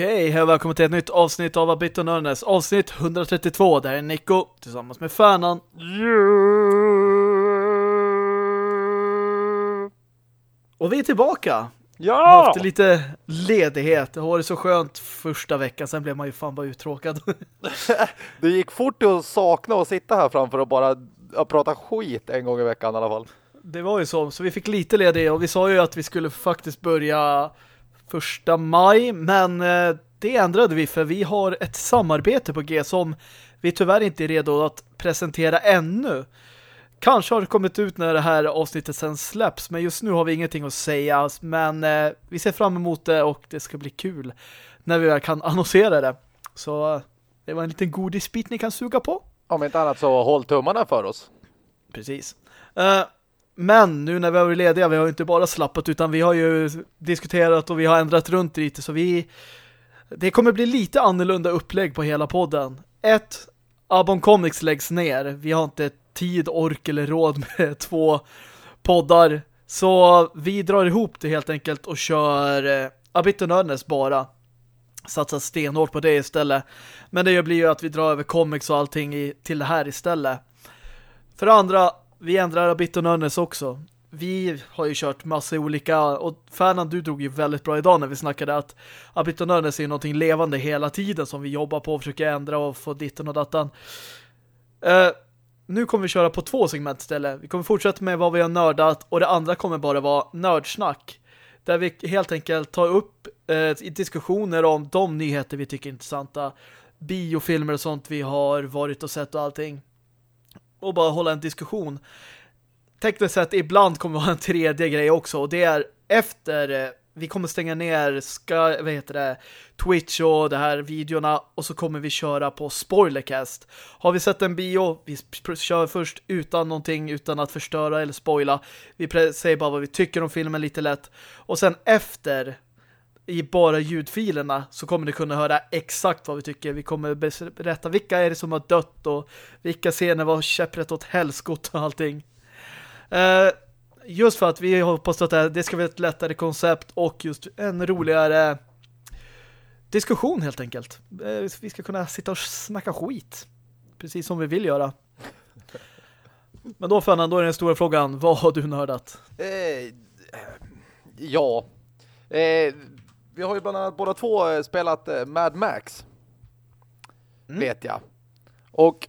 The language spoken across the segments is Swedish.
Okej, hej och välkommen till ett nytt avsnitt av Abit Nörnes. Avsnitt 132. Där är Nico tillsammans med Färnan. Och vi är tillbaka. Vi har Ja! haft lite ledighet. Det har varit så skönt första veckan. Sen blev man ju fan bara uttråkad. Det gick fort att sakna och sitta här framför och bara ja, prata skit en gång i veckan i alla fall. det var ju så. Så vi fick lite ledighet. Och vi sa ju att vi skulle faktiskt börja första maj. Men eh, det ändrade vi för vi har ett samarbete på G som vi tyvärr inte är redo att presentera ännu. Kanske har det kommit ut när det här avsnittet sen släpps, men just nu har vi ingenting att säga. Men eh, vi ser fram emot det och det ska bli kul när vi väl kan annonsera det. Så eh, det var en liten godisbit ni kan suga på. Om inte annat så håll tummarna för oss. Precis men nu när vi har varit lediga, vi har ju inte bara slappat utan vi har ju diskuterat och vi har ändrat runt lite så vi det kommer bli lite annorlunda upplägg på hela podden. Ett, Abon Comics läggs ner. Vi har inte tid, ork eller råd med två poddar. Så vi drar ihop det helt enkelt och kör eh, Abit bara. Satsar stenhårt på det istället. Men det blir ju att vi drar över comics och allting i, till det här istället. För det andra, vi ändrar Abit och också. Vi har ju kört massa olika och Färnan, du drog ju väldigt bra idag när vi snackade att Abit och är är någonting levande hela tiden som vi jobbar på och försöker ändra och få ditten och datan. Uh, eh, nu kommer vi köra på två segment istället. Vi kommer fortsätta med vad vi har nördat och det andra kommer bara vara nördsnack. Där vi helt enkelt tar upp eh, diskussioner om de nyheter vi tycker är intressanta. Biofilmer och sånt vi har varit och sett och allting. Och bara hålla en diskussion. Tekniskt sett, ibland kommer vi ha en tredje grej också och det är efter eh, vi kommer stänga ner ska, vad heter det, Twitch och de här videorna och så kommer vi köra på Spoilercast. Har vi sett en bio, vi kör först utan någonting, utan att förstöra eller spoila. Vi säger bara vad vi tycker om filmen lite lätt. Och sen efter i bara ljudfilerna så kommer ni kunna höra exakt vad vi tycker. Vi kommer berätta vilka är det som har dött och vilka scener var käpprätt åt helskott och allting. Uh, just för att vi hoppas att det ska bli ett lättare koncept och just en roligare diskussion helt enkelt. Eh, vi ska kunna sitta och snacka skit. Precis som vi vill göra. Men då Fannan, då är den stora frågan. Vad har du nördat? Eh, ja. Eh, vi har ju bland annat båda två spelat eh, Mad Max. Mm. Vet jag. Och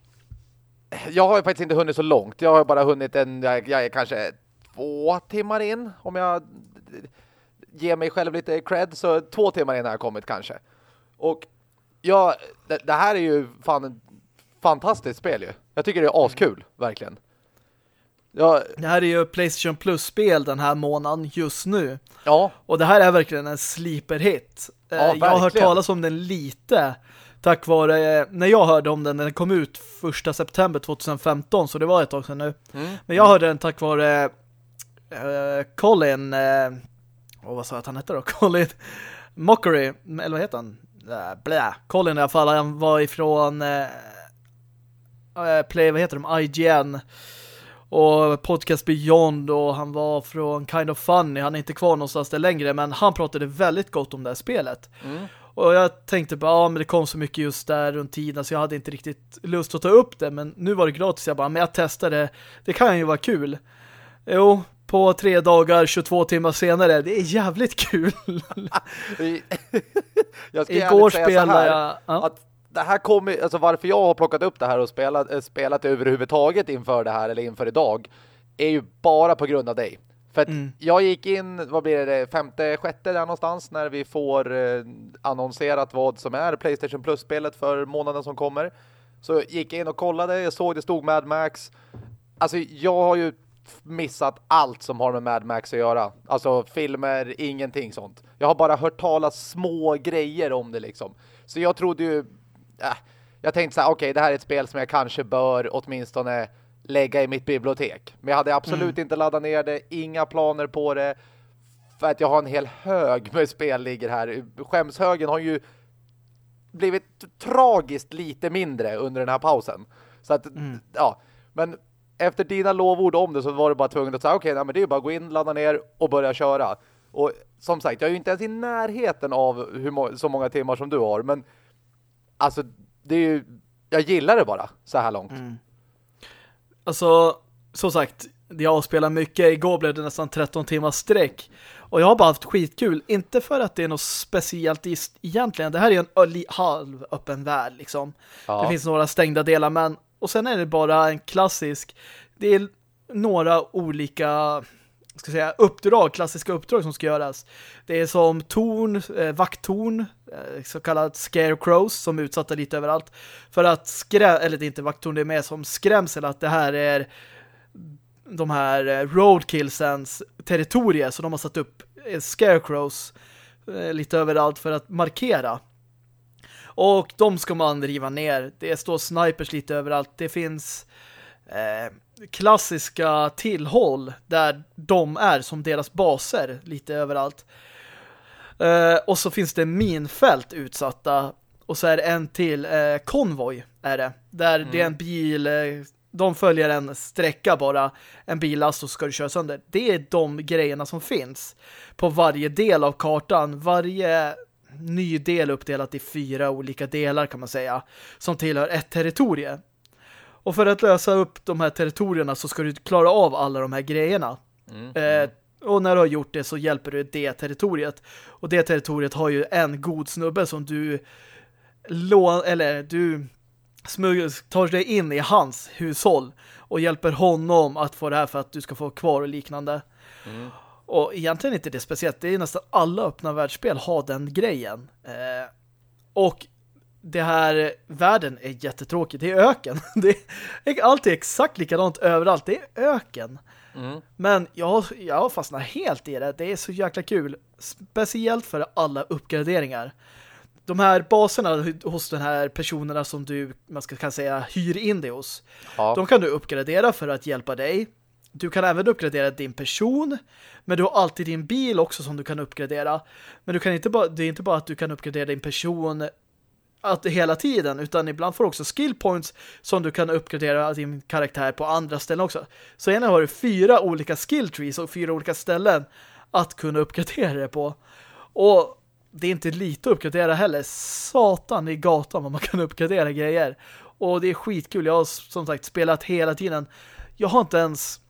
jag har ju faktiskt inte hunnit så långt. Jag har bara hunnit en, jag, jag är kanske två timmar in om jag ger mig själv lite cred så två timmar in har jag kommit kanske. Och ja, det, det här är ju fan ett fantastiskt spel ju. Jag tycker det är askul, verkligen. Ja, det här är ju Playstation Plus-spel den här månaden just nu. Ja. Och det här är verkligen en sleeper-hit. Ja, jag har hört talas om den lite tack vare, när jag hörde om den, den kom ut första september 2015 så det var ett tag sedan nu. Mm. Men jag hörde den tack vare uh, Colin uh, vad sa jag att han hette då? Colin Mockery, eller vad heter han? Uh, blä. Colin i alla fall, han var ifrån uh, Play, vad heter de? IGN och Podcast Beyond och han var från Kind of Funny, han är inte kvar någonstans där längre men han pratade väldigt gott om det här spelet. Mm. Och jag tänkte bara, ja men det kom så mycket just där runt tiden så jag hade inte riktigt lust att ta upp det men nu var det gratis, jag bara, men jag testade det kan ju vara kul. Jo, på tre dagar, 22 timmar senare. Det är jävligt kul. jag ska Igår spelade jag... Ja. Att det här kommer, alltså varför jag har plockat upp det här och spelat, äh, spelat överhuvudtaget inför det här eller inför idag är ju bara på grund av dig. För att mm. jag gick in, vad blir det, femte, sjätte där någonstans när vi får eh, annonserat vad som är Playstation Plus-spelet för månaden som kommer. Så gick jag in och kollade, jag såg det stod Mad Max. Alltså jag har ju missat allt som har med Mad Max att göra. Alltså filmer, ingenting sånt. Jag har bara hört talas små grejer om det liksom. Så jag trodde ju... Äh, jag tänkte så här, okej, okay, det här är ett spel som jag kanske bör åtminstone lägga i mitt bibliotek. Men jag hade absolut mm. inte laddat ner det, inga planer på det. För att jag har en hel hög med spel ligger här. Skämshögen har ju blivit tragiskt lite mindre under den här pausen. Så att, mm. ja. Men efter dina lovord om det så var det bara tvunget att säga okej, okay, det är bara att gå in, ladda ner och börja köra. Och som sagt, jag är ju inte ens i närheten av hur må så många timmar som du har, men alltså, det är ju, jag gillar det bara så här långt. Mm. Alltså, som sagt, jag spelar mycket. Igår blev det nästan 13 timmars sträck. Och jag har bara haft skitkul. Inte för att det är något speciellt egentligen. Det här är en halv öppen värld liksom. Ja. Det finns några stängda delar men och sen är det bara en klassisk det är några olika ska säga, uppdrag, klassiska uppdrag som ska göras. Det är som torn, eh, vakttorn, eh, så kallat scarecrows som är utsatta lite överallt. För att skrämma, eller det är inte vakttorn, det är mer som skrämsel att det här är de här eh, roadkillsens territorier så de har satt upp eh, scarecrows eh, lite överallt för att markera. Och de ska man riva ner. Det står snipers lite överallt. Det finns eh, klassiska tillhåll där de är som deras baser lite överallt. Eh, och så finns det minfält utsatta och så är det en till eh, konvoj är det. Där mm. det är en bil de följer en sträcka bara, en billast och ska du köra sönder. Det är de grejerna som finns på varje del av kartan. Varje ny del uppdelat i fyra olika delar kan man säga, som tillhör ett territorie. Och för att lösa upp de här territorierna så ska du klara av alla de här grejerna. Mm. Eh, och när du har gjort det så hjälper du det territoriet. Och det territoriet har ju en god snubbe som du lån eller du tar dig in i hans hushåll och hjälper honom att få det här för att du ska få kvar och liknande. Mm. Och egentligen inte det speciellt. Det är nästan alla öppna världsspel har den grejen. Eh, och det här världen är jättetråkig. Det är öken. Det är alltid exakt likadant överallt. Det är öken. Mm. Men jag, jag fastnar helt i det. Det är så jäkla kul. Speciellt för alla uppgraderingar de här baserna hos de här personerna som du, man ska kan säga, hyr in dig hos. Ja. De kan du uppgradera för att hjälpa dig. Du kan även uppgradera din person, men du har alltid din bil också som du kan uppgradera. Men du kan inte bara, det är inte bara att du kan uppgradera din person att hela tiden, utan ibland får du också skill points som du kan uppgradera din karaktär på andra ställen också. Så egentligen har du fyra olika skill trees och fyra olika ställen att kunna uppgradera det på. Och det är inte lite att uppgradera heller. Satan i gatan vad man kan uppgradera grejer. Och det är skitkul. Jag har som sagt spelat hela tiden. Jag har inte ens...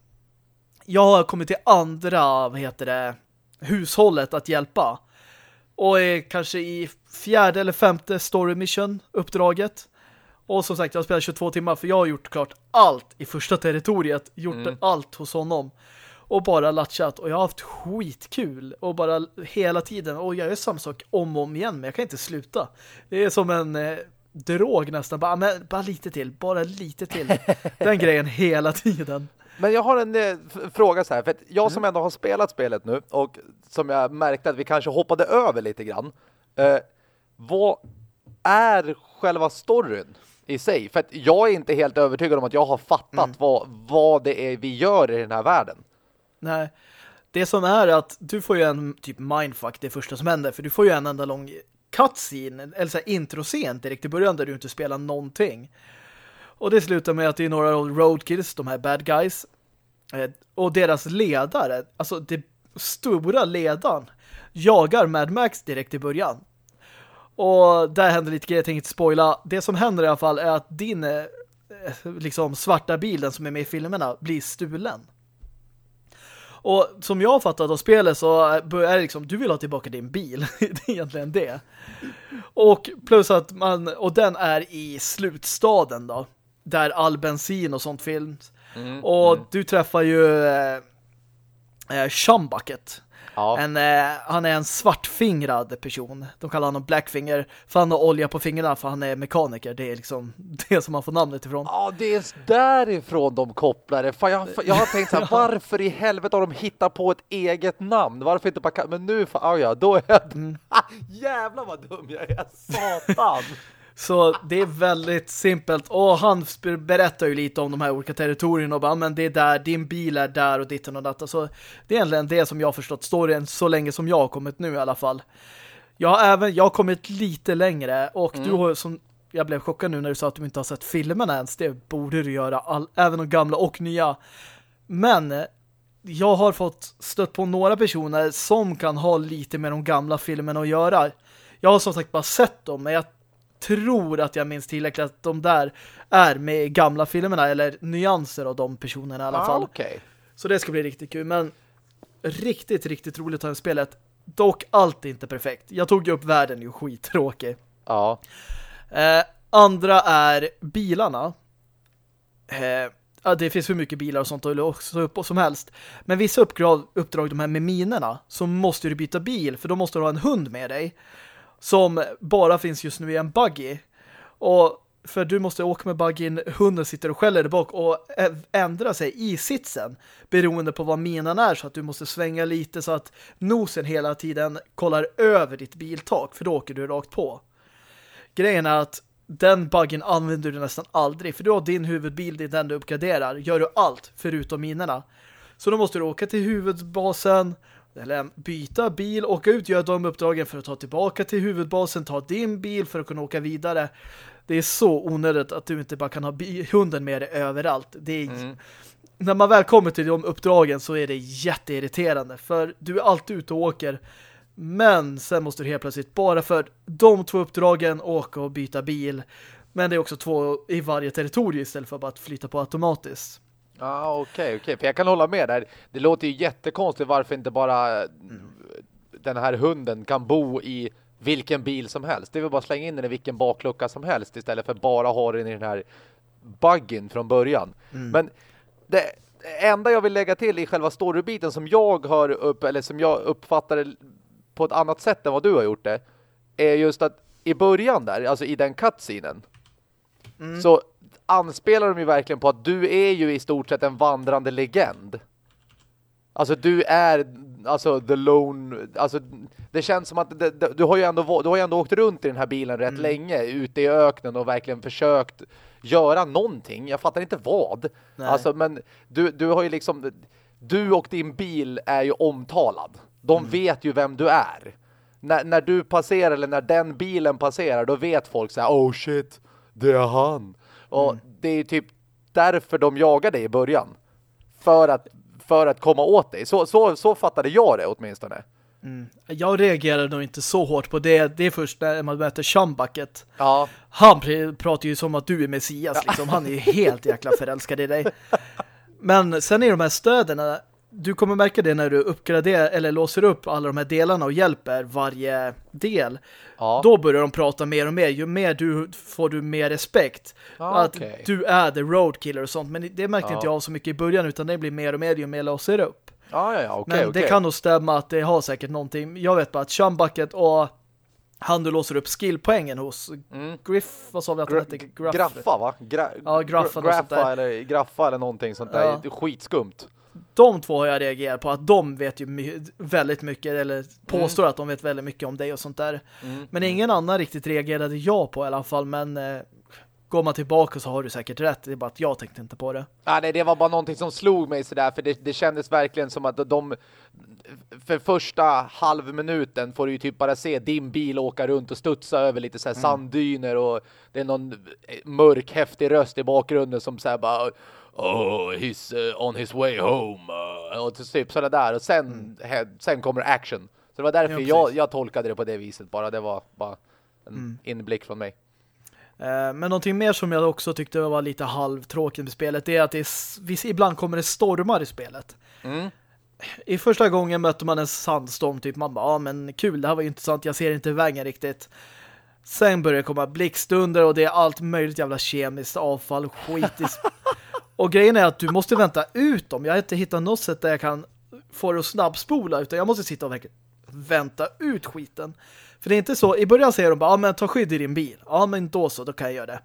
Jag har kommit till andra, vad heter det, hushållet att hjälpa. Och är kanske i fjärde eller femte story mission uppdraget. Och som sagt, jag har spelat 22 timmar för jag har gjort klart allt i första territoriet. Gjort mm. allt hos honom och bara latchat och jag har haft skitkul och bara hela tiden och jag gör samma sak om och om igen men jag kan inte sluta. Det är som en eh, drog nästan, bara, men, bara lite till, bara lite till. Den grejen hela tiden. Men jag har en eh, fråga så här, för jag som mm. ändå har spelat spelet nu och som jag märkte att vi kanske hoppade över lite grann. Eh, vad är själva storyn i sig? För att jag är inte helt övertygad om att jag har fattat mm. vad, vad det är vi gör i den här världen. Nej. Det som är att du får ju en typ mindfuck det första som händer. För du får ju en enda lång cutscene, eller så här introscen direkt i början där du inte spelar någonting. Och det slutar med att det är några roadkills, de här bad guys. Eh, och deras ledare, alltså det stora ledaren, jagar Mad Max direkt i början. Och där händer lite grejer, jag tänker inte spoila. Det som händer i alla fall är att din eh, liksom svarta bilen som är med i filmerna blir stulen. Och som jag har fattat av spelet så är det liksom, du vill ha tillbaka din bil. det är egentligen det. Och plus att man, och den är i slutstaden då. Där all bensin och sånt finns. Mm, och mm. du träffar ju eh, eh, Shumbucket. Ja. En, eh, han är en svartfingrad person. De kallar honom Blackfinger för han har olja på fingrarna för han är mekaniker. Det är liksom det som han får namnet ifrån. Ja, det är därifrån de kopplar det. Fan, jag, jag har tänkt så här, varför i helvete har de hittat på ett eget namn? Varför inte bara... Men nu, fan, oh ja, då är jag... Mm. Jävlar vad dum jag är, satan! Så det är väldigt simpelt. Och han berättar ju lite om de här olika territorierna och bara, men det är där, din bil är där och ditten och detta. Så det är egentligen det som jag har förstått storyn så länge som jag har kommit nu i alla fall. Jag har även, jag har kommit lite längre och mm. du har som jag blev chockad nu när du sa att du inte har sett filmerna ens. Det borde du göra, all, även de gamla och nya. Men jag har fått stött på några personer som kan ha lite med de gamla filmerna att göra. Jag har som sagt bara sett dem, men jag tror att jag minns tillräckligt att de där är med gamla filmerna eller nyanser av de personerna i alla ah, fall. Okay. Så det ska bli riktigt kul, men riktigt, riktigt roligt att ha spelet. Dock allt är inte perfekt. Jag tog ju upp världen ju skittråkig. Ja. Eh, andra är bilarna. Eh, ja, det finns hur mycket bilar och sånt upp som helst. Men vissa uppdrag, uppdrag de här med minerna så måste du byta bil för då måste du ha en hund med dig som bara finns just nu i en buggy. Och för du måste åka med buggyn, hunden sitter och skäller där bak och ändra sig i sitsen beroende på vad minan är så att du måste svänga lite så att nosen hela tiden kollar över ditt biltak för då åker du rakt på. Grejen är att den buggen använder du nästan aldrig för du har din huvudbil, det är den du uppgraderar. Gör du allt förutom minerna. Så då måste du åka till huvudbasen eller byta bil, åka ut, göra de uppdragen för att ta tillbaka till huvudbasen, ta din bil för att kunna åka vidare. Det är så onödigt att du inte bara kan ha hunden med dig överallt. Det är, mm. När man väl kommer till de uppdragen så är det jätteirriterande för du är alltid ute och åker men sen måste du helt plötsligt bara för de två uppdragen åka och byta bil. Men det är också två i varje territorium istället för bara att flytta på automatiskt. Ja, ah, okej, okay, okej. Okay. För jag kan hålla med där. Det låter ju jättekonstigt varför inte bara mm. den här hunden kan bo i vilken bil som helst. Det väl bara slänga in den i vilken baklucka som helst istället för bara ha den i den här buggen från början. Mm. Men det enda jag vill lägga till i själva storybiten som jag hör upp, eller som jag uppfattar på ett annat sätt än vad du har gjort det, är just att i början där, alltså i den cutscenen, mm. så anspelar de ju verkligen på att du är ju i stort sett en vandrande legend. Alltså du är alltså the lone alltså det känns som att det, det, du har ju ändå du har ju ändå åkt runt i den här bilen rätt mm. länge ute i öknen och verkligen försökt göra någonting. Jag fattar inte vad. Nej. Alltså men du du har ju liksom du och din bil är ju omtalad. De mm. vet ju vem du är. När, när du passerar eller när den bilen passerar då vet folk så här oh shit, det är han. Och mm. det är typ därför de jagar dig i början. För att för att komma åt dig. Så, så, så fattade jag det åtminstone. Mm. Jag reagerade nog inte så hårt på det. Det är först när man möter Shumbucket. Ja. Han pr pratar ju som att du är Messias. Liksom. Han är ju helt jäkla förälskad i dig. Men sen är de här stöderna du kommer märka det när du uppgraderar eller låser upp alla de här delarna och hjälper varje del. Ja. Då börjar de prata mer och mer. Ju mer du får du mer respekt. Ah, att okay. du är the roadkiller och sånt. Men det märkte ja. inte jag av så mycket i början utan det blir mer och mer ju mer jag låser upp. Ah, ja, ja, okay, Men okay. det kan nog stämma att det har säkert någonting. Jag vet bara att Shumbucket och han du låser upp skillpoängen hos mm. Griff, vad sa vi att han hette? Graffa va? Gra ja, Graffa, Graffa eller, Graffa eller någonting sånt där. Ja. Skitskumt de två har jag reagerat på att de vet ju my väldigt mycket eller påstår mm. att de vet väldigt mycket om dig och sånt där. Mm. Men ingen annan riktigt reagerade jag på i alla fall, men eh, går man tillbaka så har du säkert rätt. Det är bara att jag tänkte inte på det. Ja, nej, det var bara någonting som slog mig sådär, för det, det kändes verkligen som att de för första halvminuten får du ju typ bara se din bil åka runt och studsa över lite så här mm. sanddyner och det är någon mörk, häftig röst i bakgrunden som säger bara oh, he's uh, on his way home. Uh, och typ sådär där. Och sen, mm. he, sen kommer action. Så det var därför ja, jag, jag tolkade det på det viset bara. Det var bara en mm. inblick från mig. Uh, men någonting mer som jag också tyckte var lite halvtråkigt med spelet det är att det är, ibland kommer det stormar i spelet. Mm. I första gången mötte man en sandstorm typ. Man bara, ja men kul, det här var ju intressant. Jag ser inte vägen riktigt. Sen börjar det komma blixtstunder och det är allt möjligt jävla kemiskt avfall, skit i Och grejen är att du måste vänta ut dem. Jag har inte hittat något sätt där jag kan få det att snabbspola utan jag måste sitta och verkligen vänta ut skiten. För det är inte så, i början säger de bara, ja men ta skydd i din bil. Ja men då så, då kan jag göra det.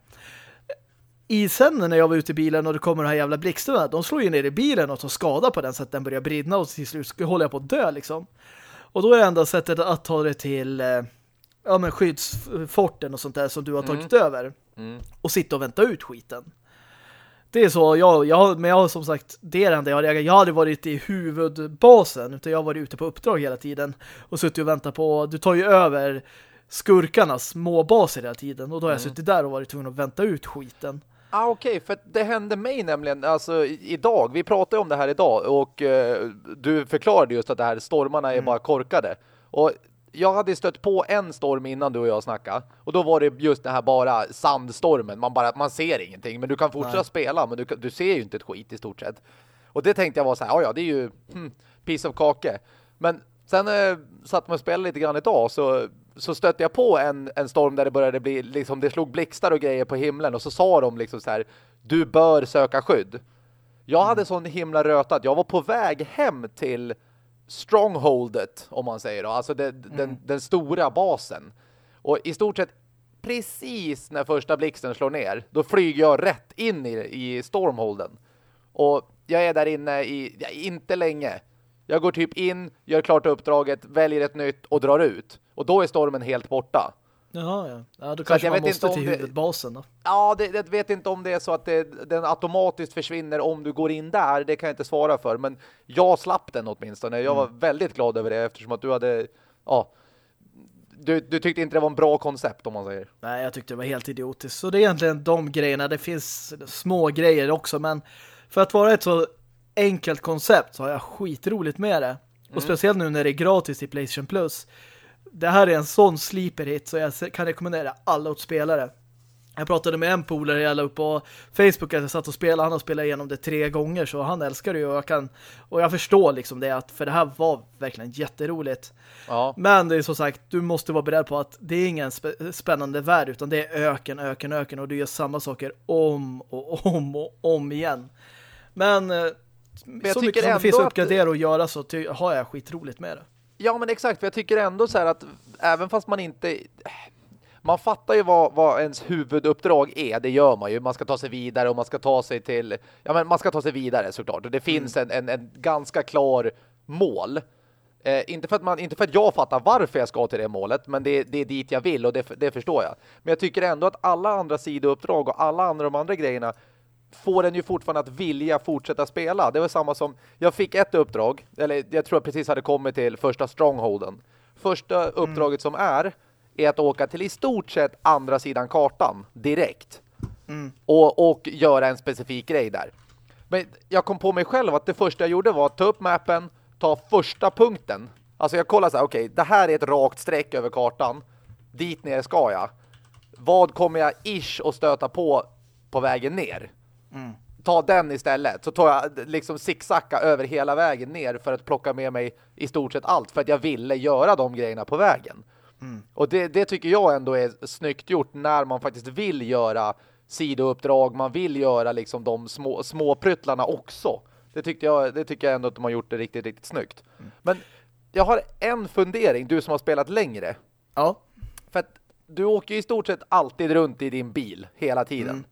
I sen när jag var ute i bilen och det kommer de här jävla blixtarna, de slår ju ner i bilen och tar skada på den så att den börjar brinna och till slut håller jag på att dö liksom. Och då är det enda sättet att ta det till eh, ja, men skyddsforten och sånt där som du har tagit mm. över. Mm. Och sitta och vänta ut skiten. Det är så, jag, jag, men jag har som sagt, det är det enda jag reagerar. Jag hade varit i huvudbasen, utan jag har varit ute på uppdrag hela tiden. Och suttit och väntat på, du tar ju över skurkarnas småbaser hela tiden. Och då har jag mm. suttit där och varit tvungen att vänta ut skiten. Ah, Okej, okay, för det hände mig nämligen alltså idag. Vi pratade om det här idag och uh, du förklarade just att det här stormarna är mm. bara korkade. Och jag hade stött på en storm innan du och jag snackade. Och då var det just det här bara sandstormen. Man, bara, man ser ingenting, men du kan fortsätta Nej. spela. Men du, du ser ju inte ett skit i stort sett. Och det tänkte jag var så här, ja det är ju hmm, piece of kake. Men sen eh, satt man och spelade lite grann idag så, så stötte jag på en, en storm där det började bli, liksom det slog blixtar och grejer på himlen. Och så sa de liksom så här, du bör söka skydd. Jag hade mm. sån himla rötat. Jag var på väg hem till strongholdet, om man säger då. Alltså det, mm. den, den stora basen. Och i stort sett precis när första blixten slår ner, då flyger jag rätt in i, i stormholden. Och jag är där inne i, ja, inte länge. Jag går typ in, gör klart uppdraget, väljer ett nytt och drar ut. Och då är stormen helt borta. Jaha, ja. ja då kanske man måste till huvudbasen då. Ja, det, jag vet inte om det är så att det, den automatiskt försvinner om du går in där. Det kan jag inte svara för. Men jag slapp den åtminstone. Jag var mm. väldigt glad över det eftersom att du hade... Ja, du, du tyckte inte det var en bra koncept om man säger. Nej, jag tyckte det var helt idiotiskt. Så det är egentligen de grejerna. Det finns små grejer också, men för att vara ett så enkelt koncept så har jag skitroligt med det. Och mm. speciellt nu när det är gratis i PlayStation Plus. Det här är en sån sleeper hit så jag kan rekommendera alla åt spelare. Jag pratade med en polare jag la upp på Facebook att jag satt och spelade. Han har spelat igenom det tre gånger så han älskar det och jag kan och jag förstår liksom det att för det här var verkligen jätteroligt. Ja. Men det är som sagt, du måste vara beredd på att det är ingen spännande värld utan det är öken, öken, öken och du gör samma saker om och om och om igen. Men, eh, men så mycket som det finns att uppgradera och göra så har jag skitroligt med det. Ja, men exakt. För jag tycker ändå så här att även fast man inte... Man fattar ju vad, vad ens huvuduppdrag är, det gör man ju. Man ska ta sig vidare och man ska ta sig till... Ja, men man ska ta sig vidare såklart. Och det finns mm. en, en, en ganska klar mål. Eh, inte, för att man, inte för att jag fattar varför jag ska till det målet, men det, det är dit jag vill och det, det förstår jag. Men jag tycker ändå att alla andra sidouppdrag och alla andra de andra grejerna får den ju fortfarande att vilja fortsätta spela. Det var samma som, jag fick ett uppdrag, eller jag tror jag precis hade kommit till första strongholden. Första mm. uppdraget som är, är att åka till i stort sett andra sidan kartan direkt. Mm. Och, och göra en specifik grej där. Men jag kom på mig själv att det första jag gjorde var att ta upp mappen, ta första punkten. Alltså jag kollar så här, okej, okay, det här är ett rakt streck över kartan. Dit ner ska jag. Vad kommer jag ish att stöta på på vägen ner? Mm. Ta den istället. Så tar jag liksom zigzacka över hela vägen ner för att plocka med mig i stort sett allt. För att jag ville göra de grejerna på vägen. Mm. Och det, det tycker jag ändå är snyggt gjort när man faktiskt vill göra sidouppdrag. Man vill göra liksom de små, små pryttlarna också. Det, tyckte jag, det tycker jag ändå att de har gjort det riktigt, riktigt snyggt. Mm. Men jag har en fundering, du som har spelat längre. Ja. För att du åker i stort sett alltid runt i din bil hela tiden. Mm.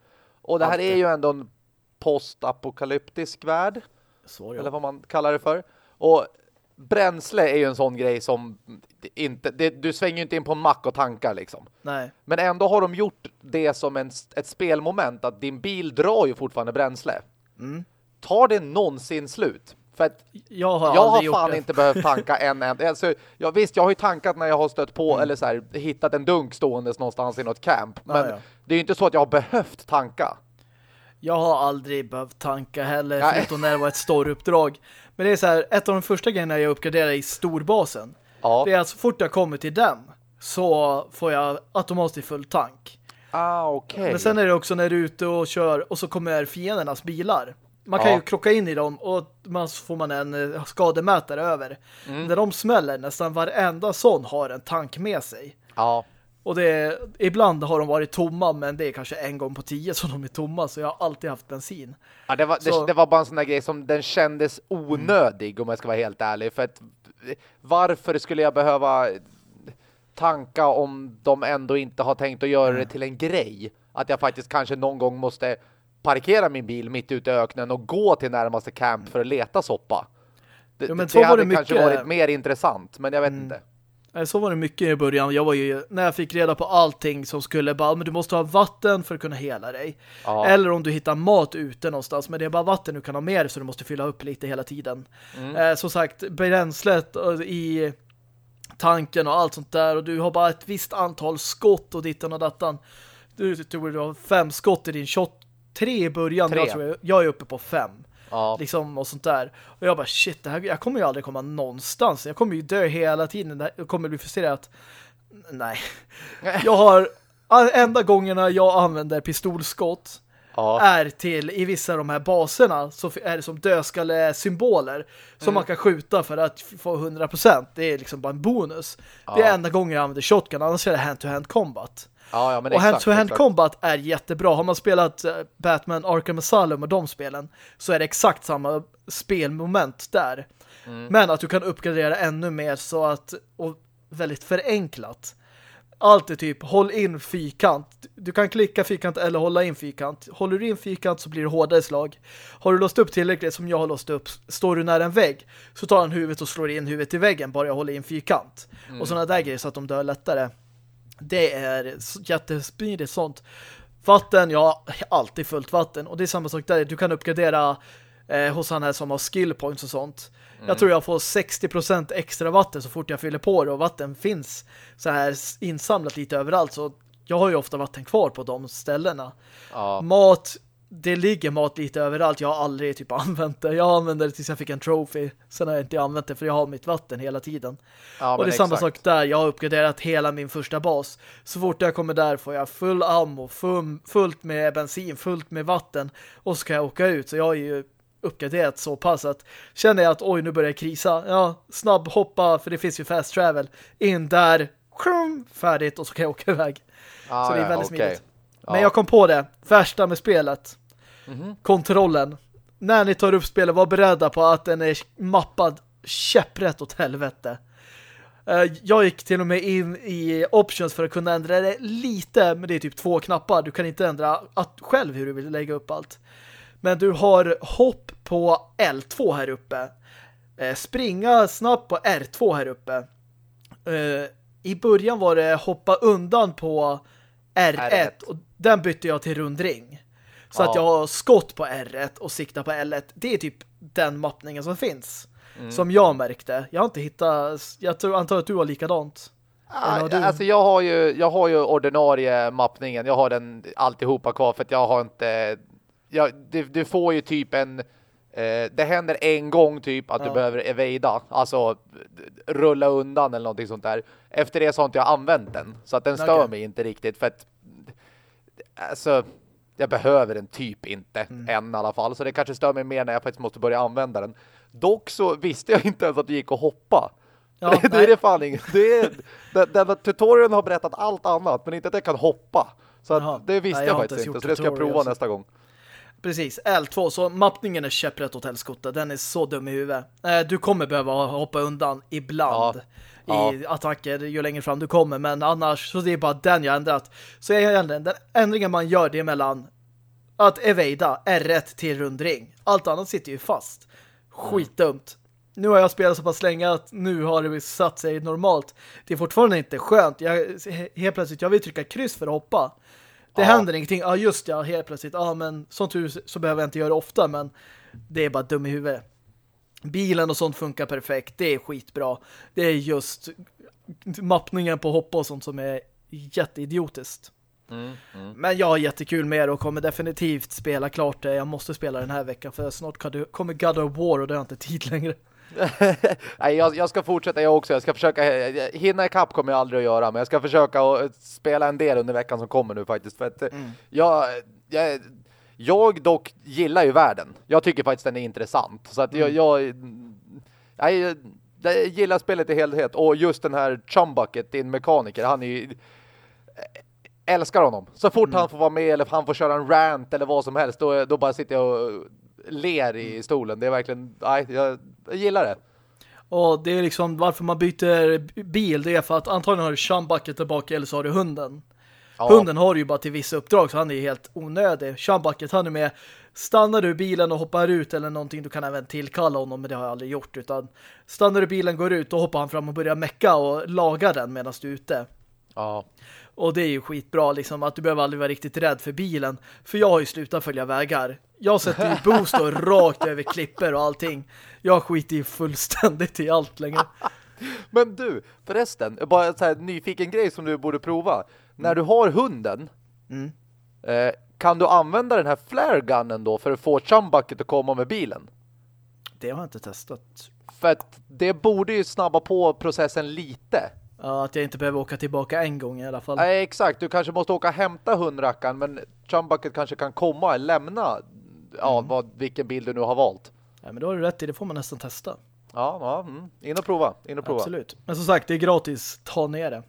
Och det här Alltid. är ju ändå en postapokalyptisk värld. Svår, ja. Eller vad man kallar det för. Och bränsle är ju en sån grej som inte, det, du svänger ju inte in på en mack och tankar liksom. Nej. Men ändå har de gjort det som en, ett spelmoment att din bil drar ju fortfarande bränsle. Mm. Tar det någonsin slut? För att jag har, jag har fan inte behövt tanka en enda. Alltså, ja, visst, jag har ju tankat när jag har stött på mm. eller så här, hittat en dunk ståendes någonstans i något camp. Men ja, ja. det är ju inte så att jag har behövt tanka. Jag har aldrig behövt tanka heller, Nej. förutom när det var ett storuppdrag. Men det är så här, ett av de första grejerna jag uppgraderar i storbasen. Ja. Det är att så fort jag kommer till den så får jag automatiskt full tank. Ah, okay. Men sen är det också när du är ute och kör och så kommer fiendernas bilar. Man kan ja. ju krocka in i dem och man får man en eh, skademätare över. Mm. När de smäller, nästan varenda sån har en tank med sig. Ja. Och det ibland har de varit tomma, men det är kanske en gång på tio som de är tomma, så jag har alltid haft bensin. Ja, det var, det, det, var bara en sån där grej som den kändes onödig, mm. om jag ska vara helt ärlig. För att, varför skulle jag behöva tanka om de ändå inte har tänkt att göra mm. det till en grej? Att jag faktiskt kanske någon gång måste parkera min bil mitt ute i öknen och gå till närmaste camp för att leta soppa. Det, jo, det hade det kanske varit mer intressant, men jag vet mm. inte. Så var det mycket i början. Jag var ju, när jag fick reda på allting som skulle bara, men du måste ha vatten för att kunna hela dig. Ja. Eller om du hittar mat ute någonstans, men det är bara vatten du kan ha med dig så du måste fylla upp lite hela tiden. Mm. Eh, som sagt, bränslet i tanken och allt sånt där och du har bara ett visst antal skott och dittan och dattan. Du tror du har fem skott i din shot tre i början. Tre. Jag, tror jag, jag är uppe på fem. Ja. Liksom och sånt där. Och jag bara, shit, det här, jag kommer ju aldrig komma någonstans. Jag kommer ju dö hela tiden. Jag kommer bli frustrerad. Nej. Jag har, enda gångerna jag använder pistolskott ja. är till, i vissa av de här baserna så är det som dödskalle symboler som mm. man kan skjuta för att få 100%. Det är liksom bara en bonus. Ja. Det är enda gången jag använder shotgun, annars är det hand-to-hand -hand combat. Ja, ja, men och hand-to-hand -hand combat är jättebra. Har man spelat uh, Batman Arkham Asylum och de spelen så är det exakt samma spelmoment där. Mm. Men att du kan uppgradera ännu mer så att och väldigt förenklat allt är typ håll in fyrkant. Du kan klicka fyrkant eller hålla in fyrkant. Håller du in fyrkant så blir det hårdare slag. Har du låst upp tillräckligt som jag har låst upp, står du nära en vägg så tar han huvudet och slår in huvudet i väggen bara jag håller in fyrkant. Mm. Och sådana där grejer så att de dör lättare. Det är jättesmidigt sånt. Vatten, ja, alltid fullt vatten. Och det är samma sak där. Du kan uppgradera eh, hos han här som har skill points och sånt. Mm. Jag tror jag får 60% extra vatten så fort jag fyller på det och vatten finns så här insamlat lite överallt så jag har ju ofta vatten kvar på de ställena. Ja. Mat, det ligger mat lite överallt. Jag har aldrig typ använt det. Jag använde det tills jag fick en trophy. Sen har jag inte använt det för jag har mitt vatten hela tiden. Ja, och det är samma sak där. Jag har uppgraderat hela min första bas. Så fort jag kommer där får jag full ammo, full, fullt med bensin, fullt med vatten. Och så kan jag åka ut. Så jag är ju uppgraderat så pass att känner jag att oj nu börjar jag krisa. Ja, snabb hoppa för det finns ju fast travel. In där, krum, färdigt och så kan jag åka iväg. Ah, så det är väldigt okay. smidigt. Men jag kom på det. Värsta med spelet. Mm -hmm. Kontrollen. När ni tar upp spelet, var beredda på att den är mappad käpprätt åt helvete. Eh, jag gick till och med in i options för att kunna ändra det lite, men det är typ två knappar. Du kan inte ändra att, själv hur du vill lägga upp allt. Men du har hopp på L2 här uppe. Eh, springa snabbt på R2 här uppe. Eh, I början var det hoppa undan på R1, R1. och den bytte jag till rundring. Så ja. att jag har skott på R1 och siktar på L1. Det är typ den mappningen som finns. Mm. Som jag märkte. Jag har inte hittat... Jag tror, antar att du har likadant. Ah, alltså jag har ju jag har ju ordinarie mappningen. Jag har den alltihopa kvar för att jag har inte ja, du, du får ju typ en eh, det händer en gång typ att ja. du behöver evada, alltså rulla undan eller någonting sånt där. Efter det så har inte jag använt den. Så att den stör okay. mig inte riktigt för att alltså jag behöver den typ inte mm. än i alla fall. Så det kanske stör mig mer när jag faktiskt måste börja använda den. Dock så visste jag inte ens att det gick att hoppa. Ja, det, det är det fan inget. Det är, tutorialen har berättat allt annat men inte att jag kan hoppa. Så att, det visste nej, jag, jag faktiskt inte. Så det ska jag prova nästa gång. Precis, L2. Så mappningen är käpprätt åt helskotta. Den är så dum i huvudet. Eh, du kommer behöva hoppa undan ibland ja. I ja. attacker ju längre fram du kommer. Men annars så det är bara den jag ändrat. Så jag ändrar, den ändringen man gör det är mellan att evada R1 till rundring. Allt annat sitter ju fast. Skitdumt. Nu har jag spelat så pass länge att nu har det satt sig normalt. Det är fortfarande inte skönt. Jag, helt plötsligt, jag vill trycka kryss för att hoppa. Det ja. händer ingenting. Ja, just ja, helt plötsligt. Ja, men som tur så behöver jag inte göra det ofta, men det är bara dum i huvudet. Bilen och sånt funkar perfekt. Det är skitbra. Det är just mappningen på hoppa och sånt som är jätteidiotiskt. Mm, mm. Men jag har jättekul med det och kommer definitivt spela klart det. Jag måste spela den här veckan för snart kommer God of War och det har inte tid längre. Nej, jag, jag, ska fortsätta jag också. Jag ska försöka hinna ikapp kommer jag aldrig att göra, men jag ska försöka att spela en del under veckan som kommer nu faktiskt för att mm. jag, jag jag dock gillar ju världen. Jag tycker faktiskt den är intressant. Så att jag, mm. jag, jag, jag gillar spelet i helhet. Och just den här Chumbucket, din mekaniker, han är ju älskar honom. Så fort mm. han får vara med eller han får köra en rant eller vad som helst, då, då bara sitter jag och ler i stolen. Det är verkligen, nej, jag, jag gillar det. Och det är liksom varför man byter bil det är för att antagligen har du Sean tillbaka eller så har du hunden. Ja. Hunden har ju bara till vissa uppdrag så han är helt onödig. Sean han är med stannar du bilen och hoppar ut eller någonting du kan även tillkalla honom men det har jag aldrig gjort utan stannar du bilen, går ut och hoppar han fram och börjar mecka och laga den medan du är ute. Ja. Och det är ju skitbra liksom att du behöver aldrig vara riktigt rädd för bilen. För jag har ju slutat följa vägar. Jag sätter ju boost och rakt över klipper och allting. Jag skiter ju fullständigt i allt längre. Men du, förresten, bara en så här nyfiken grej som du borde prova. Mm. När du har hunden, mm. eh, kan du använda den här flare gunnen då för att få chumbucket att komma med bilen? Det har jag inte testat. För att det borde ju snabba på processen lite. Ja, att jag inte behöver åka tillbaka en gång i alla fall. Nej, exakt. Du kanske måste åka och hämta hundrackan, men chumbucket kanske kan komma och lämna ja, mm. vad, vilken bil du nu har valt. Ja, men då har du rätt i. Det får man nästan testa. Ja, ja mm. in och prova. In och prova. Absolut. Men som sagt, det är gratis. Ta ner det.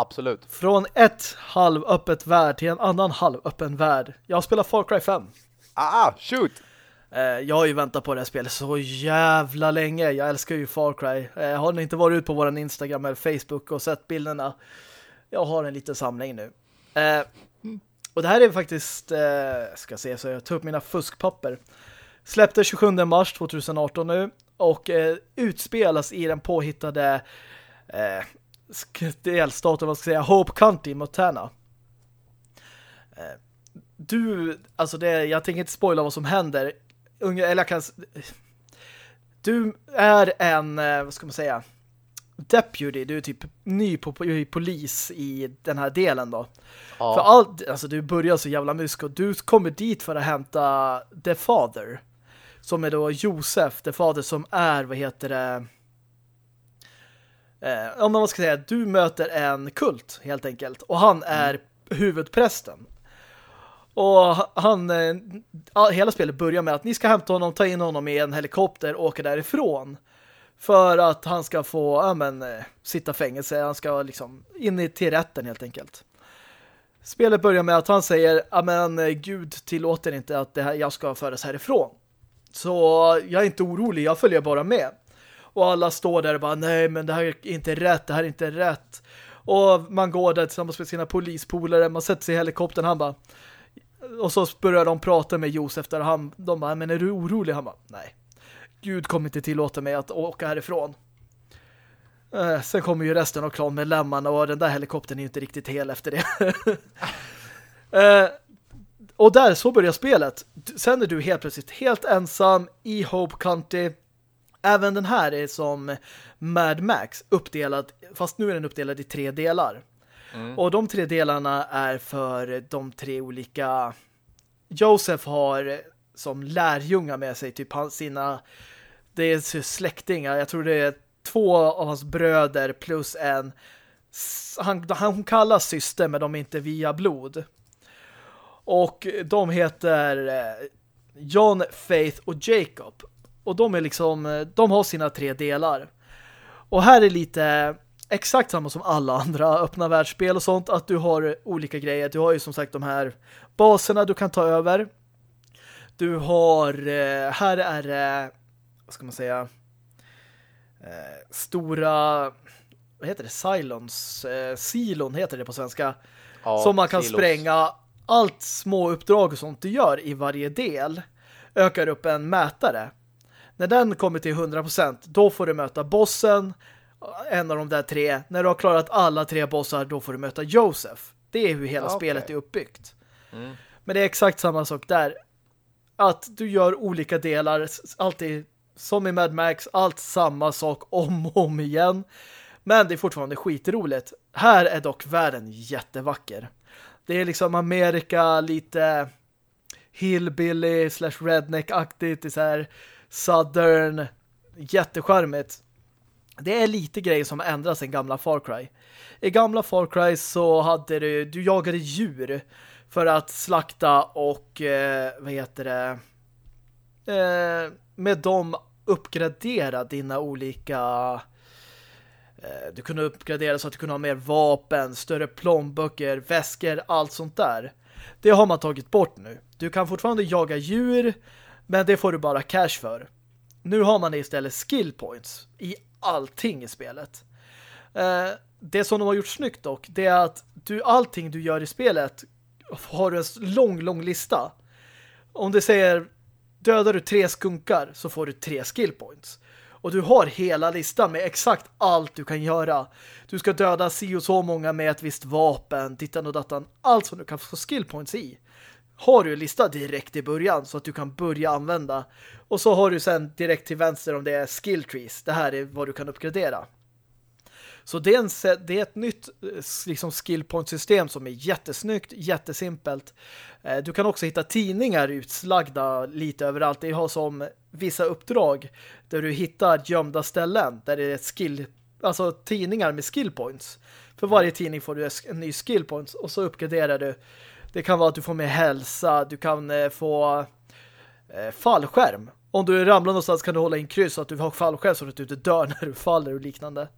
Absolut. Från ett halvöppet värld till en annan halvöppen värld. Jag spelar Far Cry 5. Ah, shoot! Eh, jag har ju väntat på det här spelet så jävla länge. Jag älskar ju Far Cry. Jag eh, har ni inte varit ut på vår Instagram eller Facebook och sett bilderna? Jag har en liten samling nu. Eh, och det här är faktiskt, ska se så jag tar upp mina fuskpapper. Släppte 27 mars 2018 nu och utspelas i den påhittade delstaten, vad ska jag säga, Hope County, Montana. Du, alltså det, jag tänker inte spoila vad som händer eller jag kan du är en, eh, vad ska man säga deputy, du är typ ny på, polis i den här delen då. Ja. För allt, alltså du börjar så jävla musk och du kommer dit för att hämta The Father. Som är då Josef, The Father som är, vad heter det eh, om man ska säga, du möter en kult helt enkelt. Och han är mm. huvudprästen. Och han, eh, hela spelet börjar med att ni ska hämta honom, ta in honom i en helikopter och åka därifrån. För att han ska få, ja men, eh, sitta fängelse. Han ska liksom in till rätten helt enkelt. Spelet börjar med att han säger, ja men eh, Gud tillåter inte att det här, jag ska föras härifrån. Så jag är inte orolig, jag följer bara med. Och alla står där och bara, nej men det här är inte rätt, det här är inte rätt. Och man går där tillsammans med sina polispolare, man sätter sig i helikoptern, han bara, och så börjar de prata med Josef där han, de bara, men är du orolig? Han bara, nej. Gud kommer inte tillåta mig att åka härifrån. Eh, sen kommer ju resten av klanmedlemmarna och den där helikoptern är ju inte riktigt hel efter det. eh, och där, så börjar spelet. Sen är du helt plötsligt helt ensam i Hope County. Även den här är som Mad Max uppdelad, fast nu är den uppdelad i tre delar. Mm. Och de tre delarna är för de tre olika Josef har som lärjungar med sig typ sina det är släktingar. Jag tror det är två av hans bröder plus en han, han kallas syster men de är inte via blod. Och de heter eh, John, Faith och Jacob. Och de är liksom eh, de har sina tre delar. Och här är lite exakt samma som alla andra öppna världsspel och sånt, att du har olika grejer. Du har ju som sagt de här baserna du kan ta över. Du har, eh, här är det, vad ska man säga, eh, stora, vad heter det, silons, eh, silon heter det på svenska, ja, som man kan silos. spränga allt små uppdrag och sånt du gör i varje del ökar upp en mätare. När den kommer till 100% då får du möta bossen en av de där tre. När du har klarat alla tre bossar, då får du möta Joseph. Det är hur hela okay. spelet är uppbyggt. Mm. Men det är exakt samma sak där. Att du gör olika delar, alltid som i Mad Max, allt samma sak om och om igen. Men det är fortfarande skitroligt. Här är dock världen jättevacker. Det är liksom Amerika lite hillbilly slash redneck-aktigt. Det är så här southern, jättecharmigt det är lite grejer som ändras i gamla Far Cry. I gamla Far Cry så hade du, du jagade djur för att slakta och eh, vad heter det eh, med dem uppgradera dina olika eh, du kunde uppgradera så att du kunde ha mer vapen, större plånböcker, väskor, allt sånt där. Det har man tagit bort nu. Du kan fortfarande jaga djur men det får du bara cash för. Nu har man istället skill points i allting i spelet. Eh, det som de har gjort snyggt dock, det är att du, allting du gör i spelet har en lång, lång lista. Om det säger dödar du tre skunkar så får du tre skill points. Och du har hela listan med exakt allt du kan göra. Du ska döda si och så många med ett visst vapen, dittan och datan. Allt som du kan få skill points i. Har du en lista direkt i början så att du kan börja använda. Och så har du sen direkt till vänster om det är skill trees. Det här är vad du kan uppgradera. Så det är, en, det är ett nytt eh, liksom skill point system som är jättesnyggt, jättesimpelt. Eh, du kan också hitta tidningar utslagda lite överallt. Det har som vissa uppdrag där du hittar gömda ställen där det är skill, alltså tidningar med skill points. För varje tidning får du en ny skill points och så uppgraderar du. Det kan vara att du får mer hälsa, du kan eh, få eh, fallskärm. Om du ramlar någonstans kan du hålla in kryss så att du har fallskärm så att du inte dör när du faller och liknande.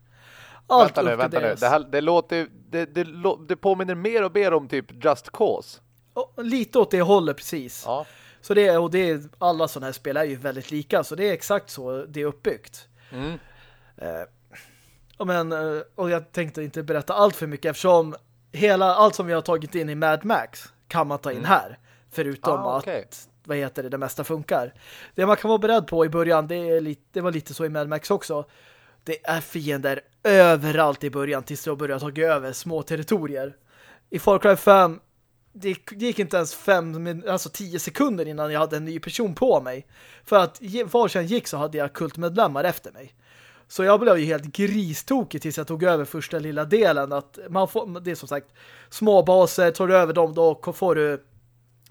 Allt vänta nu, vänta nu. Det, här, det låter det, det, det, påminner mer och mer om typ Just Cause. Och lite åt det hållet, precis. Ja. Så det, och det alla sådana här spel är ju väldigt lika, så det är exakt så det är uppbyggt. Mm. Eh, men, eh, och jag tänkte inte berätta allt för mycket eftersom hela, allt som vi har tagit in i Mad Max kan man ta in mm. här. Förutom ah, okay. att vad heter det, det mesta funkar. Det man kan vara beredd på i början, det, lite, det var lite så i Mad Max också. Det är fiender överallt i början tills de börjar ta över små territorier. I Far Cry 5 det gick inte ens fem, alltså tio sekunder innan jag hade en ny person på mig. För att var jag gick så hade jag kultmedlemmar efter mig. Så jag blev ju helt gristokig tills jag tog över första lilla delen. Att man får, det är som sagt små baser, tar du över dem då får du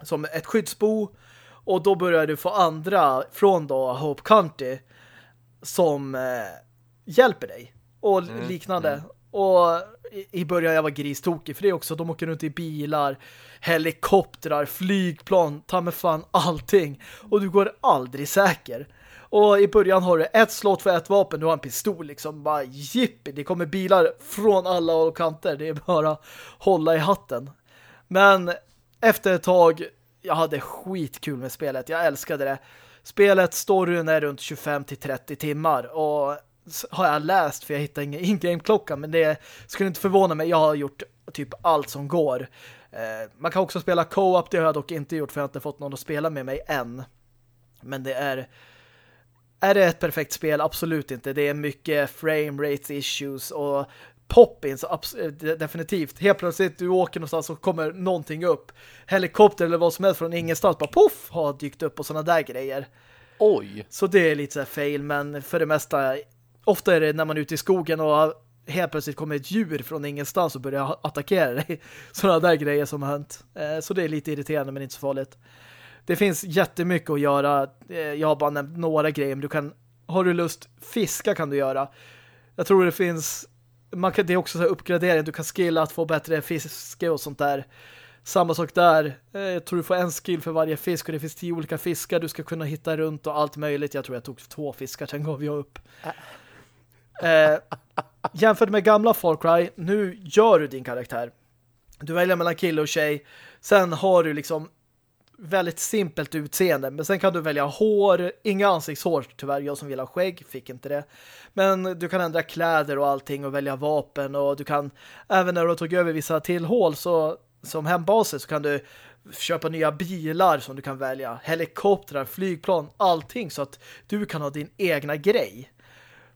som ett skyddsbo och då börjar du få andra från då Hope County som eh, hjälper dig och mm, liknande. Mm. Och i början jag var gristokig för det också. De åker runt i bilar, helikoptrar, flygplan, ta med fan allting. Och du går aldrig säker. Och i början har du ett slott för ett vapen, du har en pistol liksom. Bara jippi, det kommer bilar från alla håll och kanter. Det är bara hålla i hatten. Men efter ett tag, jag hade skitkul med spelet. Jag älskade det. Spelet, storyn är runt 25-30 timmar och har jag läst för jag hittade ingen in-game-klocka men det skulle inte förvåna mig. Jag har gjort typ allt som går. Eh, man kan också spela co-op, det har jag dock inte gjort för jag har inte fått någon att spela med mig än. Men det är är det ett perfekt spel? Absolut inte. Det är mycket frame rates issues och pop-ins definitivt. Helt plötsligt du åker någonstans och kommer någonting upp. Helikopter eller vad som helst från ingenstans bara poff har dykt upp och sådana där grejer. Oj! Så det är lite så fail men för det mesta ofta är det när man är ute i skogen och helt plötsligt kommer ett djur från ingenstans och börjar attackera dig. Sådana där grejer som har hänt. Eh, så det är lite irriterande men inte så farligt. Det finns jättemycket att göra. Eh, jag har bara nämnt några grejer. Men du kan, har du lust, fiska kan du göra. Jag tror det finns man kan, det är också så här uppgradering. Du kan skilla att få bättre fiske och sånt där. Samma sak där. Eh, jag tror du får en skill för varje fisk och det finns tio olika fiskar du ska kunna hitta runt och allt möjligt. Jag tror jag tog två fiskar, sen gav jag upp. Eh, jämfört med gamla Far Cry, nu gör du din karaktär. Du väljer mellan kille och tjej. Sen har du liksom väldigt simpelt utseende. Men sen kan du välja hår, inga ansiktshår tyvärr. Jag som vill ha skägg fick inte det. Men du kan ändra kläder och allting och välja vapen. Och du kan, även när du tog över vissa tillhål så, som hembaser så kan du köpa nya bilar som du kan välja. Helikoptrar, flygplan, allting så att du kan ha din egna grej.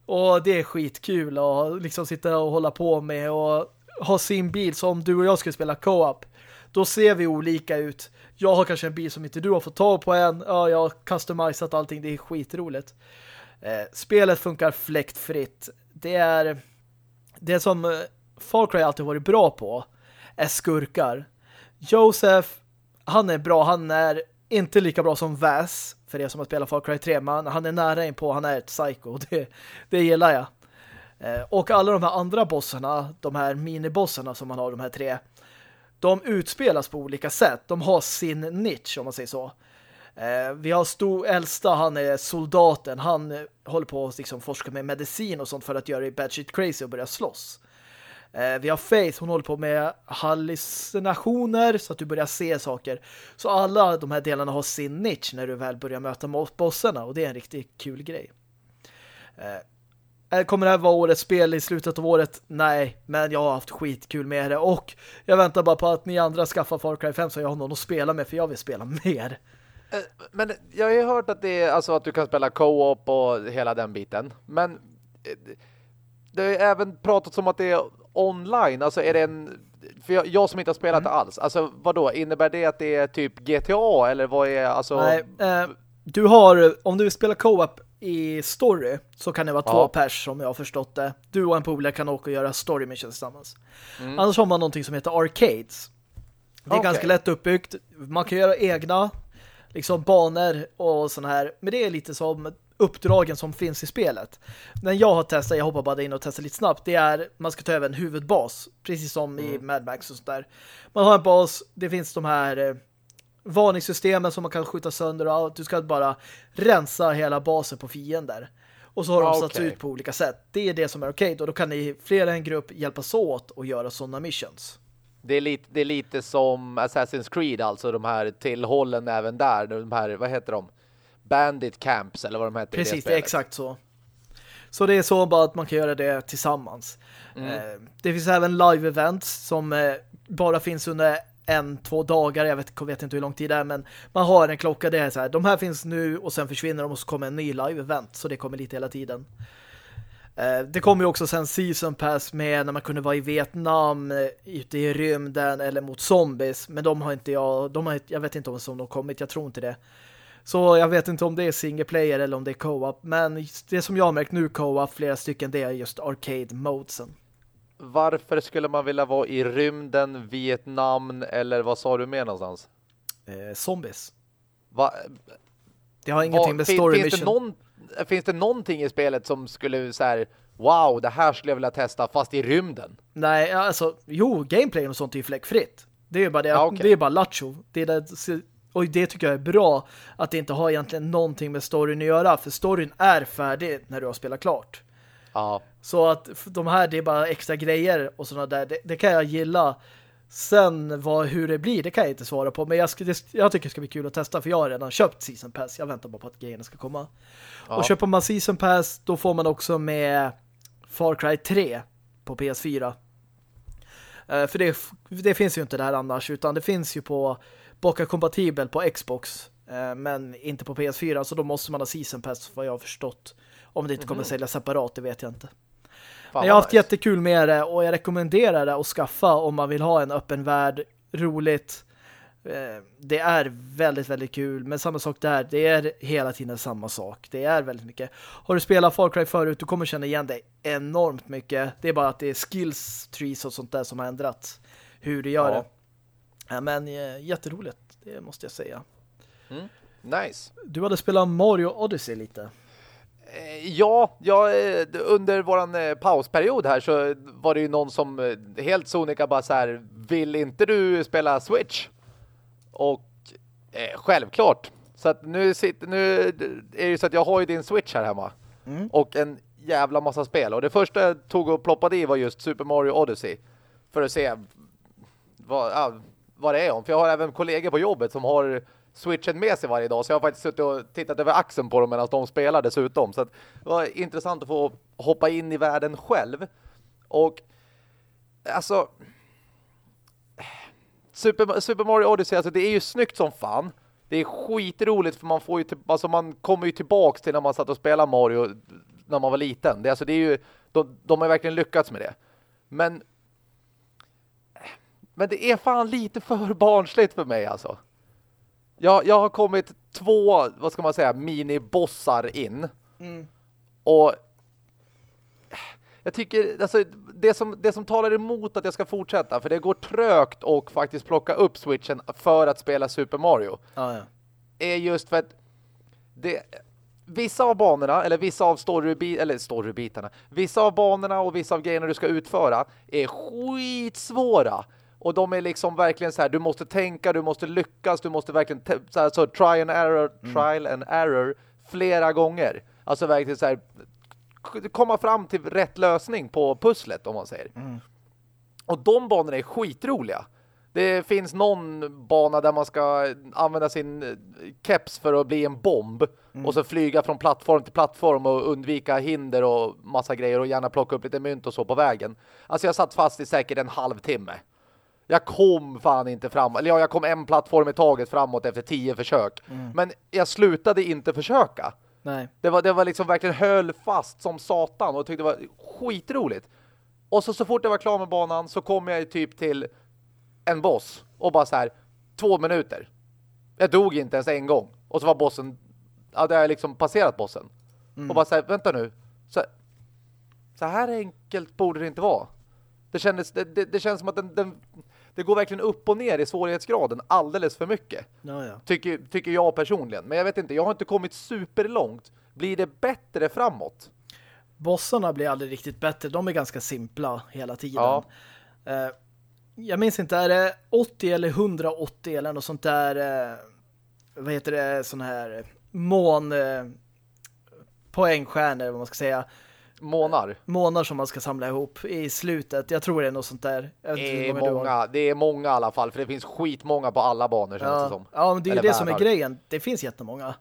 Och det är skitkul att liksom sitta och hålla på med och ha sin bil som du och jag skulle spela co-op. Då ser vi olika ut. Jag har kanske en bil som inte du har fått tag på än. Ja, jag har customisat allting. Det är skitroligt. Eh, spelet funkar fläktfritt. Det är det som eh, Far Cry alltid varit bra på är skurkar. Joseph, han är bra. Han är inte lika bra som Vass för er som har spelat Far Cry 3 men han är nära in på, han är ett psycho det, det gillar jag eh, och alla de här andra bossarna de här minibossarna som man har, de här tre de utspelas på olika sätt de har sin niche om man säger så eh, vi har stor äldsta, han är soldaten han eh, håller på att liksom forska med medicin och sånt för att göra det bad shit crazy och börja slåss Eh, vi har Faith, hon håller på med hallucinationer så att du börjar se saker. Så alla de här delarna har sin niche när du väl börjar möta bossarna och det är en riktigt kul grej. Eh, kommer det här vara årets spel i slutet av året? Nej, men jag har haft skitkul med det och jag väntar bara på att ni andra skaffar Far Cry 5 så jag har någon att spela med för jag vill spela mer. Eh, men jag har ju hört att det är alltså att du kan spela co-op och hela den biten. Men det har ju även pratat om att det är online? Alltså är det en... För jag, jag som inte har spelat mm. det alls. Alltså vad då? Innebär det att det är typ GTA? Eller vad är... Alltså... Nej, eh, du har... Om du vill spela co-op i story så kan det vara ja. två pers som jag har förstått det. Du och en polare kan åka och göra story missions tillsammans. Mm. Annars har man någonting som heter arcades. Det är okay. ganska lätt uppbyggt. Man kan göra egna liksom banor och sån här. Men det är lite som uppdragen som finns i spelet. Men jag har testat, jag hoppar bara in och testar lite snabbt, det är man ska ta över en huvudbas. Precis som mm. i Mad Max och sådär. Man har en bas, det finns de här eh, varningssystemen som man kan skjuta sönder och allt. Du ska bara rensa hela basen på fiender. Och så har de satts okay. ut på olika sätt. Det är det som är okej. Och då kan ni fler än en grupp hjälpas åt och göra sådana missions. Det är, lite, det är lite som Assassin's Creed, alltså de här tillhållen även där. De här, vad heter de? Bandit Camps, eller vad de heter Precis, det är exakt så. Så det är så bara att man kan göra det tillsammans. Mm. Eh, det finns även live-events som eh, bara finns under en, två dagar, jag vet, vet, inte hur lång tid det är, men man har en klocka, det är så här, de här finns nu och sen försvinner de och så kommer en ny live-event, så det kommer lite hela tiden. Eh, det kommer ju också sen Season Pass med när man kunde vara i Vietnam eh, ute i rymden eller mot zombies, men de har inte jag, de har, jag vet inte om de har kommit, jag tror inte det. Så jag vet inte om det är single player eller om det är co-op, men det som jag har märkt nu co-op, flera stycken, det är just arcade modesen varför skulle man vilja vara i rymden, Vietnam eller vad sa du med någonstans? Eh, zombies. Va? Det har ingenting Va, med story finns mission. Det någon, finns det någonting i spelet som skulle så här, wow, det här skulle jag vilja testa fast i rymden? Nej, alltså, jo, gameplay och sånt är ju fläckfritt. Det är ju bara det, ah, okay. det är bara lattjo. Det är det, och det tycker jag är bra att det inte har egentligen någonting med storyn att göra, för storyn är färdig när du har spelat klart. Ja. Så att de här, det är bara extra grejer och sådana där, det, det, kan jag gilla. Sen vad, hur det blir, det kan jag inte svara på. Men jag, ska, det, jag tycker det ska bli kul att testa för jag har redan köpt Season Pass. Jag väntar bara på att grejerna ska komma. Ja. Och köper man Season Pass, då får man också med Far Cry 3 på PS4. Uh, eh, för det, det finns ju inte där annars, utan det finns ju på Boca kompatibel på Xbox. Uh, men inte på PS4, så då måste man ha Season Pass vad jag har förstått. Om det inte kommer mm. sälja separat, det vet jag inte. Fan, jag har haft nice. jättekul med det och jag rekommenderar det att skaffa om man vill ha en öppen värld, roligt. Eh, det är väldigt, väldigt kul. Men samma sak där, det är hela tiden samma sak. Det är väldigt mycket. Har du spelat Far Cry förut, du kommer känna igen dig enormt mycket. Det är bara att det är skills trees och sånt där som har ändrats. Hur du gör ja. det. Men eh, jätteroligt, det måste jag säga. Mm. Nice. Du hade spelat Mario Odyssey lite. Eh, ja, ja, eh, under våran eh, pausperiod här så var det ju någon som helt sonika bara så här, vill inte du spela Switch? Och eh, självklart. Så att nu, sitter, nu är det så att jag har ju din Switch här hemma. Mm. Och en jävla massa spel. Och det första jag tog och ploppade i var just Super Mario Odyssey. För att se vad, vad det är om. För jag har även kollegor på jobbet som har switchen med sig varje dag. Så jag har faktiskt suttit och tittat över axeln på dem medan de spelar dessutom. Så det var intressant att få hoppa in i världen själv. Och alltså Super, Super Mario Odyssey, alltså det är ju snyggt som fan. Det är skitroligt för man får ju typ, alltså man kommer ju tillbaks till när man satt och spelade Mario när man var liten. Det, alltså det är ju, de, de har verkligen lyckats med det. Men men det är fan lite för barnsligt för mig alltså. Jag, jag har kommit två, vad ska man säga, minibossar in. Mm. Och jag tycker, alltså det som, det som talar emot att jag ska fortsätta, för det går trögt och faktiskt plocka upp switchen för att spela Super Mario. Ah, ja. Är just för att det, vissa av banorna, eller vissa av story, eller storybitarna, vissa av banorna och vissa av grejerna du ska utföra är skitsvåra. Och de är liksom verkligen så här, du måste tänka, du måste lyckas, du måste verkligen så, här, så try and error, mm. trial and error flera gånger. Alltså verkligen så här komma fram till rätt lösning på pusslet om man säger. Mm. Och de banorna är skitroliga. Det finns någon bana där man ska använda sin eh, keps för att bli en bomb mm. och så flyga från plattform till plattform och undvika hinder och massa grejer och gärna plocka upp lite mynt och så på vägen. Alltså jag satt fast i säkert en halvtimme. Jag kom fan inte fram. Eller ja, jag kom en plattform i taget framåt efter tio försök. Mm. Men jag slutade inte försöka. Nej. Det var, det var liksom verkligen höll fast som satan och tyckte det var skitroligt. Och så, så fort jag var klar med banan så kom jag typ till en boss och bara så här två minuter. Jag dog inte ens en gång. Och så var bossen, ja det har liksom passerat bossen. Mm. Och bara säga, vänta nu. Så, så här enkelt borde det inte vara. Det, kändes, det, det, det känns som att den, den, det går verkligen upp och ner i svårighetsgraden alldeles för mycket. Ja, ja. Tycker, tycker jag personligen. Men jag vet inte, jag har inte kommit superlångt. Blir det bättre framåt? Bossarna blir aldrig riktigt bättre. De är ganska simpla hela tiden. Ja. Uh, jag minns inte, är det 80 eller 180 eller något sånt där uh, vad heter det, sån här mån uh, poängstjärnor, vad man ska säga månar. Månar som man ska samla ihop i slutet. Jag tror det är något sånt där. Det är, många, det är många i alla fall. För det finns skitmånga på alla banor känns ja. det som. Ja, men det är ju det som är grejen. Det finns jättemånga.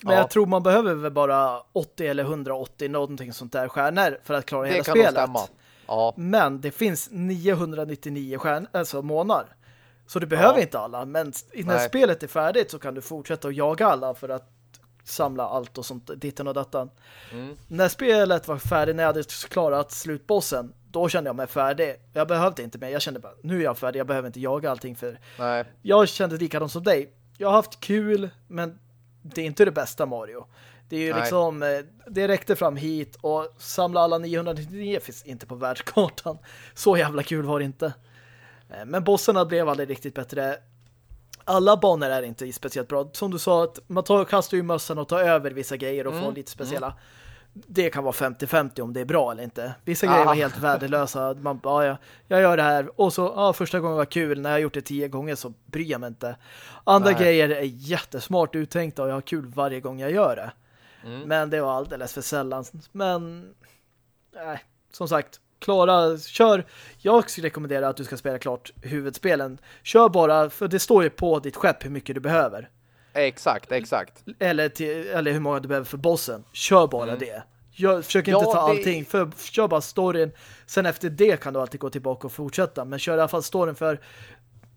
Men ja. jag tror man behöver väl bara 80 eller 180 någonting sånt där stjärnor för att klara det hela spelet. Det kan stämma. Ja. Men det finns 999 stjärnor, alltså månar. Så du behöver ja. inte alla. Men när Nej. spelet är färdigt så kan du fortsätta att jaga alla för att samla allt och sånt, ditten och datan. Mm. När spelet var färdigt, när jag hade klarat slutbossen, då kände jag mig färdig. Jag behövde inte mer. Jag kände bara, nu är jag färdig. Jag behöver inte jaga allting för Nej. jag kände likadant som dig. Jag har haft kul, men det är inte det bästa Mario. Det är ju Nej. liksom, eh, det räckte fram hit och samla alla 999 finns inte på världskartan. Så jävla kul var det inte. Eh, men bossarna blev aldrig riktigt bättre alla banor är inte speciellt bra. Som du sa, att man tar, kastar ju mössan och tar över vissa grejer och mm. får lite speciella. Mm. Det kan vara 50-50 om det är bra eller inte. Vissa grejer var helt värdelösa. Man bara, ja, jag gör det här. Och så, ja, första gången var kul. När jag gjort det tio gånger så bryr jag mig inte. Andra Nej. grejer är jättesmart uttänkta och jag har kul varje gång jag gör det. Mm. Men det var alldeles för sällan. Men, nej, som sagt, klara, kör, jag skulle rekommendera att du ska spela klart huvudspelen. Kör bara, för det står ju på ditt skepp hur mycket du behöver. Exakt, exakt. Eller, till, eller hur många du behöver för bossen. Kör bara mm. det. Gör, försök inte ja, ta det... allting, för kör bara storyn. Sen efter det kan du alltid gå tillbaka och fortsätta. Men kör i alla fall storyn för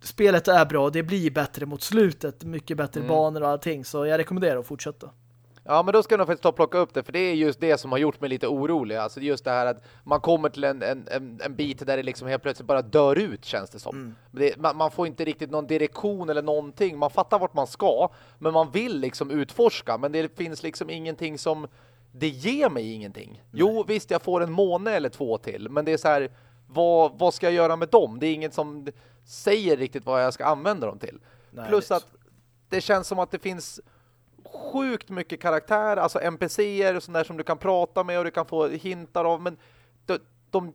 spelet är bra. Det blir bättre mot slutet. Mycket bättre mm. banor och allting. Så jag rekommenderar att fortsätta. Ja, men då ska jag nog faktiskt ta och plocka upp det, för det är just det som har gjort mig lite orolig. Alltså just det här att man kommer till en, en, en bit där det liksom helt plötsligt bara dör ut, känns det som. Mm. Det, man, man, får inte riktigt någon direktion eller någonting. Man fattar vart man ska, men man vill liksom utforska. Men det finns liksom ingenting som... Det ger mig ingenting. Nej. Jo, visst, jag får en måne eller två till, men det är så här... Vad, vad ska jag göra med dem? Det är inget som säger riktigt vad jag ska använda dem till. Nej, Plus att det känns som att det finns sjukt mycket karaktär, alltså NPCer och där som du kan prata med och du kan få hintar av, men de, de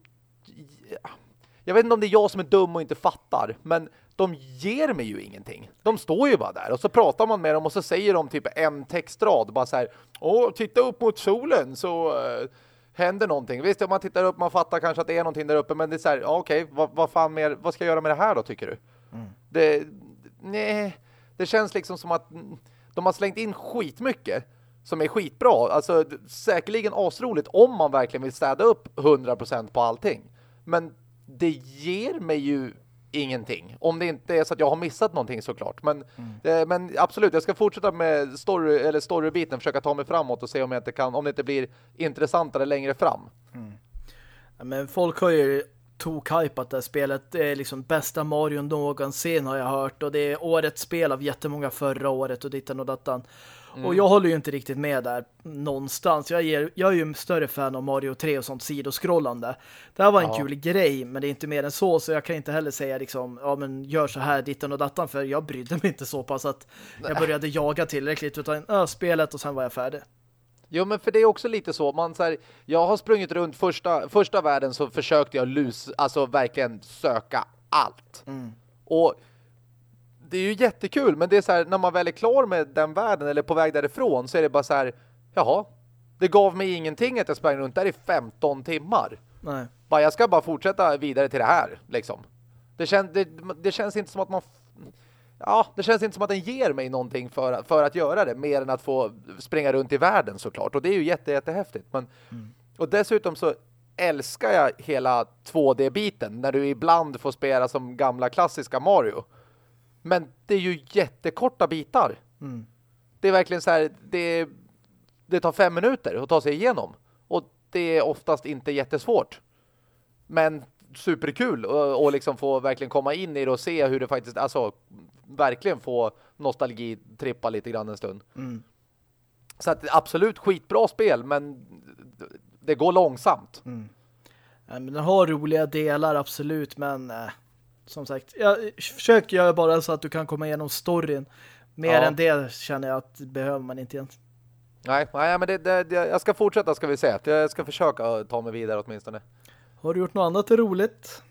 jag vet inte om det är jag som är dum och inte fattar, men de ger mig ju ingenting. De står ju bara där och så pratar man med dem och så säger de typ en textrad, bara så här, åh, titta upp mot solen så uh, händer någonting. Visst, om man tittar upp, man fattar kanske att det är någonting där uppe, men det är så här, okej, okay, vad, vad fan mer, vad ska jag göra med det här då, tycker du? Mm. Det, nej, det känns liksom som att de har slängt in skitmycket som är skitbra. Alltså säkerligen asroligt om man verkligen vill städa upp 100% på allting. Men det ger mig ju ingenting. Om det inte är så att jag har missat någonting såklart. Men, mm. eh, men absolut, jag ska fortsätta med story, eller storybiten. Försöka ta mig framåt och se om, jag inte kan, om det inte blir intressantare längre fram. Mm. Men folk har ju tok-hypat det här spelet. Det är liksom bästa Mario någonsin har jag hört. Och det är årets spel av jättemånga förra året och dittan och dattan. Mm. Och jag håller ju inte riktigt med där någonstans. Jag, ger, jag är ju en större fan av Mario 3 och sånt sidoskrollande. Det här var en ja. kul grej, men det är inte mer än så. Så jag kan inte heller säga liksom, ja men gör så här dittan och dattan. För jag brydde mig inte så pass att jag började jaga tillräckligt. Utan äh, spelet och sen var jag färdig. Jo, men för det är också lite så. Man, så här, jag har sprungit runt första, första världen så försökte jag lus, alltså verkligen söka allt. Mm. Och det är ju jättekul, men det är så här, när man väl är klar med den världen eller på väg därifrån så är det bara så här, jaha, det gav mig ingenting att jag sprang runt där i 15 timmar. Nej. Bara, jag ska bara fortsätta vidare till det här, liksom. Det, kän, det, det känns inte som att man ja, det känns inte som att den ger mig någonting för, för att göra det, mer än att få springa runt i världen såklart. Och det är ju jätte, jättehäftigt. Men, mm. Och dessutom så älskar jag hela 2D-biten, när du ibland får spela som gamla klassiska Mario. Men det är ju jättekorta bitar. Mm. Det är verkligen så här, det, det tar fem minuter att ta sig igenom. Och det är oftast inte jättesvårt. Men superkul och, och liksom få verkligen komma in i det och se hur det faktiskt, alltså verkligen få nostalgi trippa lite grann en stund. Mm. Så att absolut skitbra spel, men det går långsamt. Mm. Ja, men den har roliga delar, absolut, men äh, som sagt, jag, försök göra bara så att du kan komma igenom storyn. Mer ja. än det känner jag att behöver man inte egentligen. Nej, nej men det, det, jag ska fortsätta ska vi se. Jag ska försöka ta mig vidare åtminstone. Har du gjort något annat roligt?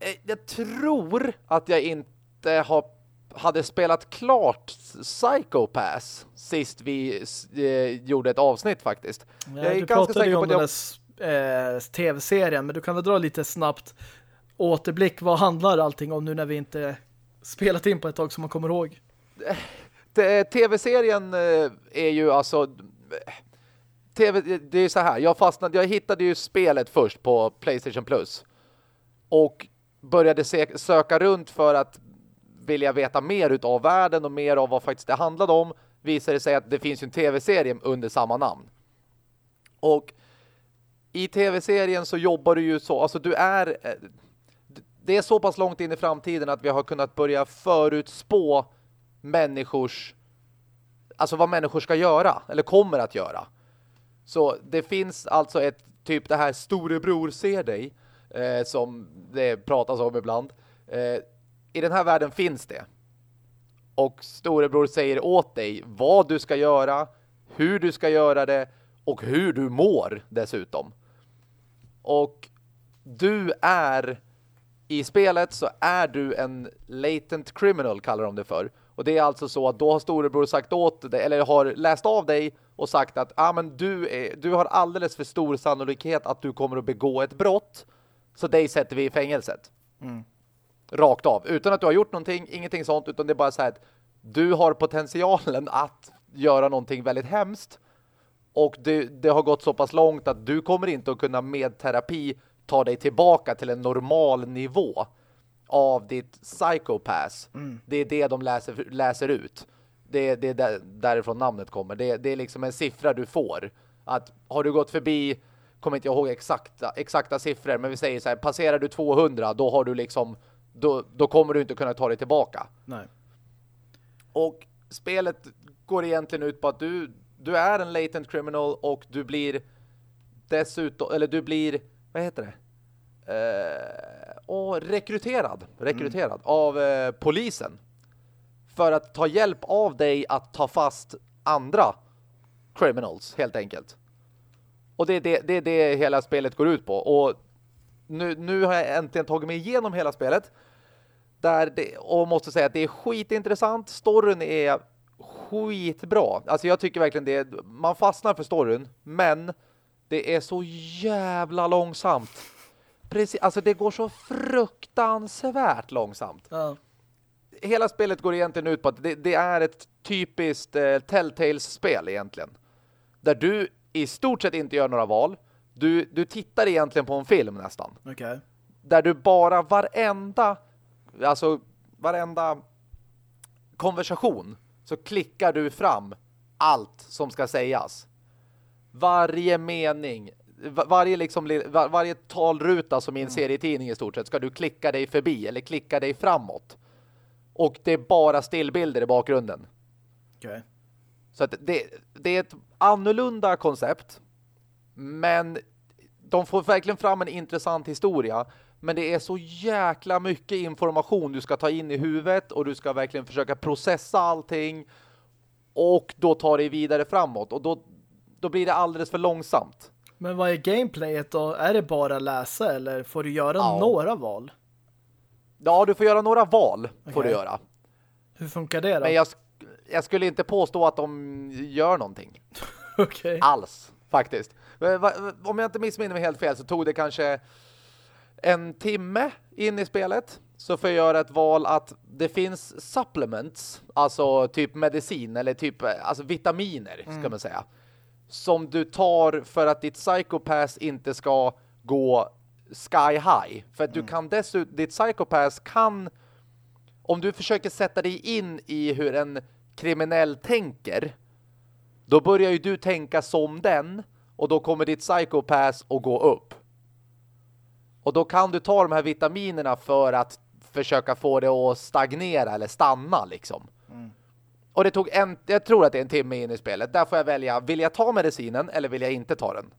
Eh, jag tror att jag inte har hade spelat klart Psychopass sist vi eh, gjorde ett avsnitt faktiskt. Ja, jag är du ganska säker på att jag... den eh, tv-serien, men du kan väl dra lite snabbt återblick. Vad handlar allting om nu när vi inte spelat in på ett tag som man kommer ihåg? Tv-serien eh, är ju alltså... TV, det är så här, jag fastnade, jag hittade ju spelet först på Playstation Plus. Och började se, söka runt för att vilja veta mer av världen och mer av vad faktiskt det handlade om visade det sig att det finns ju en tv-serie under samma namn. Och i tv-serien så jobbar du ju så, alltså du är eh, det är så pass långt in i framtiden att vi har kunnat börja förutspå människors alltså vad människor ska göra eller kommer att göra. Så det finns alltså ett typ det här storebror ser dig eh, som det pratas om ibland. Eh, I den här världen finns det. Och storebror säger åt dig vad du ska göra, hur du ska göra det och hur du mår dessutom. Och du är i spelet så är du en latent criminal kallar de det för. Och det är alltså så att då har storebror sagt åt dig, eller har läst av dig och sagt att ah, men du, är, du har alldeles för stor sannolikhet att du kommer att begå ett brott. Så dig sätter vi i fängelset. Mm. Rakt av. Utan att du har gjort någonting, ingenting sånt, utan det är bara så här att du har potentialen att göra någonting väldigt hemskt. Och det, det har gått så pass långt att du kommer inte att kunna med terapi ta dig tillbaka till en normal nivå av ditt psychopass. Mm. Det är det de läser, läser ut. Det, det är där, därifrån namnet kommer. Det, det är liksom en siffra du får. Att har du gått förbi, kommer inte jag ihåg exakta, exakta siffror, men vi säger så här, passerar du 200, då har du liksom, då, då kommer du inte kunna ta dig tillbaka. Nej. Och spelet går egentligen ut på att du, du är en latent criminal och du blir dessutom, eller du blir, vad heter det? Eh, och rekryterad, rekryterad mm. av eh, polisen för att ta hjälp av dig att ta fast andra criminals helt enkelt. Och det är det, det, det hela spelet går ut på. Och nu, nu har jag äntligen tagit mig igenom hela spelet. Där det, och måste säga att det är skitintressant. Storyn är skitbra. Alltså jag tycker verkligen det. Man fastnar för storyn. Men det är så jävla långsamt. Precis, alltså det går så fruktansvärt långsamt. Ja. Hela spelet går egentligen ut på att det, det är ett typiskt eh, Telltales-spel egentligen. Där du i stort sett inte gör några val. Du, du tittar egentligen på en film nästan. Okay. Där du bara varenda alltså varenda konversation så klickar du fram allt som ska sägas. Varje mening, varje, liksom, var, varje talruta som i en mm. serietidning i stort sett ska du klicka dig förbi eller klicka dig framåt. Och det är bara stillbilder i bakgrunden. Okay. Så att det, det är ett annorlunda koncept. Men de får verkligen fram en intressant historia. Men det är så jäkla mycket information du ska ta in i huvudet och du ska verkligen försöka processa allting och då ta dig vidare framåt. Och då, då blir det alldeles för långsamt. Men vad är gameplayet då? Är det bara läsa eller får du göra ja. några val? Ja, du får göra några val okay. får du göra. Hur funkar det då? Men jag, jag skulle inte påstå att de gör någonting. okay. Alls, faktiskt. Om jag inte missminner mig helt fel så tog det kanske en timme in i spelet så får jag göra ett val att det finns supplements, alltså typ medicin eller typ alltså vitaminer ska mm. man säga som du tar för att ditt psychopass inte ska gå sky high. För att mm. du kan dessutom, ditt psychopass kan, om du försöker sätta dig in i hur en kriminell tänker, då börjar ju du tänka som den och då kommer ditt psychopass att gå upp. Och då kan du ta de här vitaminerna för att försöka få det att stagnera eller stanna liksom. Och det tog en, jag tror att det är en timme in i spelet. Där får jag välja, vill jag ta medicinen eller vill jag inte ta den?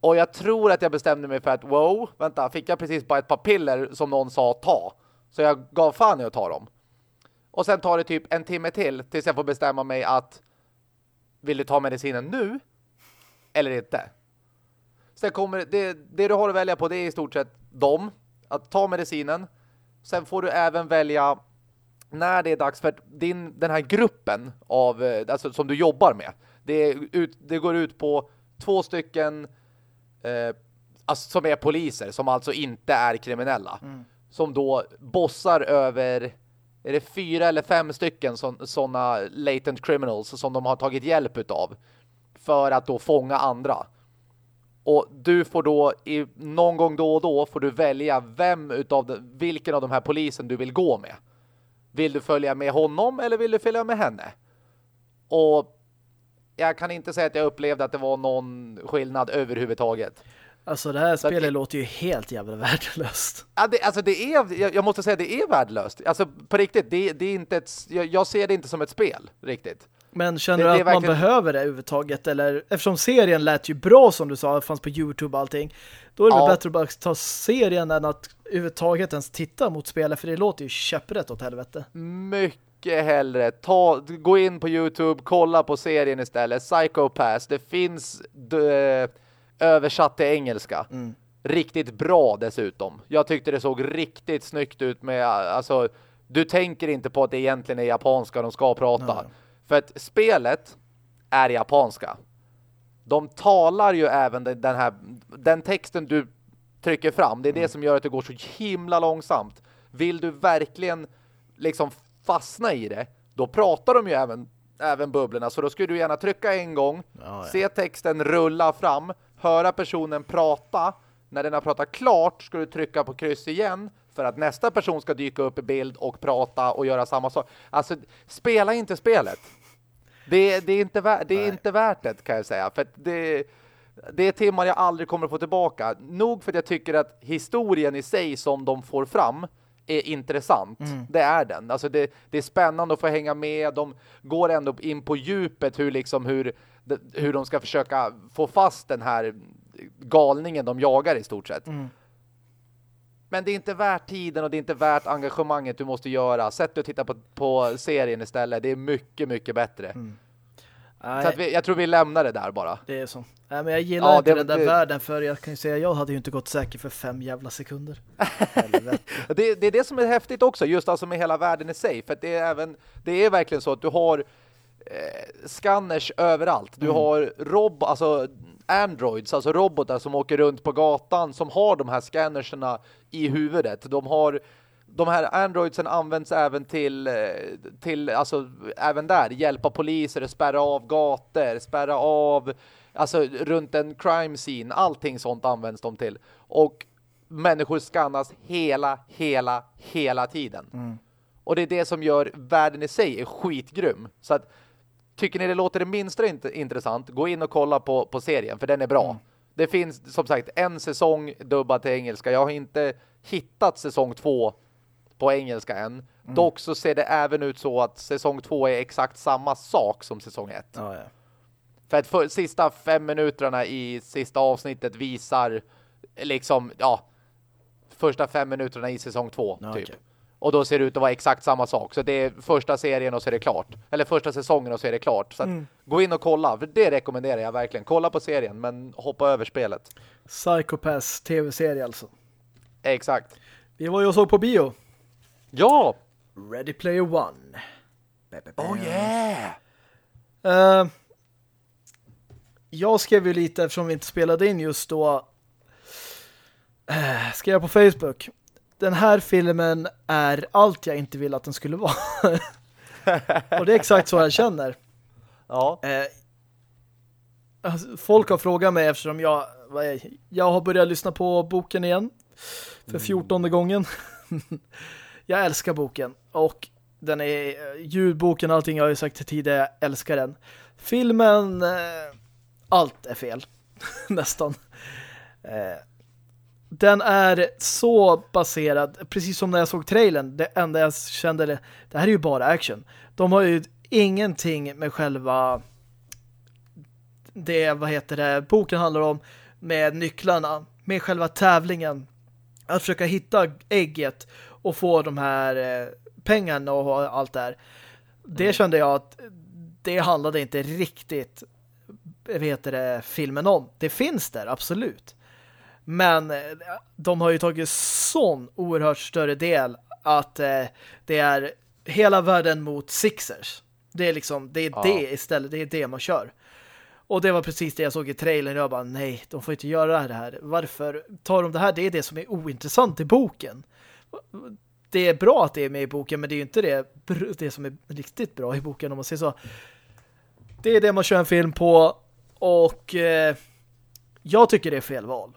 Och jag tror att jag bestämde mig för att, wow, vänta, fick jag precis bara ett par piller som någon sa ta. Så jag gav fan i att ta dem. Och sen tar det typ en timme till tills jag får bestämma mig att vill du ta medicinen nu eller inte? Sen kommer det, det du har att välja på det är i stort sett dem, att ta medicinen. Sen får du även välja när det är dags för din, den här gruppen av, eh, alltså, som du jobbar med. Det, ut, det går ut på två stycken eh, alltså, som är poliser, som alltså inte är kriminella. Mm. Som då bossar över är det fyra eller fem stycken sådana latent criminals som de har tagit hjälp utav för att då fånga andra. Och du får då i, någon gång då och då får du välja vem utav de, vilken av de här polisen du vill gå med. Vill du följa med honom eller vill du följa med henne? Och jag kan inte säga att jag upplevde att det var någon skillnad överhuvudtaget. Alltså det här så spelet det, låter ju helt jävla värdelöst. Ja, det, alltså det är, jag, jag, måste säga det är värdelöst. Alltså på riktigt, det, det är inte ett, jag, jag, ser det inte som ett spel, riktigt. Men känner det, du att man verkligen... behöver det överhuvudtaget? Eller, eftersom serien lät ju bra som du sa, fanns på Youtube och allting. Då är det ja. väl bättre att bara ta serien än att överhuvudtaget ens titta mot spelet. För det låter ju käpprätt åt helvete. Mycket hellre. Ta, gå in på Youtube, kolla på serien istället. Psycho Pass. Det finns dö, översatt till engelska. Mm. Riktigt bra dessutom. Jag tyckte det såg riktigt snyggt ut med, alltså, du tänker inte på att det egentligen är japanska de ska prata. Nej. För att spelet är japanska. De talar ju även den här den texten du trycker fram. Det är det mm. som gör att det går så himla långsamt. Vill du verkligen liksom fastna i det, då pratar de ju även även bubblorna. Så då skulle du gärna trycka en gång, ja, ja. se texten rulla fram, höra personen prata. När den har pratat klart ska du trycka på kryss igen för att nästa person ska dyka upp i bild och prata och göra samma sak. Alltså, spela inte spelet. Det, det är, inte, det är inte värt det kan jag säga. För det, det är timmar jag aldrig kommer att få tillbaka. Nog för att jag tycker att historien i sig som de får fram är intressant. Mm. Det är den. Alltså det, det, är spännande att få hänga med. De går ändå in på djupet hur, liksom, hur, hur de ska försöka få fast den här galningen de jagar i stort sett. Mm. Men det är inte värt tiden och det är inte värt engagemanget du måste göra. Sätt dig och titta på, på serien istället. Det är mycket, mycket bättre. Mm. Så vi, jag tror vi lämnar det där bara. Det är så. Nej, men jag gillar ja, inte det, den där det... världen för jag kan ju säga jag hade ju inte gått säker för fem jävla sekunder. det, det är det som är häftigt också, just alltså med hela världen i sig. För det är även, det är verkligen så att du har eh, scanners överallt. Du mm. har rob, alltså androids, alltså robotar som åker runt på gatan som har de här scannerserna i huvudet. De har de här androidsen används även till, eh, till alltså även där, hjälpa poliser, spärra av gator, spärra av alltså runt en crime scene, allting sånt används de till. Och människor skannas hela, hela, hela tiden. Mm. Och det är det som gör världen i sig är skitgrym. Så att tycker ni det låter det minsta int intressant, gå in och kolla på, på serien, för den är bra. Mm. Det finns som sagt en säsong dubbad till engelska. Jag har inte hittat säsong två på engelska än. Mm. Dock så ser det även ut så att säsong två är exakt samma sak som säsong ett. Oh, ja. För att för, sista fem minuterna i sista avsnittet visar liksom, ja, första fem minuterna i säsong två, oh, typ. Okay. Och då ser det ut att vara exakt samma sak. Så det är första serien och så är det klart. Eller första säsongen och så är det klart. Så mm. gå in och kolla. För det rekommenderar jag verkligen. Kolla på serien, men hoppa över spelet. Psychopass tv-serie alltså. Exakt. Vi var ju och såg på bio. Ja! Ready Player One. Oh yeah! Uh, jag skrev ju lite eftersom vi inte spelade in just då uh, skrev jag på Facebook den här filmen är allt jag inte vill att den skulle vara. och det är exakt så jag känner. Ja. Uh, alltså, folk har frågat mig eftersom jag jag har börjat lyssna på boken igen för fjortonde gången. jag älskar boken och den är ljudboken, allting jag har ju sagt tidigare, jag älskar den. Filmen, eh, allt är fel. Nästan. Eh, den är så baserad, precis som när jag såg trailern, det enda jag kände det, det här är ju bara action. De har ju ingenting med själva det, vad heter det, boken handlar om med nycklarna, med själva tävlingen. Att försöka hitta ägget och få de här eh, pengarna och allt det här. Det mm. kände jag att det handlade inte riktigt vad heter det, filmen om. Det finns där, absolut. Men eh, de har ju tagit sån oerhört större del att eh, det är hela världen mot Sixers. Det är liksom, det är ja. det istället, det är det man kör. Och det var precis det jag såg i trailern. Jag bara, nej, de får inte göra det här. Varför tar de det här? Det är det som är ointressant i boken. Det är bra att det är med i boken, men det är ju inte det, det som är riktigt bra i boken om man säger så. Det är det man kör en film på och eh, jag tycker det är fel val.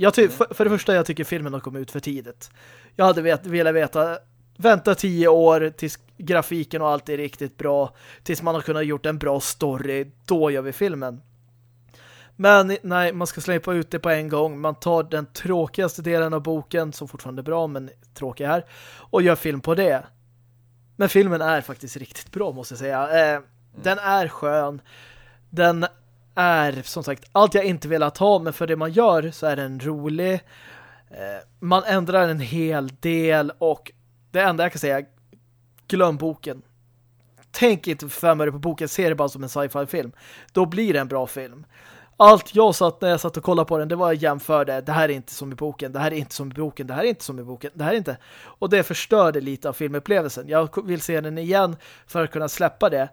Jag ty mm. för, för, det första, jag tycker filmen har kommit ut för tidigt. Jag hade vet, velat veta vänta tio år tills grafiken och allt är riktigt bra. Tills man har kunnat gjort en bra story. Då gör vi filmen. Men nej, man ska släppa ut det på en gång. Man tar den tråkigaste delen av boken, som fortfarande är bra men tråkig här, och gör film på det. Men filmen är faktiskt riktigt bra, måste jag säga. Eh, mm. Den är skön. Den är, som sagt, allt jag inte velat ha, men för det man gör så är den rolig. Eh, man ändrar en hel del och det enda jag kan säga glöm boken. Tänk inte för fem öre på boken, se det bara som en sci-fi-film. Då blir det en bra film. Allt jag satt när jag satt och kollade på den, det var jag jämförde, det här är inte som i boken, det här är inte som i boken, det här är inte som i boken, det här är inte. Och det förstörde lite av filmupplevelsen. Jag vill se den igen för att kunna släppa det.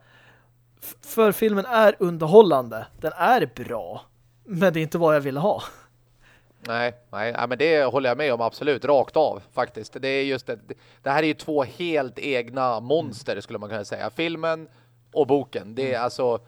För filmen är underhållande. Den är bra. Men det är inte vad jag ville ha. Nej, nej, men det håller jag med om absolut, rakt av faktiskt. Det är just det, det här är ju två helt egna monster skulle man kunna säga. Filmen och boken, det är mm. alltså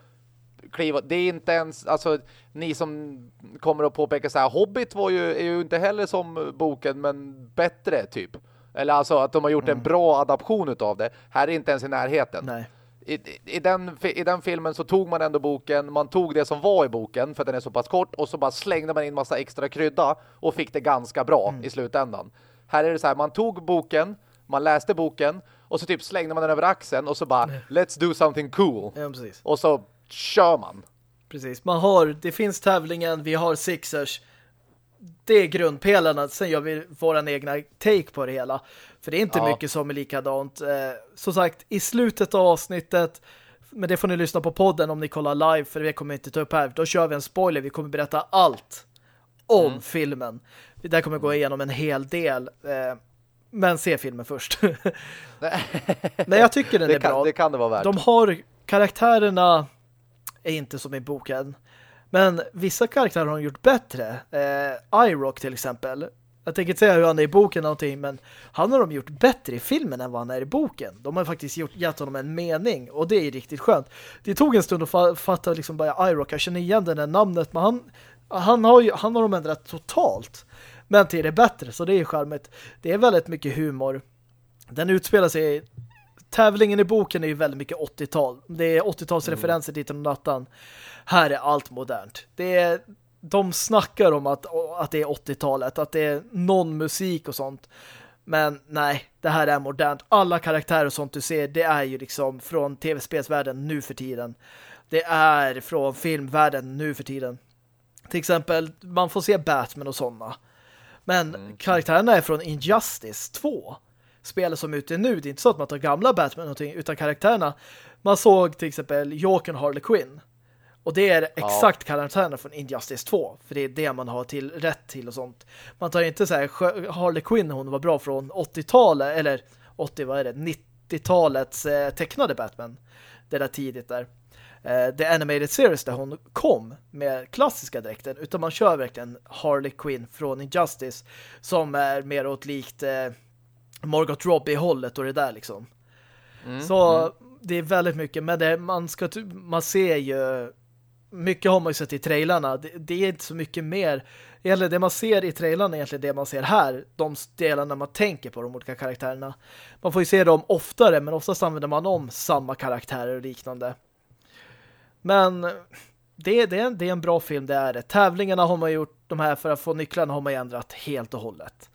det är inte ens, alltså ni som kommer att påpeka så här, Hobbit var ju, är ju inte heller som boken men bättre typ. Eller alltså att de har gjort mm. en bra adaption av det. Här är inte ens i närheten. Nej i, i, den, i den filmen så tog man ändå boken, man tog det som var i boken för att den är så pass kort och så bara slängde man in massa extra krydda och fick det ganska bra mm. i slutändan. Här är det så här, man tog boken, man läste boken och så typ slängde man den över axeln och så bara, mm. let's do something cool. Ja, och så kör man. Precis, man har, det finns tävlingen, vi har Sixers det är grundpelarna. Sen gör vi våran egna take på det hela. För det är inte ja. mycket som är likadant. Eh, som sagt, i slutet av avsnittet men det får ni lyssna på podden om ni kollar live för det kommer inte ta upp här. Då kör vi en spoiler. Vi kommer berätta allt om mm. filmen. Vi där kommer gå igenom en hel del. Eh, men se filmen först. men jag tycker den det är kan, bra. Det kan det vara värt. De har karaktärerna är inte som i boken. Men vissa karaktärer har de gjort bättre. Eh, Irock till exempel. Jag tänker inte säga hur han är i boken någonting, men han har de gjort bättre i filmen än vad han är i boken. De har faktiskt gjort, gett honom en mening och det är riktigt skönt. Det tog en stund att fatta liksom bara Irock, jag känner igen det där namnet, men han, han, har, ju, han har de ändrat totalt. Men till det bättre, så det är charmigt. Det är väldigt mycket humor. Den utspelar sig tävlingen i boken är ju väldigt mycket 80-tal. Det är 80-talsreferenser mm. dit och nattan. Här är allt modernt. Det är, de snackar om att, att det är 80-talet, att det är någon musik och sånt. Men nej, det här är modernt. Alla karaktärer och sånt du ser, det är ju liksom från tv-spelsvärlden nu för tiden. Det är från filmvärlden nu för tiden. Till exempel, man får se Batman och sådana. Men mm. karaktärerna är från Injustice 2 spelet som är ute nu. Det är inte så att man tar gamla Batman någonting, utan karaktärerna. Man såg till exempel Jokern Harley Quinn. Och det är exakt ja. karaktärerna från Injustice 2. För det är det man har till rätt till och sånt. Man tar inte så här Harley Quinn, hon var bra från 80-talet, eller 80, vad är det? 90-talets eh, tecknade Batman. Det där tidigt där. Eh, The Animated Series där hon kom med klassiska dräkten. Utan man kör verkligen Harley Quinn från Injustice som är mer åt likt eh, Margot Robbie-hållet och det där liksom. Mm, så mm. det är väldigt mycket, men det, man, ska, man ser ju mycket har man ju sett i trailarna. Det, det, är inte så mycket mer. Eller det man ser i trailarna är egentligen det man ser här. De delarna man tänker på de olika karaktärerna. Man får ju se dem oftare, men oftast använder man om samma karaktärer och liknande. Men det, det, det är en bra film, det är det. Tävlingarna har man gjort, de här för att få nycklarna har man ändrat helt och hållet.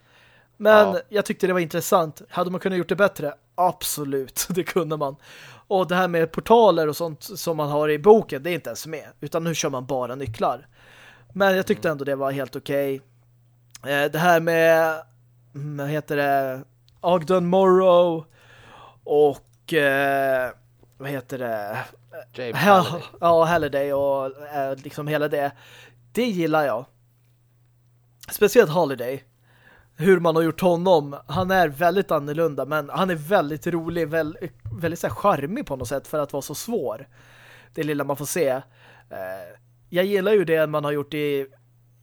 Men ja. jag tyckte det var intressant. Hade man kunnat gjort det bättre? Absolut, det kunde man. Och det här med portaler och sånt som man har i boken, det är inte ens med. Utan nu kör man bara nycklar. Men jag tyckte ändå det var helt okej. Okay. Eh, det här med mm, vad heter det? Ogden Morrow och eh, vad heter det? James Halliday. Ja, Halliday och eh, liksom hela det. Det gillar jag. Speciellt Holiday. Hur man har gjort honom. Han är väldigt annorlunda men han är väldigt rolig, väldigt, väldigt så här charmig på något sätt för att vara så svår. Det lilla man får se. Eh, jag gillar ju det man har gjort i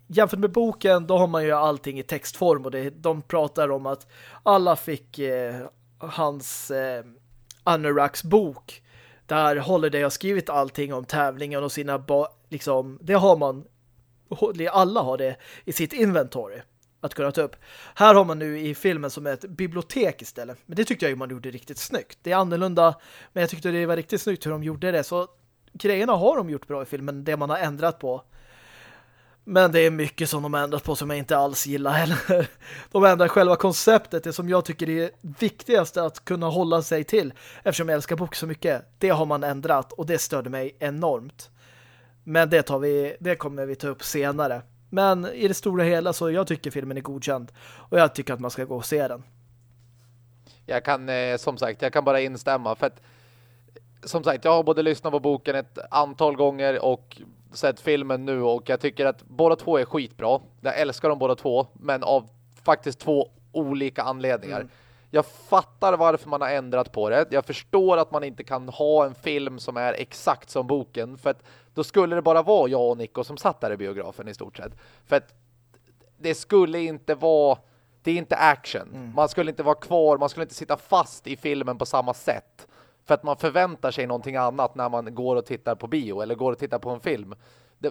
jämfört med boken, då har man ju allting i textform och det, de pratar om att alla fick eh, hans eh, Anoraks bok där Holiday har skrivit allting om tävlingen och sina liksom, det har man alla har det i sitt inventory att kunna ta upp. Här har man nu i filmen som ett bibliotek istället. Men det tyckte jag ju man gjorde riktigt snyggt. Det är annorlunda, men jag tyckte det var riktigt snyggt hur de gjorde det. Så grejerna har de gjort bra i filmen, det man har ändrat på. Men det är mycket som de har ändrat på som jag inte alls gillar heller. De ändrar själva konceptet, det som jag tycker är viktigast att kunna hålla sig till. Eftersom jag älskar bok så mycket. Det har man ändrat och det störde mig enormt. Men det, tar vi, det kommer vi ta upp senare. Men i det stora hela så jag tycker filmen är godkänd. Och jag tycker att man ska gå och se den. Jag kan, eh, som sagt, jag kan bara instämma. För att, som sagt, jag har både lyssnat på boken ett antal gånger och sett filmen nu. Och jag tycker att båda två är skitbra. Jag älskar dem båda två. Men av faktiskt två olika anledningar. Mm. Jag fattar varför man har ändrat på det. Jag förstår att man inte kan ha en film som är exakt som boken. För att då skulle det bara vara jag och Nico som satt där i biografen i stort sett. För att det skulle inte vara... Det är inte action. Mm. Man skulle inte vara kvar, man skulle inte sitta fast i filmen på samma sätt. För att man förväntar sig någonting annat när man går och tittar på bio eller går och tittar på en film.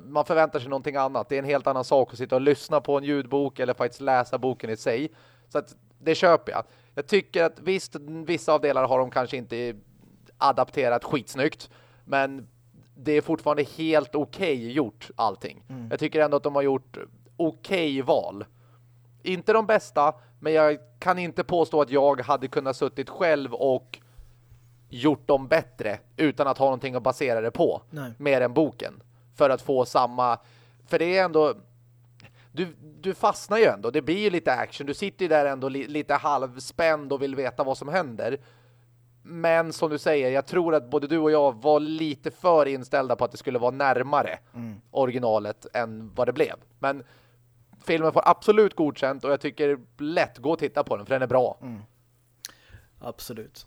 man förväntar sig någonting annat. Det är en helt annan sak att sitta och lyssna på en ljudbok eller faktiskt läsa boken i sig. Så att det köper jag. Jag tycker att visst, vissa av delar har de kanske inte adapterat skitsnyggt. Men det är fortfarande helt okej okay gjort allting. Mm. Jag tycker ändå att de har gjort okej okay val. Inte de bästa, men jag kan inte påstå att jag hade kunnat suttit själv och gjort dem bättre utan att ha någonting att basera det på. Nej. Mer än boken. För att få samma... För det är ändå... Du, du fastnar ju ändå. Det blir ju lite action. Du sitter ju där ändå li, lite halvspänd och vill veta vad som händer. Men som du säger, jag tror att både du och jag var lite för inställda på att det skulle vara närmare mm. originalet än vad det blev. Men filmen får absolut godkänt och jag tycker lätt gå och titta på den för den är bra. Mm. Absolut.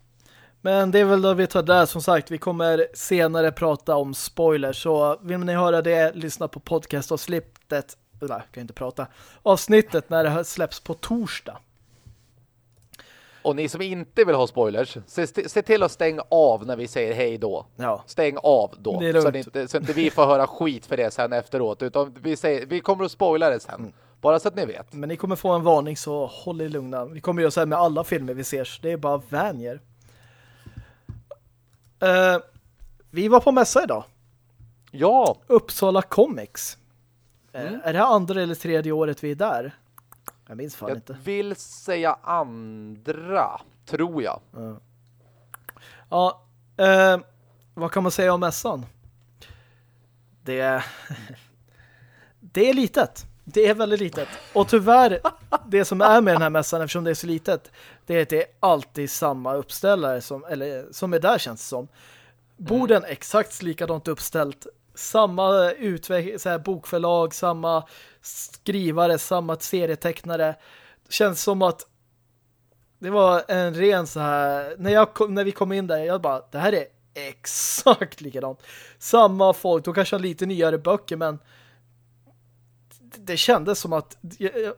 Men det är väl då vi tar där. Som sagt, vi kommer senare prata om spoilers. Så vill ni höra det, lyssna på podcast och slippet. Nej, kan inte prata. Avsnittet när det släpps på torsdag. Och ni som inte vill ha spoilers, se, se till att stänga av när vi säger hej då. Ja. Stäng av då. Så, inte, så inte vi får höra skit för det sen efteråt. Utan vi, säger, vi kommer att spoila det sen. Mm. Bara så att ni vet. Men ni kommer få en varning så håll er lugna. Vi kommer göra så här med alla filmer vi ser. Det är bara vänjer. Uh, vi var på mässa idag. Ja. Uppsala Comics. Eh, mm. Uh, är det andra eller tredje året vi är där? Jag minns fan jag inte. Jag vill säga andra, tror jag. Uh. Ja, uh, vad kan man säga om mässan? Det, det är litet. Det är väldigt litet. Och tyvärr, det som är med den här mässan, eftersom det är så litet, det är att det är alltid samma uppställare som, eller, som är där känns det som. Borden mm. exakt likadant uppställt. Samma utveck så här, bokförlag, samma skrivare, samma serietecknare. Det känns som att det var en ren så här när, jag kom, när vi kom in där, jag bara, det här är exakt likadant. Samma folk, då kanske har lite nyare böcker, men det kändes som att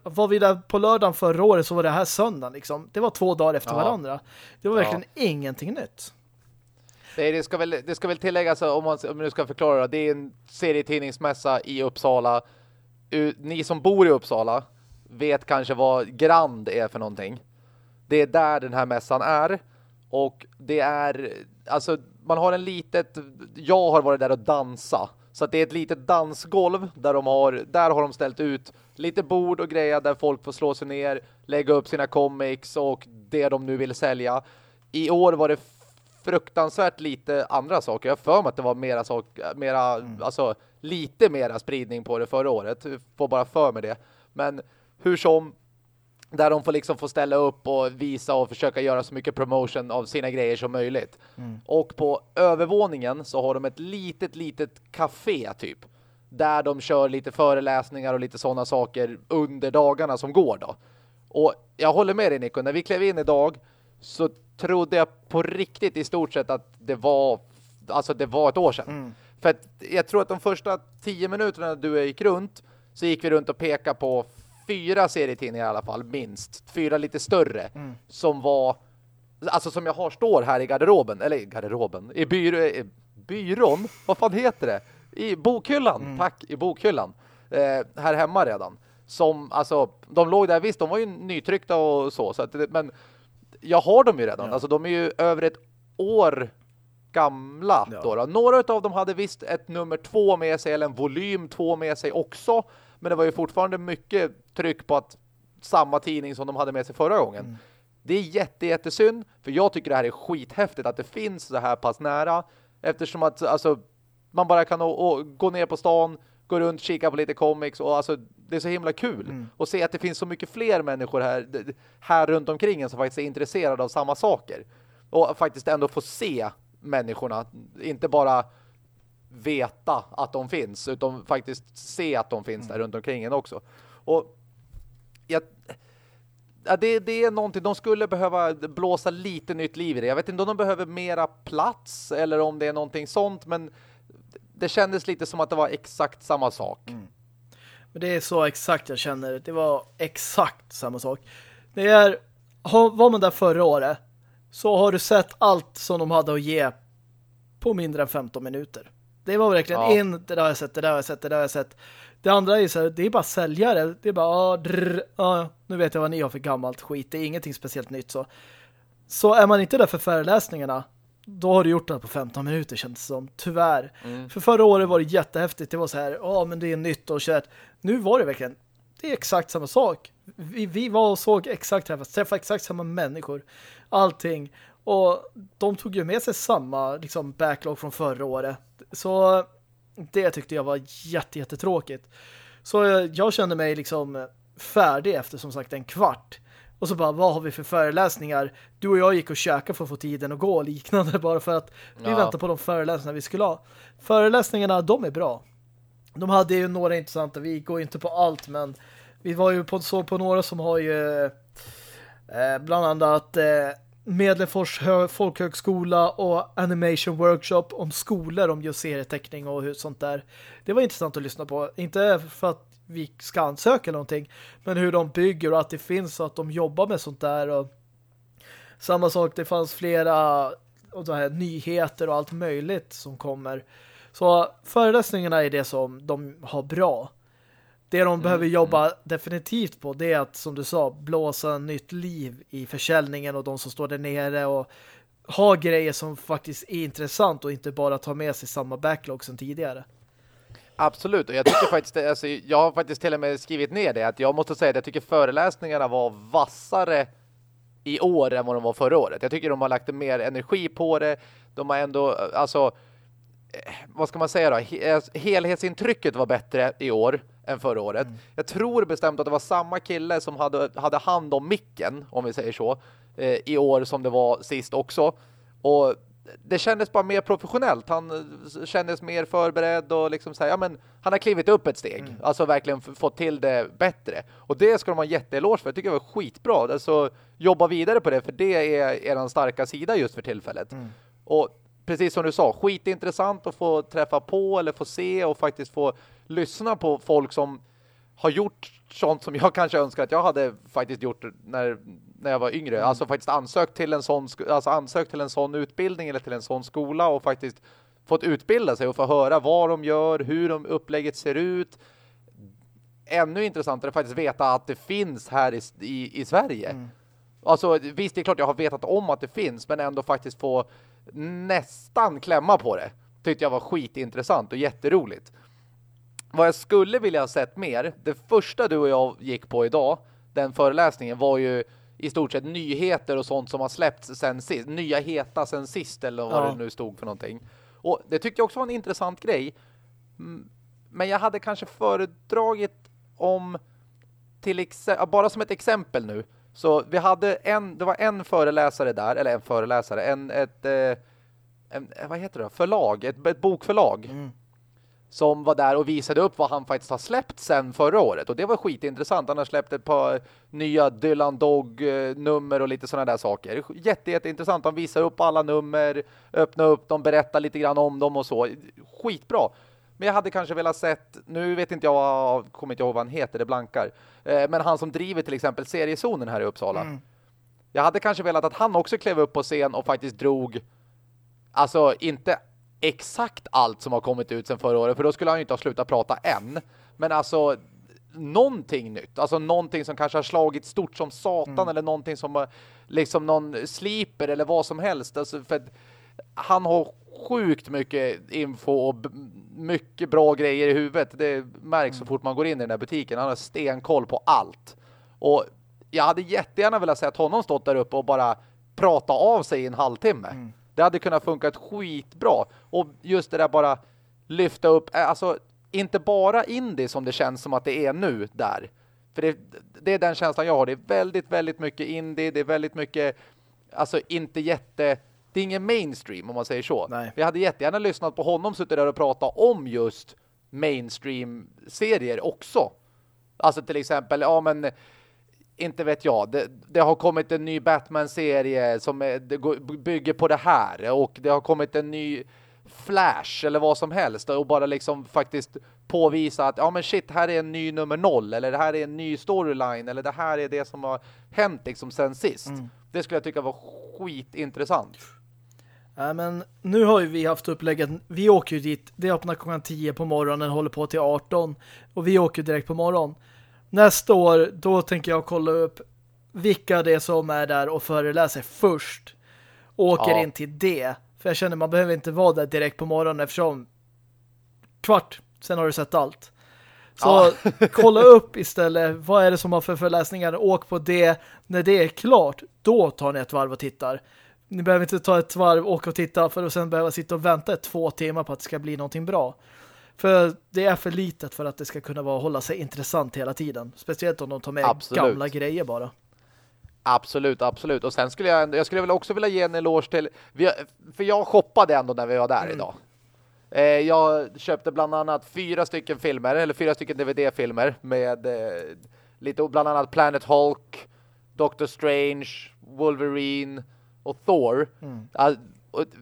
var vi där på lördagen förra året så var det här söndagen liksom. Det var två dagar efter ja. varandra. Det var verkligen ja. ingenting nytt. Det, det, ska väl, det ska väl tilläggas om man, om man ska förklara det är en serietidningsmässa i Uppsala. Ni som bor i Uppsala vet kanske vad Grand är för någonting. Det är där den här mässan är. Och det är, alltså man har en litet, jag har varit där och dansa Så att det är ett litet dansgolv där de har, där har de ställt ut lite bord och grejer där folk får slå sig ner, lägga upp sina comics och det de nu vill sälja. I år var det fruktansvärt lite andra saker. Jag för mig att det var mera, sak, mera mm. alltså lite mera spridning på det förra året. Får bara för mig det. Men hur som där de får liksom få ställa upp och visa och försöka göra så mycket promotion av sina grejer som möjligt. Mm. Och på övervåningen så har de ett litet, litet café typ. Där de kör lite föreläsningar och lite sådana saker under dagarna som går då. Och jag håller med dig Nico, när vi klev in idag så trodde jag på riktigt i stort sett att det var alltså det var ett år sedan. Mm. För att jag tror att de första tio minuterna du gick runt så gick vi runt och pekade på fyra serietidningar i alla fall, minst. Fyra lite större mm. som var alltså som jag har står här i garderoben, eller i garderoben, i byrå, i byrån, vad fan heter det? I bokhyllan, mm. tack, i bokhyllan. Eh, här hemma redan. Som, alltså, de låg där, visst, de var ju nytryckta och så, så att, men jag har dem ju redan. Ja. Alltså de är ju över ett år gamla. Ja. Då, då. Några av dem hade visst ett nummer två med sig eller en volym två med sig också. Men det var ju fortfarande mycket tryck på att samma tidning som de hade med sig förra gången. Mm. Det är jätte, jättesynd. För jag tycker det här är skithäftigt att det finns så här pass nära. Eftersom att alltså, man bara kan gå ner på stan, gå runt, kika på lite comics och alltså det är så himla kul mm. att se att det finns så mycket fler människor här, här runt omkring en som faktiskt är intresserade av samma saker. Och faktiskt ändå få se människorna, inte bara veta att de finns utan faktiskt se att de finns där mm. runt omkring en också. Och jag, ja, det, det är någonting, de skulle behöva blåsa lite nytt liv i det. Jag vet inte om de behöver mera plats eller om det är någonting sånt men det kändes lite som att det var exakt samma sak. Mm. Men det är så exakt jag känner. Det var exakt samma sak. Det är, var man där förra året så har du sett allt som de hade att ge på mindre än 15 minuter. Det var verkligen ja. in, det där har jag sett, det där har jag sett, det där har jag sett. Det andra är så här, det är bara säljare. Det är bara, ah, drr, ah, nu vet jag vad ni har för gammalt skit. Det är ingenting speciellt nytt så. Så är man inte där för föreläsningarna, då har du gjort det på 15 minuter känns det som, tyvärr. Mm. För förra året var det jättehäftigt. Det var så här, ja ah, men det är nytt och kört. Nu var det verkligen, det är exakt samma sak. Vi, vi var och såg exakt träffas, träffade exakt samma människor. Allting. Och de tog ju med sig samma liksom, backlog från förra året. Så det tyckte jag var jätte, jättetråkigt. Så jag kände mig liksom färdig efter som sagt en kvart. Och så bara, vad har vi för föreläsningar? Du och jag gick och käkade för att få tiden att gå och liknande bara för att vi ja. väntar på de föreläsningar vi skulle ha. Föreläsningarna, de är bra. De hade ju några intressanta, vi går inte på allt men vi var ju på, så på några som har ju eh, bland annat eh, Medlefors folkhögskola och animation workshop om skolor om just serieteckning och hur sånt där. Det var intressant att lyssna på. Inte för att vi ska ansöka eller någonting, men hur de bygger och att det finns och att de jobbar med sånt där. Och samma sak, det fanns flera och här, nyheter och allt möjligt som kommer. Så föreläsningarna är det som de har bra. Det de mm. behöver jobba mm. definitivt på det är att, som du sa, blåsa nytt liv i försäljningen och de som står där nere och ha grejer som faktiskt är intressant och inte bara ta med sig samma backlog som tidigare. Absolut, och jag tycker faktiskt, alltså, jag har faktiskt till och med skrivit ner det, att jag måste säga att jag tycker föreläsningarna var vassare i år än vad de var förra året. Jag tycker de har lagt mer energi på det. De har ändå, alltså, eh, vad ska man säga då? Eh, helhetsintrycket var bättre i år än förra året. Mm. Jag tror bestämt att det var samma kille som hade, hade hand om micken, om vi säger så, eh, i år som det var sist också. Och det kändes bara mer professionellt. Han eh, kändes mer förberedd och liksom säga, ja men han har klivit upp ett steg. Mm. Alltså verkligen fått till det bättre. Och det ska de ha jätteeloge för. Jag tycker det var skitbra. Alltså jobba vidare på det för det är er starka sida just för tillfället. Mm. Och precis som du sa, skitintressant att få träffa på eller få se och faktiskt få lyssna på folk som har gjort sånt som jag kanske önskar att jag hade faktiskt gjort när, när jag var yngre. Mm. Alltså faktiskt ansökt till en sån alltså ansökt till en sån utbildning eller till en sån skola och faktiskt fått utbilda sig och få höra vad de gör, hur de upplägget ser ut. Ännu intressantare faktiskt veta att det finns här i, i, i Sverige. Mm. Alltså visst, det är klart jag har vetat om att det finns men ändå faktiskt få nästan klämma på det. tyckte jag var skitintressant och jätteroligt. Vad jag skulle vilja ha sett mer, det första du och jag gick på idag, den föreläsningen var ju i stort sett nyheter och sånt som har släppts sen sist. Nya heta sen sist eller vad ja. det nu stod för någonting. Och det tyckte jag också var en intressant grej. Men jag hade kanske föredragit om till bara som ett exempel nu. Så vi hade en, det var en föreläsare där, eller en föreläsare, en, ett, eh, en, vad heter det, förlag, ett, ett bokförlag. Mm som var där och visade upp vad han faktiskt har släppt sen förra året. Och det var skitintressant. Han har släppt ett par nya Dylan Dog-nummer och lite sådana där saker. Jätte, jätteintressant. Han visar upp alla nummer, öppnar upp dem, berättar lite grann om dem och så. Skitbra. Men jag hade kanske velat sett, nu vet inte jag, kommer inte ihåg vad han heter, det blankar. Eh, men han som driver till exempel seriezonen här i Uppsala. Mm. Jag hade kanske velat att han också klev upp på scen och faktiskt drog, alltså inte exakt allt som har kommit ut sen förra året. För då skulle han ju inte ha slutat prata än. Men alltså någonting nytt. Alltså någonting som kanske har slagit stort som satan mm. eller någonting som liksom någon sliper eller vad som helst. Alltså för han har sjukt mycket info och mycket bra grejer i huvudet. Det märks mm. så fort man går in i den här butiken. Han har stenkoll på allt. Och jag hade jättegärna velat se att honom stått där uppe och bara prata av sig i en halvtimme. Mm. Det hade kunnat funka skitbra. Och just det där bara lyfta upp, eh, alltså inte bara indie som det känns som att det är nu där. För det, det är den känslan jag har. Det är väldigt, väldigt mycket indie. Det är väldigt mycket, alltså inte jätte... Det är ingen mainstream om man säger så. Nej. Vi hade jättegärna lyssnat på honom suttit där och pratat om just mainstream-serier också. Alltså till exempel, ja men inte vet jag. Det, det har kommit en ny Batman-serie som är, bygger på det här. Och det har kommit en ny Flash eller vad som helst. Och bara liksom faktiskt påvisa att ja men shit, här är en ny nummer noll. Eller det här är en ny storyline. Eller det här är det som har hänt liksom sen sist. Mm. Det skulle jag tycka var skitintressant. Ja, men nu har ju vi haft upplägget. Vi åker ju dit. Det öppnar klockan 10 på morgonen. Håller på till 18. Och vi åker direkt på morgonen. Nästa år, då tänker jag kolla upp vilka det är som är där och föreläser först. åker ja. in till det. För jag känner man behöver inte vara där direkt på morgonen eftersom kvart, sen har du sett allt. Så ja. kolla upp istället, vad är det som har för föreläsningar? Åk på det. När det är klart, då tar ni ett varv och tittar. Ni behöver inte ta ett varv, åka och titta för att sen behöva sitta och vänta två timmar på att det ska bli någonting bra. För det är för litet för att det ska kunna vara hålla sig intressant hela tiden. Speciellt om de tar med absolut. gamla grejer bara. Absolut, absolut. Och sen skulle jag, jag skulle väl också vilja ge en eloge till... för jag shoppade ändå när vi var där mm. idag. Eh, jag köpte bland annat fyra stycken filmer, eller fyra stycken DVD-filmer med eh, lite bland annat Planet Hulk, Doctor Strange, Wolverine och Thor. Mm.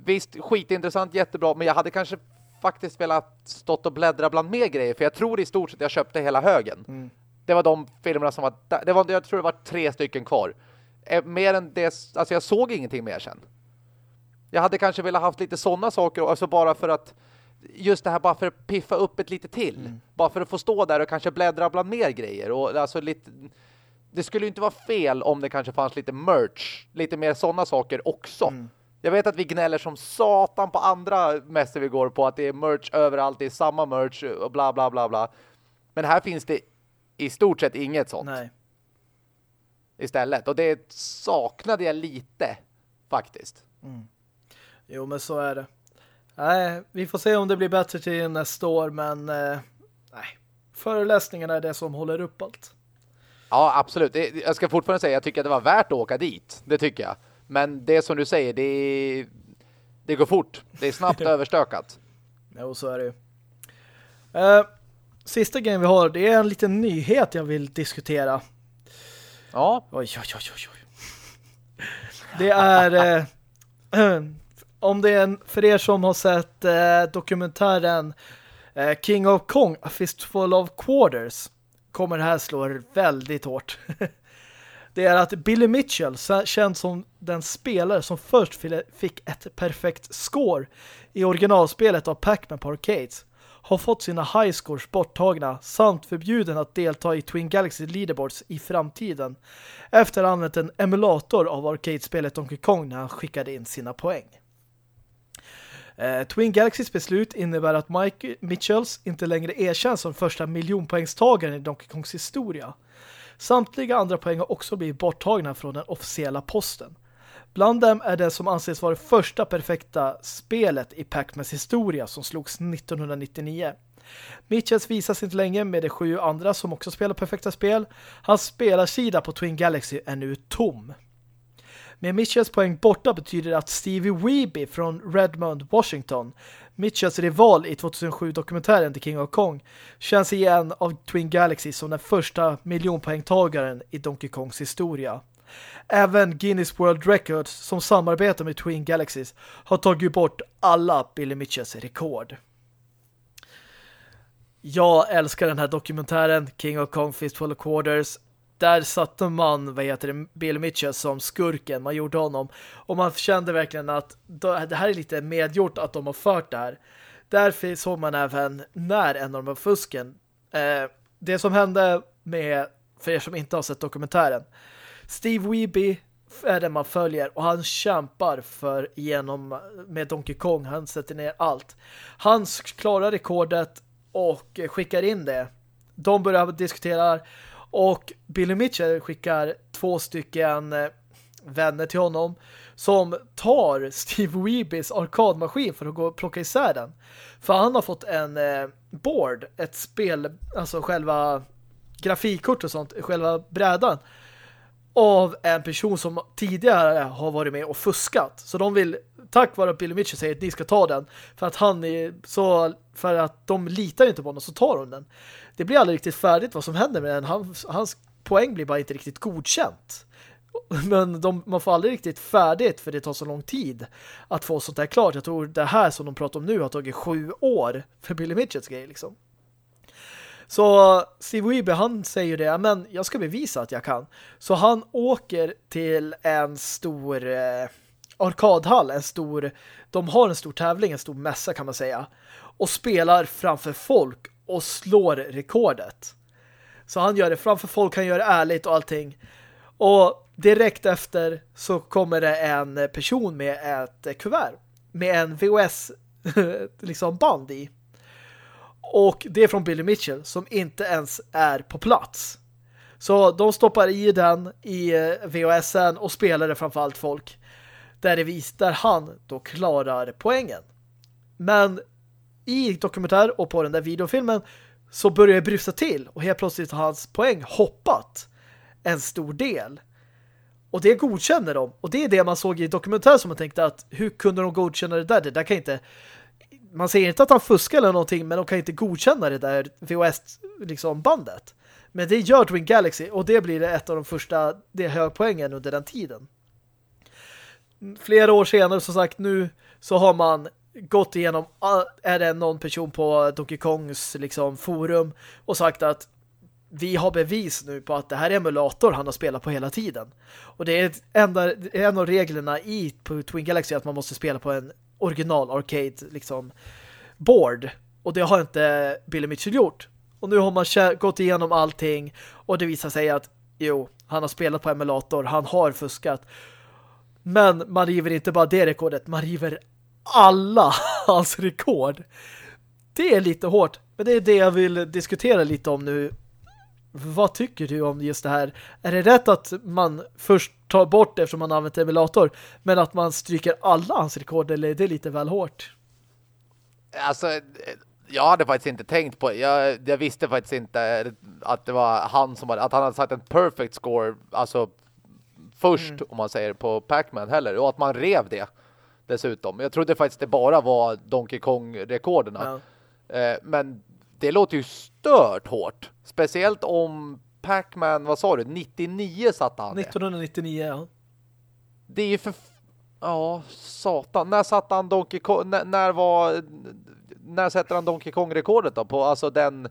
Visst, skitintressant, jättebra, men jag hade kanske faktiskt velat stått och bläddra bland mer grejer. För jag tror i stort sett jag köpte hela högen. Mm. Det var de filmerna som var där. Det var, jag tror det var tre stycken kvar. Eh, mer än det, alltså jag såg ingenting mer sen. Jag hade kanske velat haft lite sådana saker, alltså bara för att just det här bara för att piffa upp ett lite till. Mm. Bara för att få stå där och kanske bläddra bland mer grejer. Och alltså lite, det skulle ju inte vara fel om det kanske fanns lite merch, lite mer sådana saker också. Mm. Jag vet att vi gnäller som satan på andra mässor vi går på att det är merch överallt, det är samma merch och bla bla bla bla. Men här finns det i stort sett inget sånt. Nej. Istället. Och det saknade jag lite faktiskt. Mm. Jo, men så är det. Nej, vi får se om det blir bättre till nästa år, men eh, nej. Föreläsningarna är det som håller upp allt. Ja, absolut. Jag ska fortfarande säga, jag tycker att det var värt att åka dit. Det tycker jag. Men det som du säger, det, det går fort. Det är snabbt överstökat. Jo, så är det ju. Uh, sista grejen vi har, det är en liten nyhet jag vill diskutera. Ja. Oj, oj, oj, oj. oj. Det är... Uh, om det är en, för er som har sett uh, dokumentären King of Kong, A Fistful of Quarters kommer det här slå väldigt hårt. det är att Billy Mitchell, känd som den spelare som först fick ett perfekt score i originalspelet av Pac-Man på Arcades, har fått sina high scores borttagna samt förbjuden att delta i Twin Galaxy Leaderboards i framtiden efter att ha använt en emulator av arcade-spelet Donkey Kong när han skickade in sina poäng. Eh, Twin Galaxys beslut innebär att Mike Mitchells inte längre erkänns som första miljonpoängstagaren i Donkey Kongs historia. Samtliga andra poäng har också blivit borttagna från den officiella posten. Bland dem är det som anses vara det första perfekta spelet i Pac-Mans historia som slogs 1999. Mitchells visas inte länge med de sju andra som också spelar perfekta spel. Hans spelarsida på Twin Galaxy är nu tom. Med Mitchells poäng borta betyder det att Stevie Weeby från Redmond, Washington, Mitchells rival i 2007-dokumentären The King of Kong, känns igen av Twin Galaxy som den första miljonpoängtagaren i Donkey Kongs historia. Även Guinness World Records som samarbetar med Twin Galaxies har tagit bort alla Billy Mitchells rekord. Jag älskar den här dokumentären King of Kong Fistful of Quarters. Där satte man, vad heter det, Bill Mitchell som skurken. Man gjorde honom. Och man kände verkligen att det här är lite medgjort att de har fört det här. Därför såg man även när en av de fusken. Eh, det som hände med, för er som inte har sett dokumentären. Steve Weeby är den man följer och han kämpar för genom med Donkey Kong. Han sätter ner allt. Han klarar rekordet och skickar in det. De börjar diskutera och Billy Mitchell skickar två stycken eh, vänner till honom som tar Steve Weebys arkadmaskin för att gå och plocka isär den. För han har fått en eh, board, ett spel, alltså själva grafikkort och sånt, själva brädan av en person som tidigare har varit med och fuskat. Så de vill, tack vare att Billy Mitchell säger att ni ska ta den, för att han är så, för att de litar inte på honom så tar de den. Det blir aldrig riktigt färdigt vad som händer med den. Hans, hans poäng blir bara inte riktigt godkänt. Men de, man får aldrig riktigt färdigt för det tar så lång tid att få sånt här klart. Jag tror det här som de pratar om nu har tagit sju år för Billy Mitchells grej liksom. Så Steve Weeby, han säger det, men jag ska bevisa att jag kan. Så han åker till en stor eh, arkadhall, en stor, de har en stor tävling, en stor mässa kan man säga. Och spelar framför folk och slår rekordet. Så han gör det framför folk, han gör det ärligt och allting. Och direkt efter så kommer det en person med ett kuvert med en VOS liksom band i. Och det är från Billy Mitchell som inte ens är på plats. Så de stoppar i den i VHSen och spelar det framför allt folk. Där det visar där han då klarar poängen. Men i dokumentär och på den där videofilmen så börjar det brusa till och helt plötsligt har hans poäng hoppat en stor del. Och det godkänner de. Och det är det man såg i dokumentär som man tänkte att hur kunde de godkänna det där? Det där kan inte man säger inte att han fuskar eller någonting men de kan inte godkänna det där VHS-bandet. Liksom, men det gör Twin Galaxy och det blir ett av de första det högpoängen under den tiden. Flera år senare som sagt nu så har man gått igenom ah, är det någon person på Donkey Kongs liksom, forum och sagt att vi har bevis nu på att det här är emulator han har spelat på hela tiden. Och det är enda, en av reglerna i på Twin Galaxy att man måste spela på en original arcade liksom board. Och det har inte Billy Mitchell gjort. Och nu har man gått igenom allting och det visar sig att jo, han har spelat på emulator, han har fuskat. Men man river inte bara det rekordet, man river alla hans rekord. Det är lite hårt, men det är det jag vill diskutera lite om nu. Vad tycker du om just det här? Är det rätt att man först tar bort det eftersom man använt emulator, men att man stryker alla hans rekord, eller är det lite väl hårt? Alltså, jag hade faktiskt inte tänkt på jag, jag visste faktiskt inte att det var han som hade, att han hade sagt en perfect score, alltså först, mm. om man säger, på Pac-Man heller, och att man rev det dessutom. Jag trodde faktiskt det bara var Donkey Kong-rekorderna. Ja. Eh, men det låter ju stört hårt. Speciellt om Pac-Man, vad sa du? 99 satte han 1999, ja. Det är ju för... Ja, satan. När satte han Donkey Kong... När, när var... När sätter han Donkey Kong-rekordet då? På alltså den...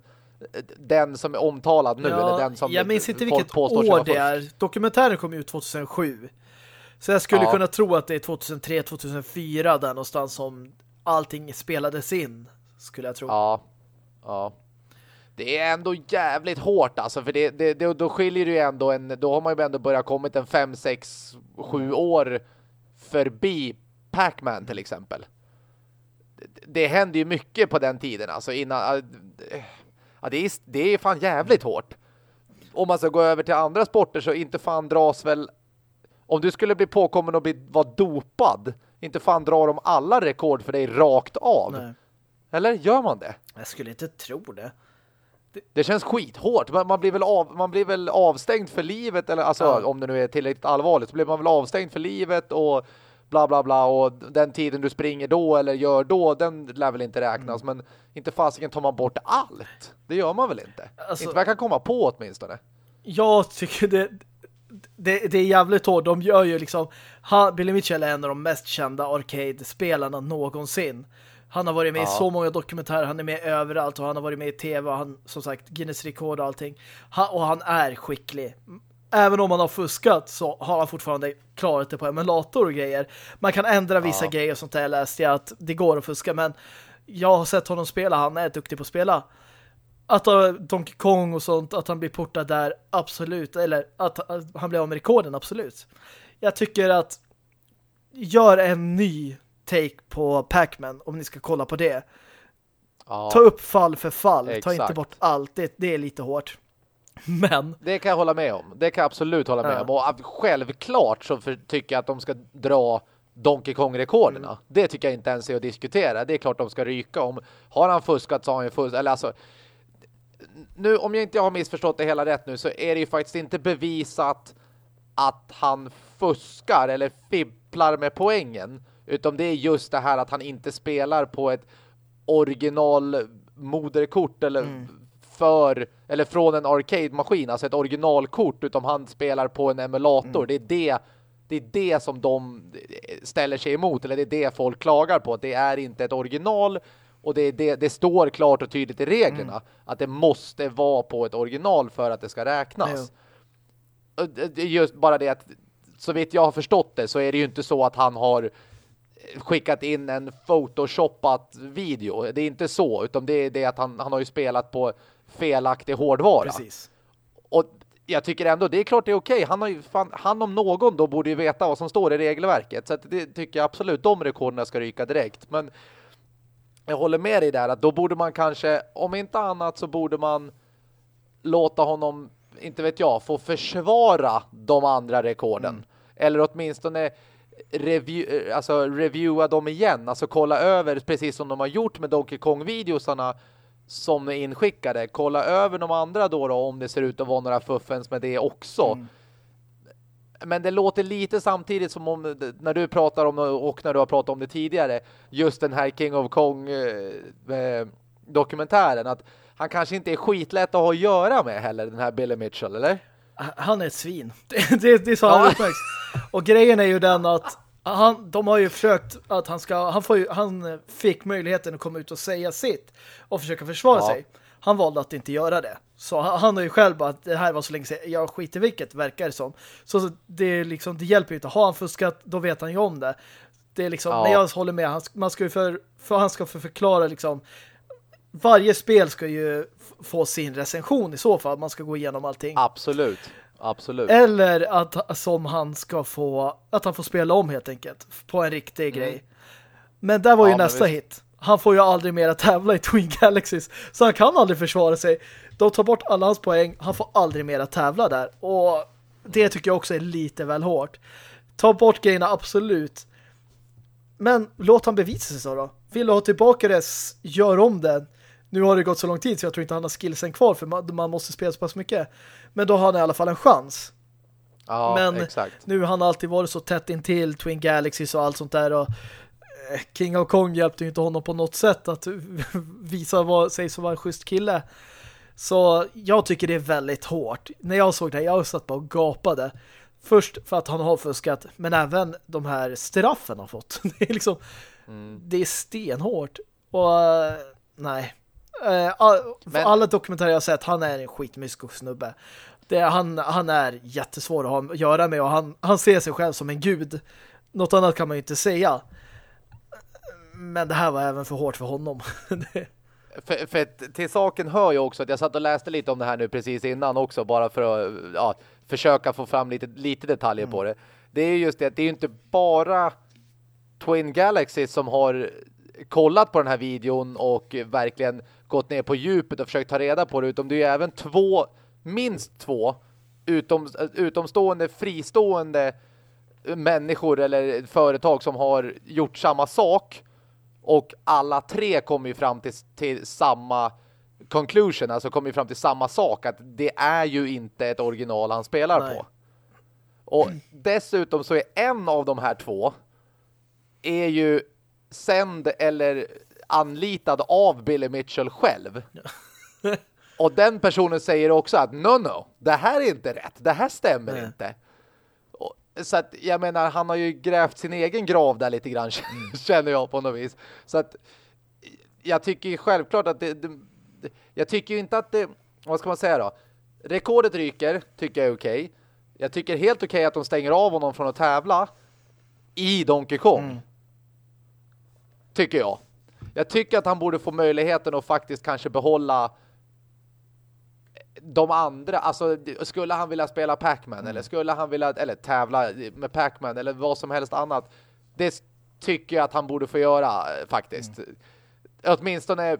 Den som är omtalad nu, ja, eller den som Jag minns inte vilket år det är. Dokumentären kom ut 2007. Så jag skulle ja. kunna tro att det är 2003-2004 där någonstans som allting spelades in, skulle jag tro. Ja, ja. Det är ändå jävligt hårt alltså, för det, det, det, då skiljer det ju ändå en, då har man ju ändå börjat kommit en 5, 6, 7 år förbi Pac-Man till exempel. det hände ju mycket på den tiden. Alltså innan... Ja, det, är, det är fan jävligt hårt. Om man ska gå över till andra sporter så inte fan dras väl... Om du skulle bli påkommen och bli, vara dopad, inte fan drar de alla rekord för dig rakt av. Nej. Eller gör man det? Jag skulle inte tro det. Det, det känns skithårt. Man, man, blir väl av, man blir väl avstängd för livet eller alltså ja. om det nu är tillräckligt allvarligt så blir man väl avstängd för livet och bla bla bla och den tiden du springer då eller gör då, den lär väl inte räknas. Mm. Men inte fasiken tar man bort allt. Det gör man väl inte? Alltså, inte vad jag kan komma på åtminstone. Jag tycker det, det, det är jävligt hårt. De gör ju liksom Billy Mitchell är en av de mest kända arcade-spelarna någonsin. Han har varit med ja. i så många dokumentärer, han är med överallt och han har varit med i tv och han, som sagt, Guinness rekord och allting. Han, och han är skicklig även om man har fuskat så har han fortfarande klarat det på emulator och grejer. Man kan ändra vissa ja. grejer och sånt där läste jag att det går att fuska men jag har sett honom spela, han är duktig på att spela. Att Donkey Kong och sånt, att han blir portad där, absolut. Eller att, han blir av med rekorden, absolut. Jag tycker att gör en ny take på Pac-Man om ni ska kolla på det. Ja. Ta upp fall för fall. Exakt. Ta inte bort allt. Det, det är lite hårt. Men... Det kan jag hålla med om. Det kan jag absolut hålla med ja. om. Och självklart så tycker jag att de ska dra Donkey Kong-rekorderna. Mm. Det tycker jag inte ens är att diskutera. Det är klart de ska ryka om. Har han fuskat så har han ju fuskat. Eller alltså... Nu, om jag inte har missförstått det hela rätt nu så är det ju faktiskt inte bevisat att han fuskar eller fipplar med poängen. Utan det är just det här att han inte spelar på ett original moderkort eller mm för eller från en arcade-maskin, alltså ett originalkort utan han spelar på en emulator. Mm. Det är det det är det som de ställer sig emot eller det är det folk klagar på. Det är inte ett original och det, det, det står klart och tydligt i reglerna mm. att det måste vara på ett original för att det ska räknas. Ja. Just bara det att så vitt jag har förstått det så är det ju inte så att han har skickat in en photoshopat video. Det är inte så, utan det är det att han, han har ju spelat på felaktig hårdvara. Precis. Och jag tycker ändå, det är klart det är okej. Han, har ju fan, han om någon då borde ju veta vad som står i regelverket. Så det tycker jag absolut, de rekorderna ska ryka direkt. Men jag håller med dig där att då borde man kanske, om inte annat så borde man låta honom, inte vet jag, få försvara de andra rekorden. Mm. Eller åtminstone review, alltså reviewa dem igen. Alltså kolla över, precis som de har gjort med Donkey Kong-videosarna som är inskickade. Kolla över de andra då, då om det ser ut att vara några fuffens med det också. Mm. Men det låter lite samtidigt som om när du pratar om och när du har pratat om det tidigare just den här King of Kong eh, eh dokumentären att han kanske inte är skitlätt att ha att göra med heller den här Billy Mitchell, eller? Han är ett svin. Det, det, det sa han ja. Och grejen är ju den att han, de har ju försökt att han ska han, får ju, han fick möjligheten att komma ut och säga sitt och försöka försvara ja. sig. Han valde att inte göra det. Så han, han har ju själv bara att det här var så länge sedan. Jag skiter vilket verkar det som. Så det, liksom, det hjälper ju inte. Har han fuskat, då vet han ju om det. Det är liksom, ja. när jag håller med, han, man ska ju för, för han ska för förklara liksom varje spel ska ju få sin recension i så fall. Man ska gå igenom allting. Absolut. Absolut. Eller att som han ska få att han får spela om helt enkelt på en riktig mm. grej. Men där var ju nästa hit. Han får ju aldrig mer tävla i Twin Galaxies. Så han kan aldrig försvara sig. De tar bort alla hans poäng. Han får aldrig mer tävla där. Och det tycker jag också är lite väl hårt. Ta bort grejerna, absolut. Men låt han bevisa sig så då. Vill du ha tillbaka det, gör om det. Nu har det gått så lång tid så jag tror inte han har skillsen kvar för man, man måste spela så pass mycket. Men då har han i alla fall en chans. Ja, Men exakt. nu har han alltid varit så tätt intill Twin Galaxies och allt sånt där och eh, King of Kong hjälpte ju inte honom på något sätt att visa vad, sig som var en schysst kille. Så jag tycker det är väldigt hårt. När jag såg det, jag satt bara och gapade. Först för att han har fuskat, men även de här straffen han fått. Det är liksom, mm. det är stenhårt. Och eh, nej, all, Men... Alla dokumentärer jag har sett, han är en skitmysko snubbe. Det, han, han är jättesvår att ha att göra med och han, han ser sig själv som en gud. Något annat kan man ju inte säga. Men det här var även för hårt för honom. för, för till saken hör jag också att jag satt och läste lite om det här nu precis innan också bara för att ja, försöka få fram lite, lite detaljer mm. på det. Det är just det att det är inte bara Twin Galaxy som har kollat på den här videon och verkligen gått ner på djupet och försökt ta reda på det utan det är även två, minst två utom, utomstående, fristående människor eller företag som har gjort samma sak och alla tre kommer ju fram till, till samma conclusion, alltså kommer ju fram till samma sak att det är ju inte ett original han spelar Nej. på. Och dessutom så är en av de här två är ju sänd eller anlitad av Billy Mitchell själv. Och den personen säger också att no, no, det här är inte rätt. Det här stämmer Nej. inte. Och, så att jag menar, han har ju grävt sin egen grav där lite grann, mm. känner jag på något vis. Så att jag tycker självklart att det, det jag tycker ju inte att det, vad ska man säga då? Rekordet ryker, tycker jag är okej. Okay. Jag tycker helt okej okay att de stänger av honom från att tävla i Donkey Kong. Mm. Tycker jag. Jag tycker att han borde få möjligheten att faktiskt kanske behålla de andra, alltså skulle han vilja spela Pac-Man mm. eller skulle han vilja eller tävla med Pac-Man eller vad som helst annat. Det tycker jag att han borde få göra eh, faktiskt. Mm. Åtminstone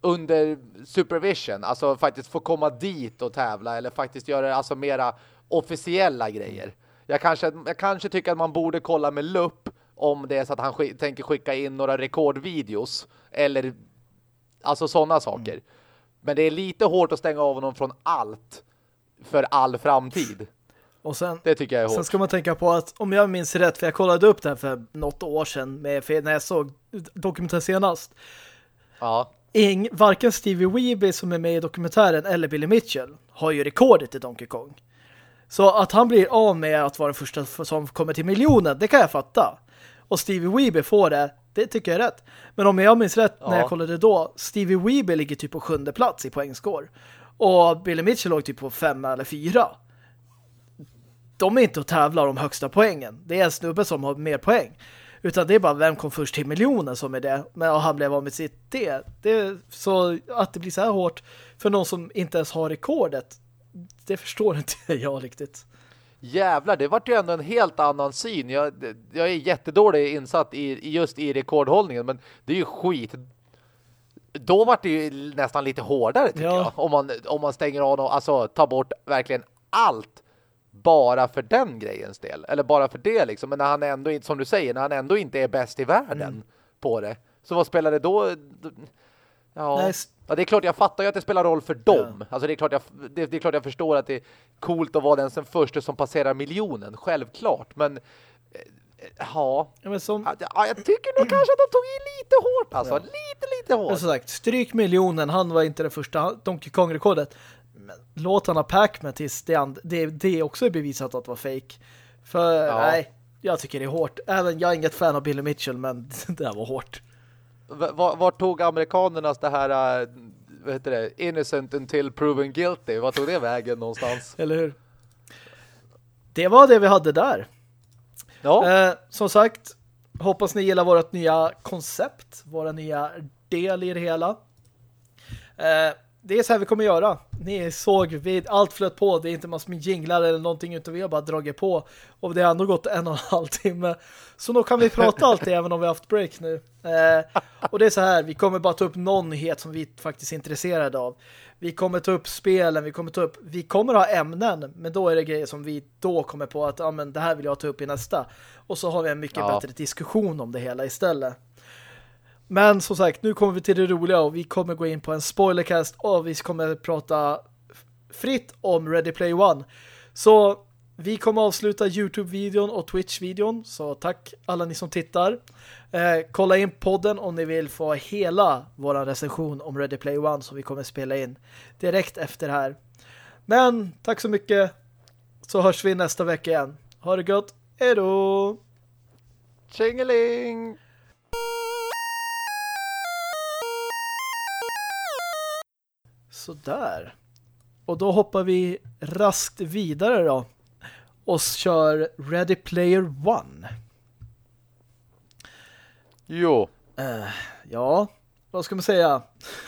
under supervision, alltså faktiskt få komma dit och tävla eller faktiskt göra alltså mera officiella grejer. Jag kanske, jag kanske tycker att man borde kolla med lupp om det är så att han sk tänker skicka in några rekordvideos eller alltså sådana saker. Mm. Men det är lite hårt att stänga av honom från allt för all framtid. Och sen, det tycker jag är hårt. Sen ska man tänka på att om jag minns rätt, för jag kollade upp det här för något år sedan med, för när jag såg dokumentären senast. Ja. Ing, varken Stevie Weeby som är med i dokumentären eller Billy Mitchell har ju rekordet i Donkey Kong. Så att han blir av med att vara den första som kommer till miljonen, det kan jag fatta. Och Stevie Weeby får det, det tycker jag är rätt. Men om jag minns rätt ja. när jag kollade då, Stevie Weeby ligger typ på sjunde plats i poängscore. Och Billy Mitchell låg typ på fem eller fyra. De är inte att tävla om högsta poängen. Det är en snubbe som har mer poäng. Utan det är bara vem kom först till miljonen som är det. Men han blev av med sitt det. det. Så att det blir så här hårt för någon som inte ens har rekordet. Det förstår inte jag riktigt. Jävlar, det vart ju ändå en helt annan syn. Jag, jag är jättedålig insatt i, just i rekordhållningen, men det är ju skit. Då vart det ju nästan lite hårdare tycker ja. jag. Om man, om man stänger av och alltså tar bort verkligen allt bara för den grejens del. Eller bara för det liksom. Men när han ändå inte, som du säger, när han ändå inte är bäst i världen mm. på det. Så vad spelar det då? Ja. Nej. ja, det är klart jag fattar ju att det spelar roll för dem. Ja. Alltså det är, klart jag, det, det, är klart jag förstår att det är coolt att vara den som första som passerar miljonen. Självklart. Men eh, Ja. ja men som... ja, jag tycker nog kanske att de tog i lite hårt alltså. Ja. Lite, lite hårt. Men som sagt, stryk miljonen. Han var inte det första Donkey Kong-rekordet låt han ha Pac-Man tills det, det, det också är bevisat att det var fake. För ja. nej, jag tycker det är hårt. Även jag är inget fan av Billy Mitchell, men det där var hårt. Var, var tog amerikanernas det här, äh, vad heter det, innocent until proven guilty? Vad tog det vägen någonstans? Eller hur? Det var det vi hade där. Ja. Eh, som sagt, hoppas ni gillar vårt nya koncept, våra nya del i det hela. Eh, det är så här vi kommer göra. Ni såg, vi, allt flöt på. Det är inte massor med jinglar eller någonting utan vi har bara dragit på. Och det har ändå gått en och en halv timme. Så då kan vi prata allt det även om vi har haft break nu. Eh, och det är så här, vi kommer bara ta upp någon nyhet som vi faktiskt är intresserade av. Vi kommer ta upp spelen, vi kommer ta upp, vi kommer ha ämnen, men då är det grejer som vi då kommer på att ja, men det här vill jag ta upp i nästa. Och så har vi en mycket ja. bättre diskussion om det hela istället. Men som sagt, nu kommer vi till det roliga och vi kommer gå in på en spoilercast och vi kommer prata fritt om Ready Play One. Så vi kommer avsluta Youtube-videon och Twitch-videon. Så tack alla ni som tittar. Eh, kolla in podden om ni vill få hela vår recension om Ready Play One som vi kommer spela in direkt efter det här. Men tack så mycket. Så hörs vi nästa vecka igen. Ha det gott. Hej då! Tjingeling! Sådär. Och då hoppar vi raskt vidare då. Och kör Ready Player One. Jo. Uh, ja, vad ska man säga?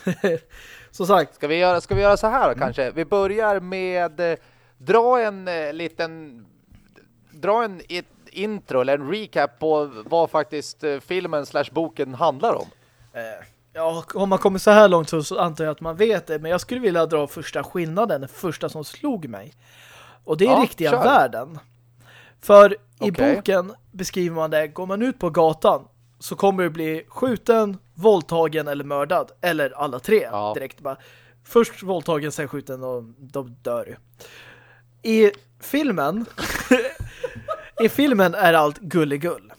Som sagt. Ska vi göra, ska vi göra så här då mm. kanske? Vi börjar med eh, dra en eh, liten dra en intro eller en recap på vad faktiskt eh, filmen slash boken handlar om? Eh, ja, om man kommer så här långt så antar jag att man vet det. Men jag skulle vilja dra första skillnaden, den första som slog mig. Och det är ja, riktiga kör. världen. För i okay. boken beskriver man det, går man ut på gatan så kommer du bli skjuten, våldtagen eller mördad. Eller alla tre ja. direkt. Bara, först våldtagen, sen skjuten och då dör. I filmen i filmen är allt gulligull.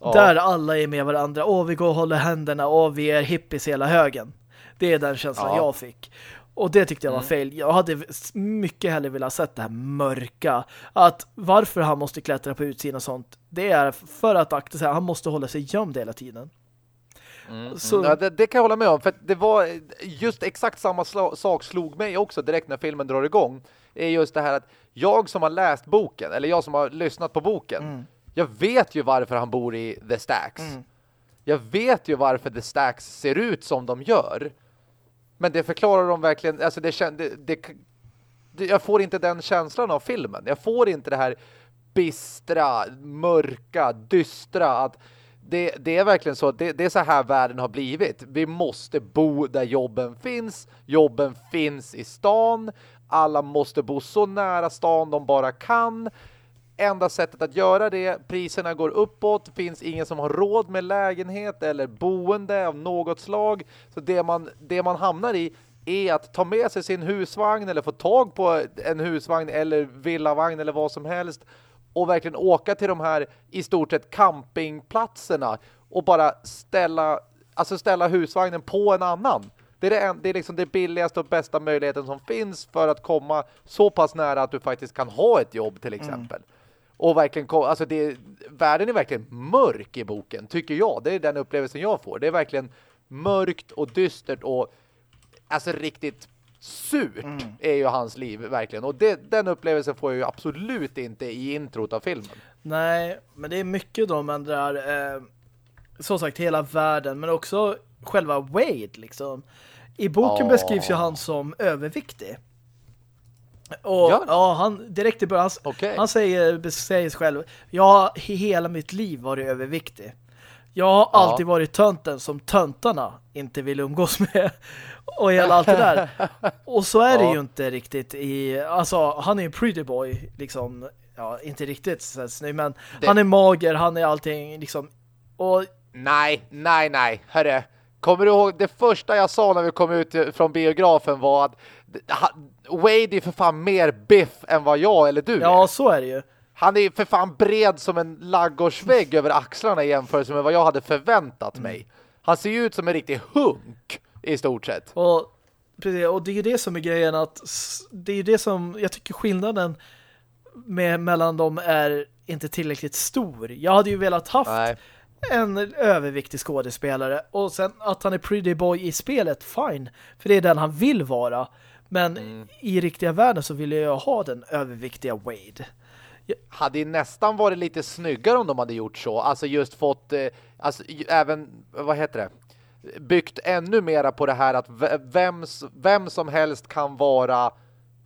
Ja. Där alla är med varandra. Åh, vi går och håller händerna. Åh, vi är hippies hela högen. Det är den känslan ja. jag fick. Och det tyckte jag var mm. fel. Jag hade mycket hellre velat sett det här mörka. Att varför han måste klättra på utsidan och sånt. Det är för att akta sig. Han måste hålla sig gömd hela tiden. Mm, så... Mm. Ja, det, det, kan jag hålla med om. För det var just exakt samma sak slog mig också direkt när filmen drar igång. Är just det här att jag som har läst boken, eller jag som har lyssnat på boken, mm. Jag vet ju varför han bor i The Stacks. Mm. Jag vet ju varför The Stacks ser ut som de gör. Men det förklarar de verkligen, alltså det, det, det, jag får inte den känslan av filmen. Jag får inte det här bistra, mörka, dystra att det, det, är verkligen så det, det, är så här världen har blivit. Vi måste bo där jobben finns. Jobben finns i stan. Alla måste bo så nära stan de bara kan. Enda sättet att göra det, priserna går uppåt. Finns ingen som har råd med lägenhet eller boende av något slag. Så det man, det man hamnar i är att ta med sig sin husvagn eller få tag på en husvagn eller villavagn eller vad som helst och verkligen åka till de här i stort sett campingplatserna och bara ställa alltså ställa husvagnen på en annan. Det är, det, det är liksom det billigaste och bästa möjligheten som finns för att komma så pass nära att du faktiskt kan ha ett jobb till mm. exempel. Mm. Och verkligen, alltså det, världen är verkligen mörk i boken, tycker jag. Det är den upplevelsen jag får. Det är verkligen mörkt och dystert och alltså riktigt surt mm. är ju hans liv verkligen. Och det, den upplevelsen får jag ju absolut inte i introt av filmen. Nej, men det är mycket de ändrar eh, som sagt hela världen, men också själva Wade liksom. I boken oh. beskrivs ju han som överviktig. Och ja, ja han direkt i början han, okay. han säger, säger själv i hela mitt liv varit överviktig. Jag har ja. alltid varit tönten som töntarna inte vill umgås med. Och hela allt det där. Och så är ja. det ju inte riktigt i... Alltså, han är en pretty boy, liksom. Ja, inte riktigt så snygg, men det... han är mager, han är allting, liksom. Och... Nej, nej, nej. Hörru, kommer du ihåg det första jag sa när vi kom ut från biografen var att Wade är för fan mer biff än vad jag eller du Ja, är. så är det ju. Han är för fan bred som en laggårdsvägg över axlarna i jämförelse med vad jag hade förväntat mm. mig. Han ser ju ut som en riktig hunk i stort sett. Och, precis, och det är ju det som är grejen att det är ju det som jag tycker skillnaden med, mellan dem är inte tillräckligt stor. Jag hade ju velat haft Nej. en överviktig skådespelare och sen att han är pretty boy i spelet, fine. För det är den han vill vara. Men mm. i riktiga världen så vill jag ha den överviktiga Wade. Hade nästan varit lite snyggare om de hade gjort så. Alltså just fått, eh, alltså även, vad heter det? Byggt ännu mera på det här att vem, vem som helst kan vara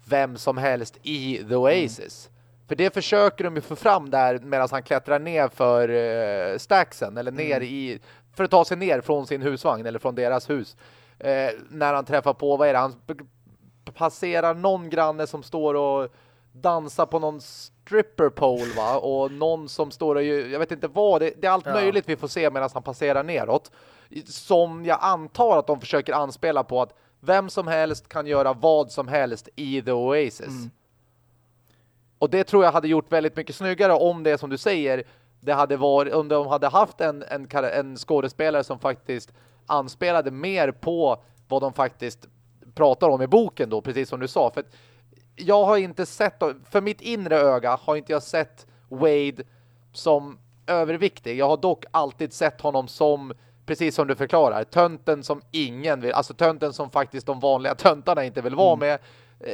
vem som helst i The Oasis. Mm. För det försöker de ju få fram där medan han klättrar ner för uh, stacksen eller ner mm. i för att ta sig ner från sin husvagn eller från deras hus. Uh, när han träffar på, vad är det? Han passerar någon granne som står och dansar på någon stripper pole va? Och någon som står och jag vet inte vad, det, det är allt ja. möjligt vi får se medan han passerar neråt. Som jag antar att de försöker anspela på att vem som helst kan göra vad som helst i The Oasis. Mm. Och det tror jag hade gjort väldigt mycket snyggare om det som du säger, det hade varit om de hade haft en, en, en skådespelare som faktiskt anspelade mer på vad de faktiskt pratar om i boken då, precis som du sa. För jag har inte sett, för mitt inre öga har inte jag sett Wade som överviktig. Jag har dock alltid sett honom som, precis som du förklarar, tönten som ingen vill, alltså tönten som faktiskt de vanliga töntarna inte vill vara mm. med.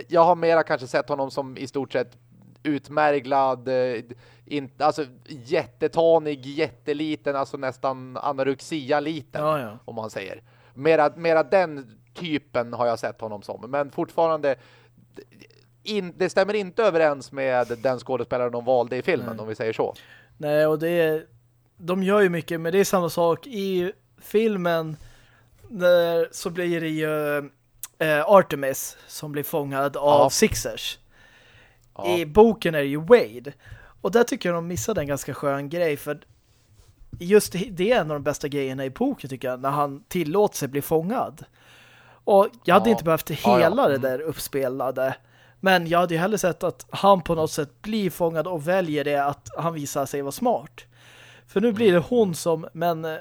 Jag har mera kanske sett honom som i stort sett utmärglad, eh, in, alltså jättetanig, jätteliten, alltså nästan anorexia-liten, ja, ja. om man säger. Mera, mera den typen har jag sett honom som. Men fortfarande in, det stämmer inte överens med den skådespelaren de valde i filmen, Nej. om vi säger så. Nej, och det är, de gör ju mycket, men det är samma sak i filmen där, så blir det ju eh, Artemis som blir fångad av ja. Sixers. Ja. I boken är det ju Wade. Och där tycker jag de missade en ganska skön grej för just det är en av de bästa grejerna i boken tycker jag, när han tillåter sig bli fångad. Och jag hade ja. inte behövt hela ja, ja. det där uppspelade. Men jag hade ju hellre sett att han på något sätt blir fångad och väljer det att han visar sig vara smart. För nu blir det hon som, men eh,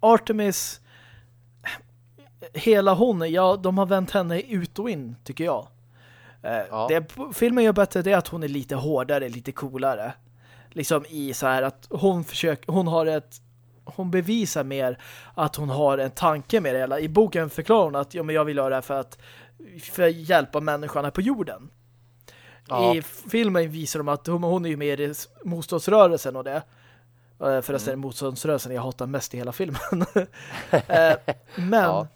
Artemis hela hon, ja, de har vänt henne ut och in, tycker jag. Eh, ja. det filmen gör bättre det att hon är lite hårdare, lite coolare. Liksom i så här att hon försöker, hon har ett hon bevisar mer att hon har en tanke med det hela. I boken förklarar hon att ja, men jag vill göra det här för att för att hjälpa människorna på jorden. Ja. I filmen visar de att hon, hon är ju med i motståndsrörelsen och det. Eh, förresten mm. motståndsrörelsen jag hatar mest i hela filmen. Eh, men ja.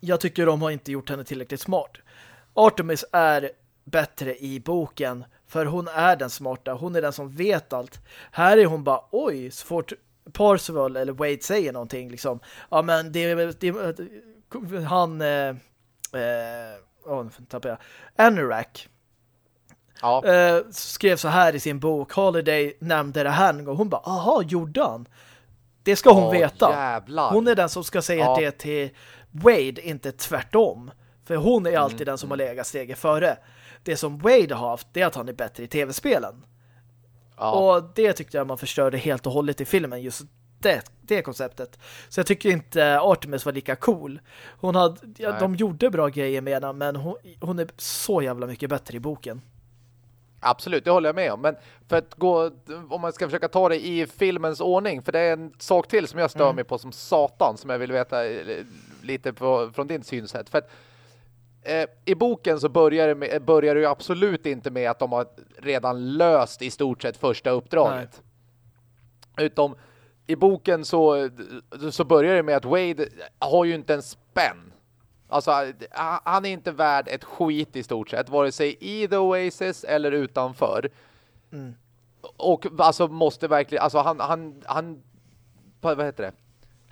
jag tycker de har inte gjort henne tillräckligt smart. Artemis är bättre i boken för hon är den smarta. Hon är den som vet allt. Här är hon bara, oj, så fort Parzival eller Wade säger någonting liksom. Ja men det, det han eh, oh, tappade jag. Anorak ja. eh, skrev så här i sin bok Holiday nämnde det här och hon bara, aha, gjorde han? Det ska hon oh, veta. Jävlar. Hon är den som ska säga ja. det till Wade, inte tvärtom. För hon är alltid mm. den som har legat steget före. Det som Wade har haft, det är att han är bättre i tv-spelen. Ja. Och det tyckte jag man förstörde helt och hållet i filmen, just det, det konceptet. Så jag tycker inte Artemis var lika cool. Hon hade, ja, de gjorde bra grejer med henne, men hon, hon är så jävla mycket bättre i boken. Absolut, det håller jag med om. Men för att gå, om man ska försöka ta det i filmens ordning, för det är en sak till som jag stör mm. mig på som satan, som jag vill veta eh, lite på, från din synsätt. För att eh, i boken så börjar det, med, börjar det ju absolut inte med att de har redan löst i stort sett första uppdraget. Nej. Utom i boken så, så börjar det med att Wade har ju inte en spänn. Alltså, han är inte värd ett skit i stort sett, vare sig i The Oasis eller utanför. Mm. Och alltså måste verkligen, alltså han, han, han vad heter det?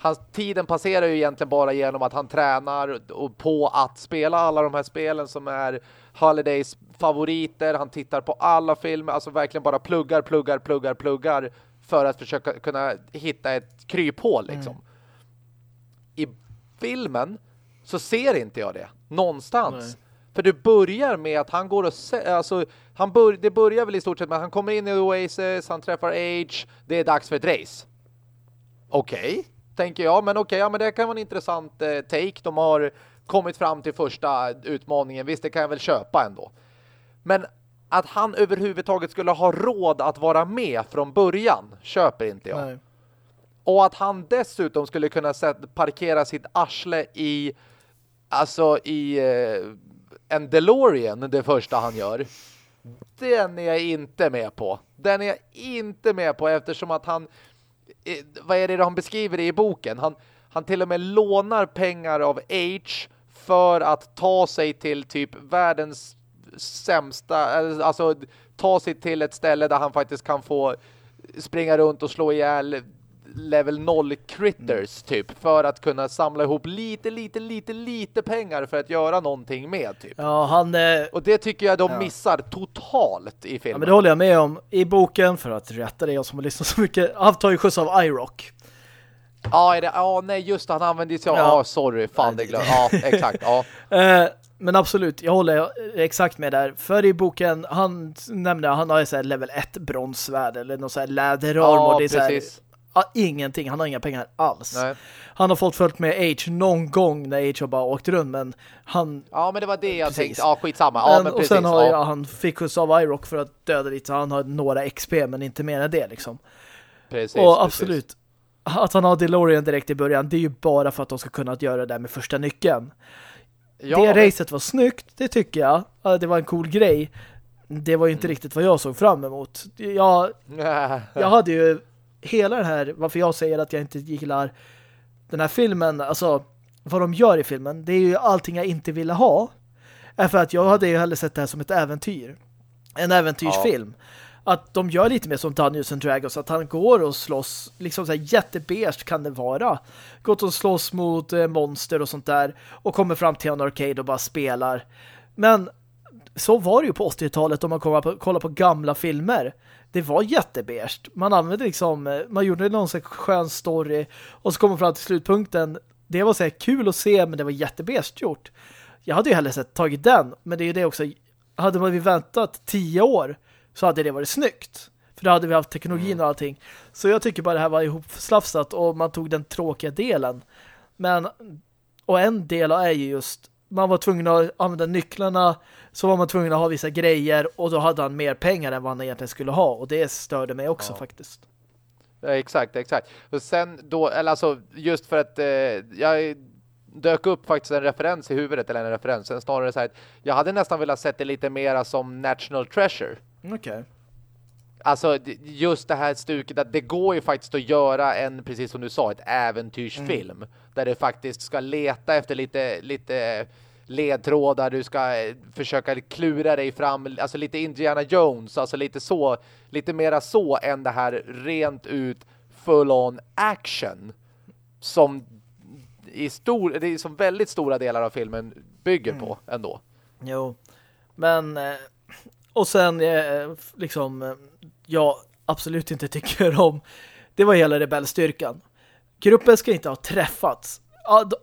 Hans tiden passerar ju egentligen bara genom att han tränar och på att spela alla de här spelen som är Holidays favoriter. Han tittar på alla filmer, alltså verkligen bara pluggar, pluggar, pluggar, pluggar för att försöka kunna hitta ett kryphål liksom. Mm. I filmen så ser inte jag det någonstans. Nej. För det börjar med att han går och alltså han bör, det börjar väl i stort sett med att han kommer in i Oasis, han träffar Age, det är dags för ett race. Okej, okay, tänker jag, men okej, okay, ja men det kan vara en intressant eh, take. De har kommit fram till första utmaningen. Visst, det kan jag väl köpa ändå. Men att han överhuvudtaget skulle ha råd att vara med från början köper inte jag. Nej. Och att han dessutom skulle kunna parkera sitt arsle i alltså i eh, en DeLorean det första han gör. Den är jag inte med på. Den är jag inte med på eftersom att han vad är det han beskriver i boken? Han, han till och med lånar pengar av H för att ta sig till typ världens sämsta, alltså ta sig till ett ställe där han faktiskt kan få springa runt och slå ihjäl level 0 critters mm. typ för att kunna samla ihop lite, lite, lite, lite pengar för att göra någonting med typ. Ja, han... Eh, och det tycker jag de ja. missar totalt i filmen. Ja, men det håller jag med om. I boken, för att rätta det, jag som har lyssnat så mycket, han tar ju skjuts av iRock. Ja, är det, ja, nej just han använder sig av, ja, sorry, fan det glöm. Ja, exakt, ja. Eh, men absolut, jag håller exakt med där. För i boken, han nämnde, han har ju såhär level 1 bronsvärd eller någon sån här läderarm ja, och det är precis. Så här, ingenting, han har inga pengar alls. Nej. Han har fått följt med Age någon gång när Age har bara åkt runt, men han... Ja, men det var det jag precis. tänkte. Ja, skitsamma. Ja, men, men precis. Och sen har ja. han fick skjuts av Irock för att döda lite, han har några XP, men inte mer än det liksom. Precis, och absolut, precis. att han har DeLorean direkt i början, det är ju bara för att de ska kunna göra det där med första nyckeln. Ja, det racet var snyggt, det tycker jag. Det var en cool grej. Det var ju inte mm. riktigt vad jag såg fram emot. Jag, jag hade ju hela den här, varför jag säger att jag inte gillar den här filmen, alltså vad de gör i filmen, det är ju allting jag inte ville ha. är för att jag hade ju hellre sett det här som ett äventyr. En äventyrsfilm. Ja. Att de gör lite mer som Dungeons and Dragons, att han går och slåss, liksom så här jättebeige kan det vara. Gått och slåss mot eh, monster och sånt där och kommer fram till en arcade och bara spelar. Men så var det ju på 80-talet om man kollar på, kollar på gamla filmer. Det var jättebeige. Man använde liksom, eh, man gjorde någon sån skön story och så kom man fram till slutpunkten. Det var så här kul att se men det var jättebeige gjort. Jag hade ju hellre sett tagit den, men det är ju det också. Hade man väntat tio år så hade det varit snyggt. För då hade vi haft teknologin mm. och allting. Så jag tycker bara det här var ihopslafsat och man tog den tråkiga delen. Men, och en del är ju just man var tvungen att använda nycklarna så var man tvungen att ha vissa grejer och då hade han mer pengar än vad han egentligen skulle ha och det störde mig också ja. faktiskt. Ja, exakt, exakt. Och sen då, eller alltså just för att eh, jag dök upp faktiskt en referens i huvudet, eller en referens, sen snarare så här jag hade nästan velat sett det lite mera som National Treasure. Okej. Okay. Alltså just det här stuket att det går ju faktiskt att göra en, precis som du sa, ett äventyrsfilm. Mm. Där du faktiskt ska leta efter lite, lite ledtrådar, du ska eh, försöka klura dig fram, alltså lite Indiana Jones, alltså lite så, lite mera så än det här rent ut full-on action som i stor, det är som väldigt stora delar av filmen bygger mm. på ändå. Jo, men eh, och sen eh, liksom jag absolut inte tycker om det var hela rebellstyrkan. Gruppen ska inte ha träffats.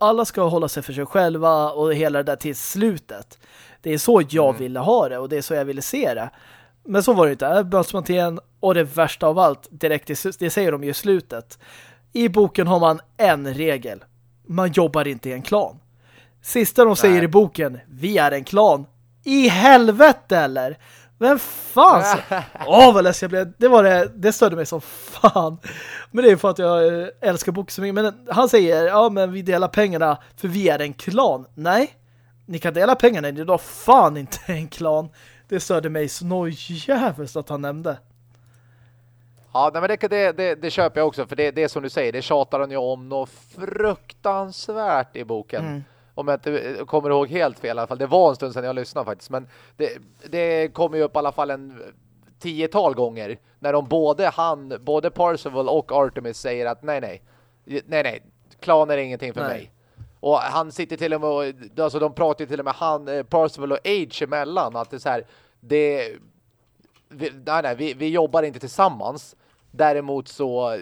Alla ska hålla sig för sig själva och hela det där till slutet. Det är så jag mm. ville ha det och det är så jag ville se det. Men så var det inte. Här möts man till en och det värsta av allt direkt, det säger de ju i slutet. I boken har man en regel. Man jobbar inte i en klan. Sista de säger i boken, vi är en klan. I helvete eller? Men fan så... Åh, vad ledsen jag blev. Det, var det, det störde mig som fan. Men det är för att jag eh, älskar bok så mycket. Men han säger, ja men vi delar pengarna för vi är en klan. Nej, ni kan dela pengarna, ni är då fan inte en klan. Det störde mig så jävligt att han nämnde. Ja, nej, men det, det, det, det, köper jag också. För det, det är som du säger, det tjatar han ju om något fruktansvärt i boken. Mm om jag inte kommer ihåg helt fel i alla fall. Det var en stund sedan jag lyssnade faktiskt. Men det, det kommer ju upp i alla fall en tiotal gånger när de både han, både Parzival och Artemis säger att nej, nej, nej, nej, klaner är ingenting för nej. mig. Och han sitter till och med alltså de pratar ju till och med han, eh, Parzival och Age emellan att det är så här, det vi, nej, nej, vi, vi jobbar inte tillsammans. Däremot så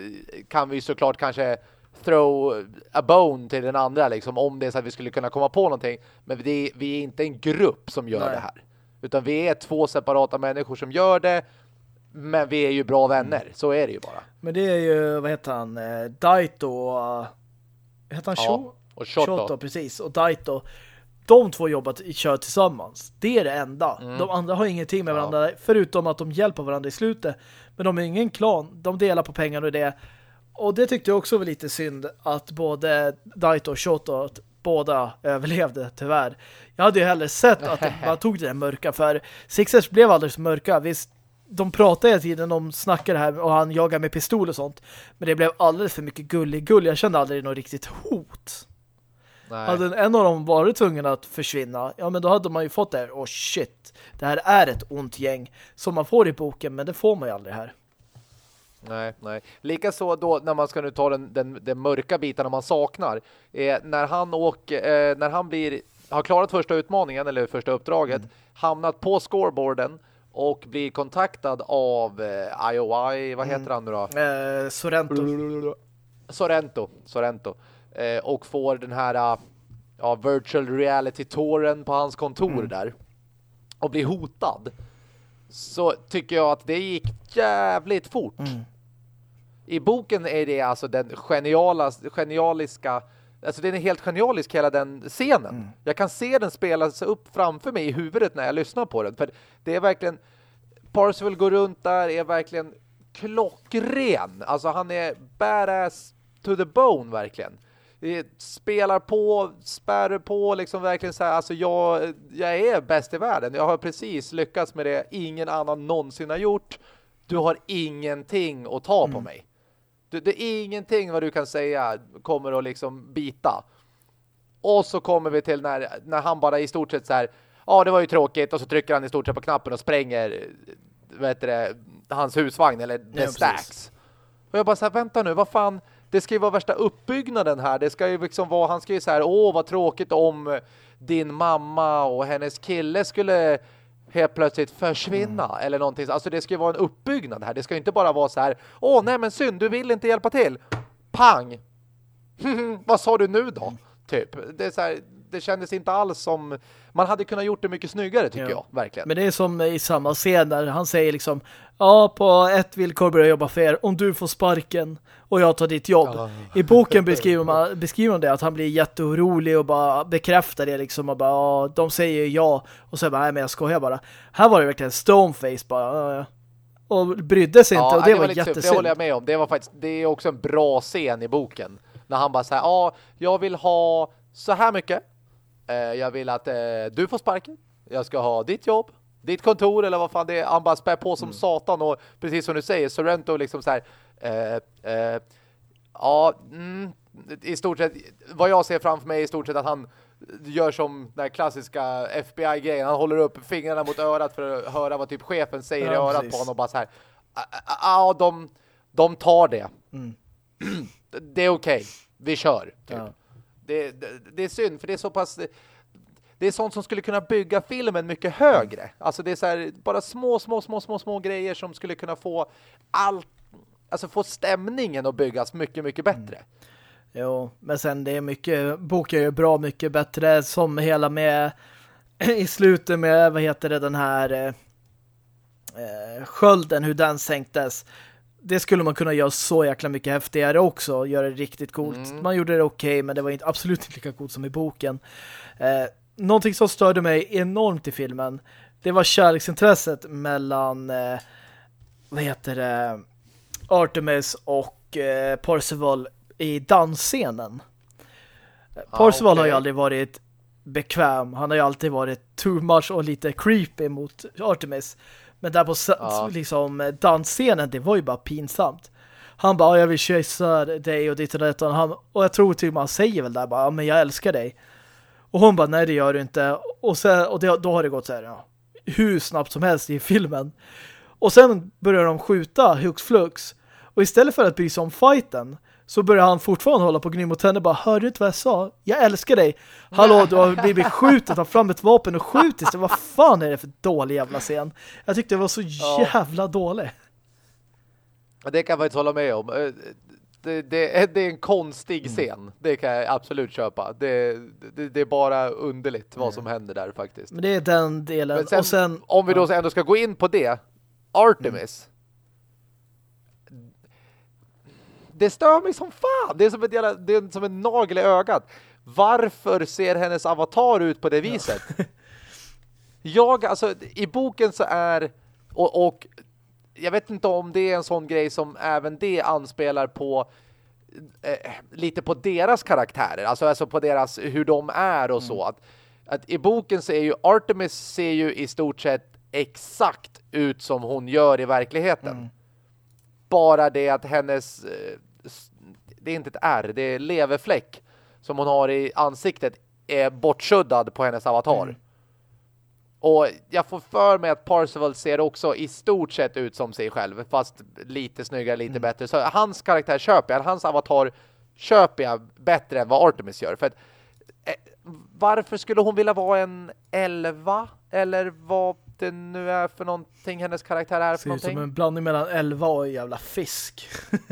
kan vi såklart kanske throw a bone till den andra liksom, om det är så att vi skulle kunna komma på någonting. Men det vi är inte en grupp som gör Nej. det här. Utan vi är två separata människor som gör det. Men vi är ju bra vänner. Mm. Så är det ju bara. Men det är ju, vad heter han? Eh, Daito. Heter han ja, och Shoto. Shoto, precis. Och Daito. De två jobbar kör tillsammans. Det är det enda. Mm. De andra har ingenting med varandra. Ja. Förutom att de hjälper varandra i slutet. Men de är ingen klan. De delar på pengarna och det. Och det tyckte jag också var lite synd att både Daito och Shoto båda överlevde tyvärr. Jag hade ju hellre sett att man tog det där mörka för Sixers blev alldeles mörka. Visst, de pratade hela tiden, de snackade här och han jagar med pistol och sånt. Men det blev alldeles för mycket gullig gull. Jag kände aldrig något riktigt hot. Nej. Hade en av dem varit tvungen att försvinna, ja men då hade man ju fått det här, oh shit, det här är ett ont gäng som man får i boken, men det får man ju aldrig här. Nej, nej. Likaså då när man ska nu ta den, den, den mörka biten man saknar. Eh, när han åker, eh, när han blir, har klarat första utmaningen eller första uppdraget, mm. hamnat på scoreboarden och blir kontaktad av eh, IOI, vad heter mm. han nu då? Eh, Sorrento. Sorrento, Sorrento. Eh, och får den här eh, ja, virtual reality-touren på hans kontor mm. där. Och blir hotad. Så tycker jag att det gick jävligt fort. Mm. I boken är det alltså den geniala, genialiska Alltså den är helt genialisk hela den scenen. Mm. Jag kan se den spelas upp framför mig i huvudet när jag lyssnar på den. För det är verkligen Parzival går runt där är verkligen klockren. Alltså han är badass to the bone verkligen. Spelar på, spärrar på liksom verkligen så här, alltså jag, jag är bäst i världen. Jag har precis lyckats med det ingen annan någonsin har gjort. Du har ingenting att ta mm. på mig. Du, det är ingenting vad du kan säga kommer att liksom bita. Och så kommer vi till när, när han bara i stort sett så här ja det var ju tråkigt och så trycker han i stort sett på knappen och spränger vet det, hans husvagn eller ja, stacks. Och jag bara så här, vänta nu, vad fan det ska ju vara värsta uppbyggnaden här. Det ska ju liksom vara, han ska ju säga åh vad tråkigt om din mamma och hennes kille skulle helt plötsligt försvinna mm. eller någonting. Alltså det ska ju vara en uppbyggnad här. Det ska ju inte bara vara så här, åh nej men synd, du vill inte hjälpa till. Pang! vad sa du nu då? Typ. Det är så här, det kändes inte alls som... Man hade kunnat gjort det mycket snyggare tycker ja. jag, verkligen. Men det är som i samma scen där han säger liksom Ja, på ett villkor börjar jag jobba för er om du får sparken och jag tar ditt jobb. Ja. I boken beskriver man, beskriver man det att han blir jätteorolig och bara bekräftar det liksom och bara, ja, de säger ja och så bara, nej men jag skojar bara. Här var det verkligen stoneface bara, och brydde sig ja, inte och det, det var, var jättesynd. Det håller jag med om. Det var faktiskt, det är också en bra scen i boken. När han bara säger, ja, jag vill ha så här mycket Eh, jag vill att eh, du får sparken. Jag ska ha ditt jobb, ditt kontor eller vad fan det är. Han bara spär på som mm. satan och precis som du säger, Sorrento liksom så här eh, eh, ja, mm, i stort sett vad jag ser framför mig är i stort sett att han gör som den klassiska FBI-grejen. Han håller upp fingrarna mot örat för att höra vad typ chefen säger ja, i örat precis. på honom och bara så här ja, de, de tar det. Mm. det är okej. Okay. Vi kör. Typ. Ja. Det, det, det, är synd, för det är så pass... Det är sånt som skulle kunna bygga filmen mycket högre. Alltså det är så här, bara små, små, små, små, små grejer som skulle kunna få allt... Alltså få stämningen att byggas mycket, mycket bättre. Mm. Jo, men sen det är mycket... Boken är ju bra mycket bättre som hela med... I slutet med, vad heter det, den här... Eh, eh skölden, hur den sänktes det skulle man kunna göra så jäkla mycket häftigare också. Göra det riktigt coolt. Mm. Man gjorde det okej, okay, men det var inte, absolut inte lika coolt som i boken. Eh, någonting som störde mig enormt i filmen, det var kärleksintresset mellan eh, vad heter det Artemis och eh, Parzival i dansscenen. Ah, Parzival okay. har ju aldrig varit bekväm. Han har ju alltid varit too much och lite creepy mot Artemis. Men där på ja. liksom, dansscenen, det var ju bara pinsamt. Han bara, jag vill kyssa dig och ditt och det. Och, han, och jag tror till man säger väl där bara, men jag älskar dig. Och hon bara, nej det gör du inte. Och, sen, och det, då har det gått så här, ja, hur snabbt som helst i filmen. Och sen börjar de skjuta hux flux. Och istället för att bry sig om fighten så börjar han fortfarande hålla på gnym mot henne bara, hörde du inte vad jag sa? Jag älskar dig. Hallå, du har blivit skjutit, ta fram ett vapen och skjutit sig. Vad fan är det för dålig jävla scen? Jag tyckte det var så jävla ja. dålig. Det kan man inte hålla med om. Det, det, är en konstig mm. scen. Det kan jag absolut köpa. Det, det, det är bara underligt vad som händer där faktiskt. Men det är den delen. Sen, och sen, om vi då ändå ska gå in på det. Artemis. Mm det stör mig som fan. Det är som, ett jävla, det är som en nagel i ögat. Varför ser hennes avatar ut på det viset? Ja. jag, alltså, i boken så är och, och jag vet inte om det är en sån grej som även det anspelar på eh, lite på deras karaktärer. Alltså, alltså på deras, hur de är och mm. så. Att, att i boken så är ju Artemis ser ju i stort sett exakt ut som hon gör i verkligheten. Mm bara det att hennes eh, det är inte ett R, det är leverfläck som hon har i ansiktet är bortsuddad på hennes avatar. Mm. Och jag får för mig att Parzival ser också i stort sett ut som sig själv, fast lite snyggare, lite mm. bättre. Så hans karaktär köper jag, hans avatar köper jag bättre än vad Artemis gör. För att, eh, varför skulle hon vilja vara en elva? Eller vad det nu är för någonting hennes karaktär är för Ser någonting. som en blandning mellan elva och jävla fisk.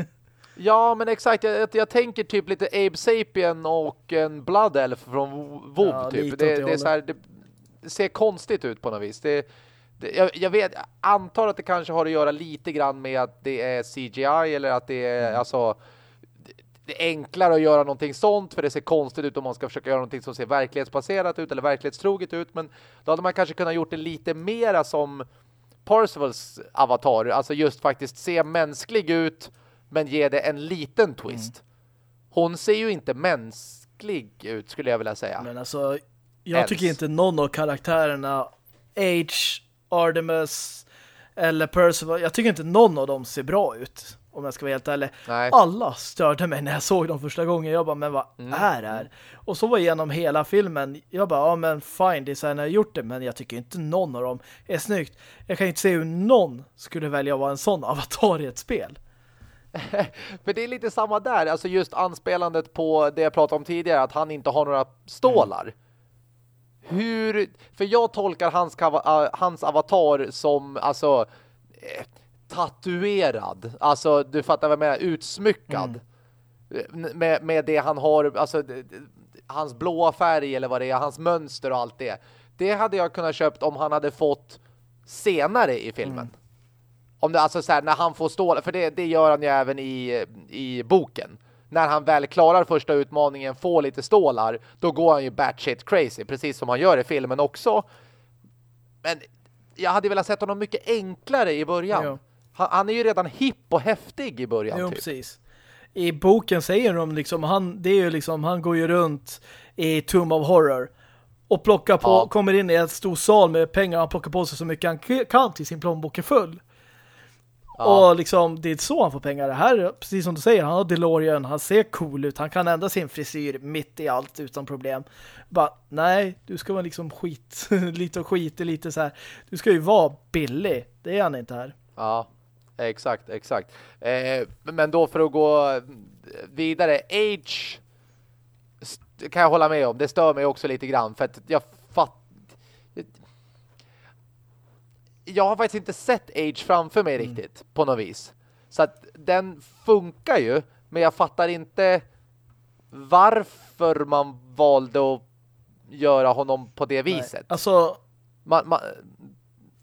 ja, men exakt. Jag, jag, tänker typ lite Abe Sapien och en Blood Elf från WoW ja, typ. Det, det, är så här, det, det, ser konstigt ut på något vis. Det, det, jag, jag, vet, jag antar att det kanske har att göra lite grann med att det är CGI eller att det är mm. alltså det är enklare att göra någonting sånt för det ser konstigt ut om man ska försöka göra någonting som ser verklighetsbaserat ut eller verklighetstroget ut men då hade man kanske kunnat gjort det lite mera som Parcivals avatar, alltså just faktiskt se mänsklig ut men ge det en liten twist. Mm. Hon ser ju inte mänsklig ut skulle jag vilja säga. Men alltså jag Ens. tycker inte någon av karaktärerna Age, Artemis eller Percival, jag tycker inte någon av dem ser bra ut. om jag ska vara helt ärlig. Nej. Alla störde mig när jag såg dem första gången. Jag bara, men vad mm. är det här? Och så var igenom hela filmen. Jag bara, ja men fine, design har gjort det. Men jag tycker inte någon av dem är snyggt. Jag kan inte se hur någon skulle välja att vara en sån avatar i ett spel. För det är lite samma där. Alltså just anspelandet på det jag pratade om tidigare. Att han inte har några stålar. Mm. Hur... För jag tolkar hans, hans avatar som alltså eh, tatuerad. Alltså du fattar vad jag menar. Utsmyckad. Mm. Med, med det han har... Alltså hans blåa färg eller vad det är. Hans mönster och allt det. Det hade jag kunnat köpt om han hade fått senare i filmen. Mm. Om det alltså så här, när han får stålar, för det, det gör han ju även i, i boken. När han väl klarar första utmaningen, får lite stålar, då går han ju batshit crazy, precis som han gör i filmen också. Men jag hade velat sett honom mycket enklare i början. Han, han, är ju redan hipp och häftig i början. Jo, typ. precis. I boken säger de liksom, han, det är ju liksom, han går ju runt i Tomb of Horror och plockar på, ja. kommer in i en stor sal med pengar, han plockar på sig så mycket han kan till sin plånbok är full. Ja. Och liksom, det är så han får pengar. Det här, precis som du säger, han har DeLorean, han ser cool ut, han kan ändra sin frisyr mitt i allt utan problem. Bara, nej, du ska vara liksom skit, lite och skit, lite så här. Du ska ju vara billig, det är han inte här. Ja, exakt, exakt. Eh, men då för att gå vidare, Age kan jag hålla med om. Det stör mig också lite grann för att jag fattar jag har faktiskt inte sett Age framför mig mm. riktigt på något vis. Så att den funkar ju, men jag fattar inte varför man valde att göra honom på det viset. Nej. Alltså man, man,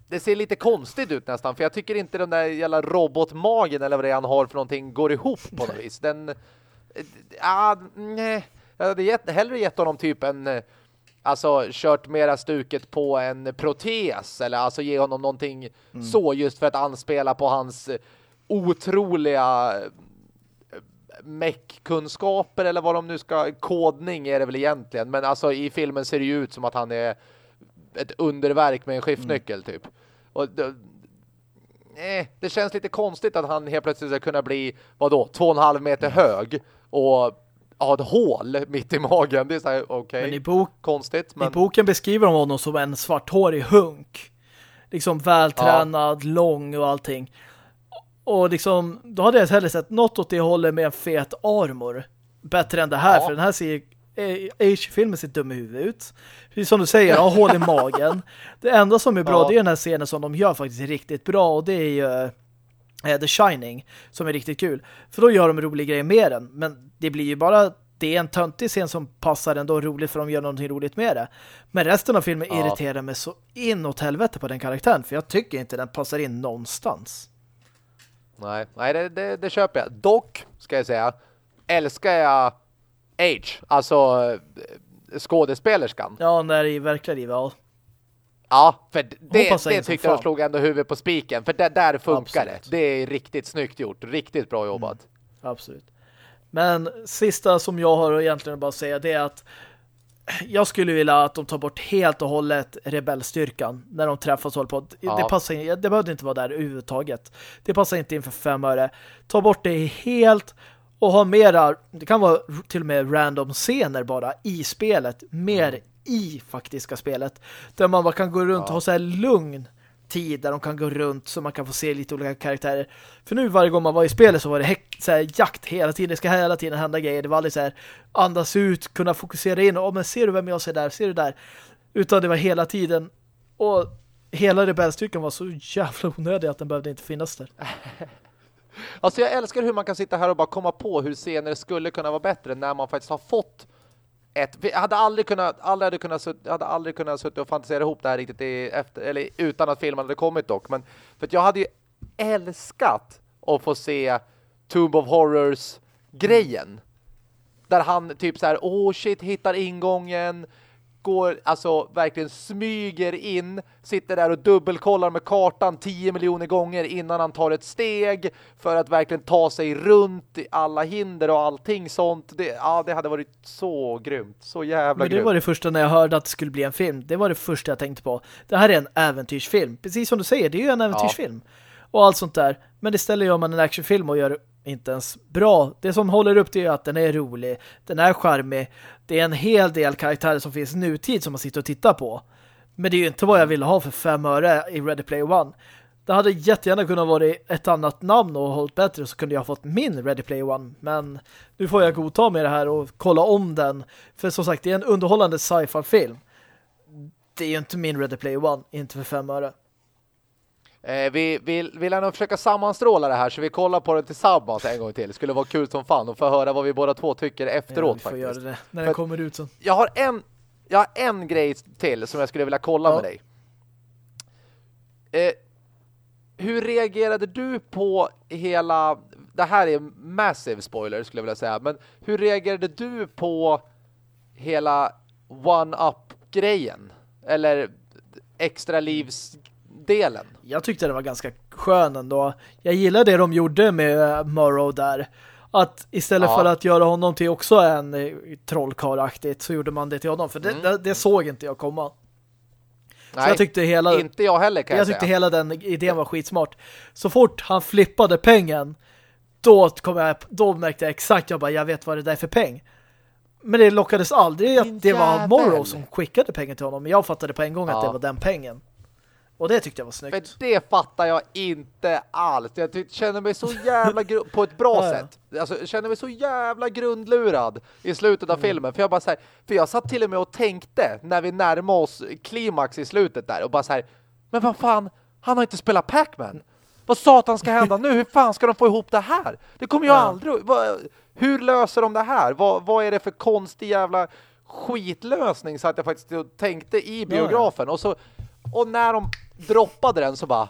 det ser lite konstigt ut nästan, för jag tycker inte den där jävla robotmagen eller vad det är han har för någonting går ihop på något vis. Den ja, nej. Jag hade gett, hellre gett honom typ en alltså kört mera stuket på en protes eller alltså ge honom någonting mm. så just för att anspela på hans otroliga eh, meckkunskaper eller vad de nu ska kodning är det väl egentligen men alltså i filmen ser det ju ut som att han är ett underverk med en skiftnyckel mm. typ och eh, det känns lite konstigt att han helt plötsligt ska kunna bli vadå, två och en halv meter mm. hög och ha ett hål mitt i magen. Det är så här, okej, okay, bok, konstigt. Men... I boken beskriver de honom som en svarthårig hunk. Liksom vältränad, ja. lång och allting. Och liksom, då hade jag hellre sett något åt det hållet med en fet armor. Bättre än det här, ja. för den här ser Age-filmen ser dum i huvudet ut. Precis som du säger, har hål i magen. Det enda som är bra, ja. det är den här scenen som de gör faktiskt riktigt bra och det är ju eh, The Shining som är riktigt kul. För då gör de roliga grejer med den. Men det blir ju bara det är en töntig scen som passar ändå roligt för de gör någonting roligt med det. Men resten av filmen ja. irriterar mig så inåt helvete på den karaktären för jag tycker inte den passar in någonstans. Nej, nej det, det, det köper jag. Dock, ska jag säga, älskar jag Age, alltså eh, skådespelerskan. Ja, när i verkliga livet, ja. Ja, för det, det tyckte jag slog ändå huvudet på spiken. För där, där funkar Absolut. det. Det är riktigt snyggt gjort. Riktigt bra jobbat. Mm. Absolut. Men sista som jag har egentligen bara säga det är att jag skulle vilja att de tar bort helt och hållet rebellstyrkan när de träffas och på. Ja. Det, passar, det behövde inte vara där överhuvudtaget. Det passar inte in för fem öre. Ta bort det helt och ha mera, det kan vara till och med random scener bara i spelet. Mer mm. I faktiska spelet. Där man bara kan gå runt ja. och ha så här lugn tid där de kan gå runt så man kan få se lite olika karaktärer. För nu varje gång man var i spelet så var det så här, jakt hela tiden. Det ska hela tiden hända grejer. Det var aldrig så här andas ut, kunna fokusera in. Och men ser du vem jag ser där? Ser du där? Utan det var hela tiden. Och hela rebellstyrkan var så jävla onödig att den behövde inte finnas där. alltså jag älskar hur man kan sitta här och bara komma på hur scener skulle kunna vara bättre när man faktiskt har fått ett, jag hade aldrig kunnat, aldrig hade kunnat, jag hade aldrig kunnat sitta och fantisera ihop det här riktigt i, efter, eller utan att filmen hade kommit dock. Men för att jag hade ju älskat att få se Tomb of Horrors grejen. Där han typ så här, oh shit, hittar ingången, går, alltså verkligen smyger in, sitter där och dubbelkollar med kartan 10 miljoner gånger innan han tar ett steg för att verkligen ta sig runt i alla hinder och allting sånt. Det, ja, det hade varit så grymt, så jävla Men det grymt. var det första när jag hörde att det skulle bli en film. Det var det första jag tänkte på. Det här är en äventyrsfilm. Precis som du säger, det är ju en äventyrsfilm. Ja. och allt sånt där. Men istället gör man en actionfilm och gör inte ens bra. Det som håller upp det är att den är rolig, den är charmig. Det är en hel del karaktärer som finns nutid som man sitter och tittar på. Men det är ju inte vad jag ville ha för fem öre i Ready Player One. Det hade jättegärna kunnat vara ett annat namn och hållit bättre så kunde jag ha fått min Ready Player One. Men nu får jag godta med det här och kolla om den. För som sagt, det är en underhållande sci-fi-film. Det är ju inte min Ready Player One, inte för fem öre. Eh, vi vill, vill nog försöka sammanstråla det här så vi kollar på det tillsammans en gång till. Det skulle vara kul som fan att få höra vad vi båda två tycker efteråt ja, faktiskt. det när den kommer ut sen. Jag har en jag har en grej till som jag skulle vilja kolla ja. med dig. Eh, hur reagerade du på hela... Det här är massive spoiler skulle jag vilja säga. Men hur reagerade du på hela one-up-grejen? Eller extra livsdelen? Jag tyckte det var ganska skön ändå. Jag gillar det de gjorde med Morrow där. Att istället ja. för att göra honom till också en eh, trollkaraktigt så gjorde man det till honom. För det, mm. det, det såg inte jag komma. Nej, jag tyckte hela, inte jag heller kan jag, jag tyckte säga. hela den idén var skitsmart. Så fort han flippade pengen då, kom jag, då märkte jag exakt, jag bara, jag vet vad det där är för peng. Men det lockades aldrig att det var Morrow som skickade pengen till honom. Men jag fattade på en gång ja. att det var den pengen. Och det tyckte jag var snyggt. För det fattar jag inte alls. Jag känner mig så jävla på ett bra ja, sätt. Alltså, jag känner mig så jävla grundlurad i slutet av mm. filmen. För jag bara så här, för jag satt till och med och tänkte när vi närmade oss klimax i slutet där och bara så här, men vad fan, han har inte spelat Pac-Man. Vad satan ska hända nu? Hur fan ska de få ihop det här? Det kommer ju ja. aldrig... Vad, hur löser de det här? Vad, vad är det för konstig jävla skitlösning så att jag faktiskt tänkte i biografen. Och så och när de droppade den så bara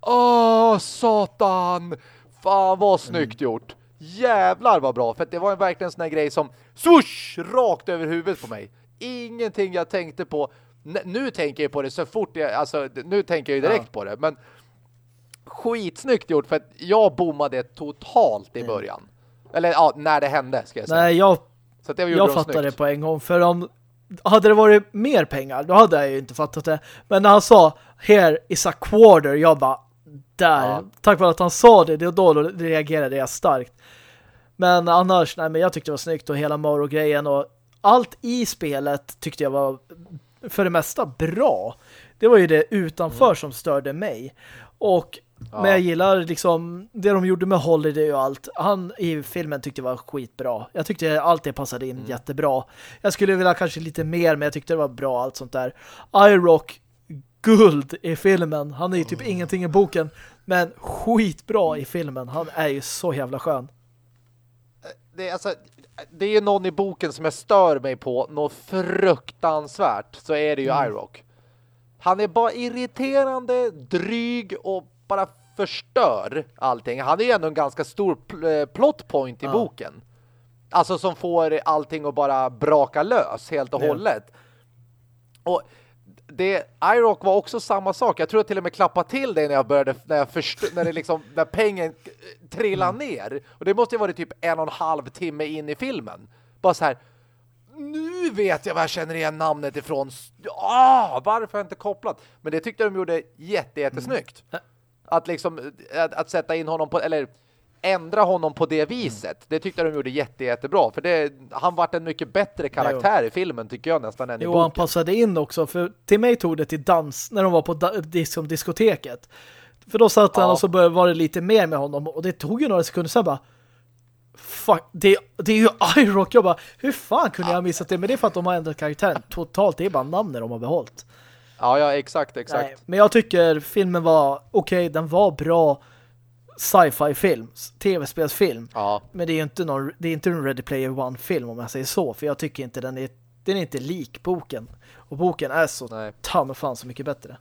Åh, satan! Fan vad snyggt mm. gjort. Jävlar vad bra. För det var verkligen en sån här grej som swoosh, rakt över huvudet på mig. Ingenting jag tänkte på. N nu tänker jag på det så fort jag, alltså nu tänker jag ju direkt ja. på det. Men skitsnyggt gjort för att jag bommade totalt i början. Mm. Eller ja, när det hände ska jag säga. Nej, jag, så det jag fattade det på en gång. För om hade det varit mer pengar, då hade jag ju inte fattat det. Men när han sa, here is a quarter, jag bara, där. Ja. Tack vare att han sa det, då, då reagerade jag starkt. Men annars, nej men jag tyckte det var snyggt och hela Moro-grejen och allt i spelet tyckte jag var för det mesta bra. Det var ju det utanför mm. som störde mig. Och Ja. Men jag gillar liksom det de gjorde med Holiday och allt. Han i filmen tyckte det var skitbra. Jag tyckte allt det passade in mm. jättebra. Jag skulle vilja kanske lite mer, men jag tyckte det var bra allt sånt där. iRock guld i filmen. Han är ju typ mm. ingenting i boken, men skitbra i filmen. Han är ju så jävla skön. Det är, alltså, det är någon i boken som jag stör mig på något fruktansvärt så är det ju mm. iRock. Han är bara irriterande, dryg och bara förstör allting. Han är ju ändå en ganska stor pl eh, plot point i ja. boken. Alltså som får allting att bara braka lös helt och ja. hållet. Och det iRock var också samma sak. Jag tror jag till och med klappa till det när jag började när jag förstod när det liksom när pengen trillade mm. ner. Och det måste ju vara typ en och en halv timme in i filmen. Bara så här nu vet jag vad jag känner igen namnet ifrån. Ah, varför har jag inte kopplat? Men det tyckte de gjorde jätte, jättesnyggt. Mm. Att liksom att, att, sätta in honom på eller ändra honom på det viset. Det tyckte de gjorde jätte, jättebra. För det, han vart en mycket bättre karaktär jo. i filmen tycker jag nästan än jo, i boken. han passade in också. För till mig tog det till dans när de var på dis diskoteket. För då satt ja. han och så började vara lite mer med honom. Och det tog ju några sekunder sen bara Fuck, det, det är ju iRock. Jag bara, hur fan kunde jag ha missat det? Men det är för att de har ändrat karaktären totalt. Det är bara namnen de har behållit. Ja, ja, exakt, exakt. Nej, men jag tycker filmen var okej, okay, den var bra sci-fi film, tv-spelsfilm. Ja. Men det är ju inte någon, det är inte en Ready Player One-film om jag säger så, för jag tycker inte den är den är inte lik boken. Och boken är så ta med fan så mycket bättre.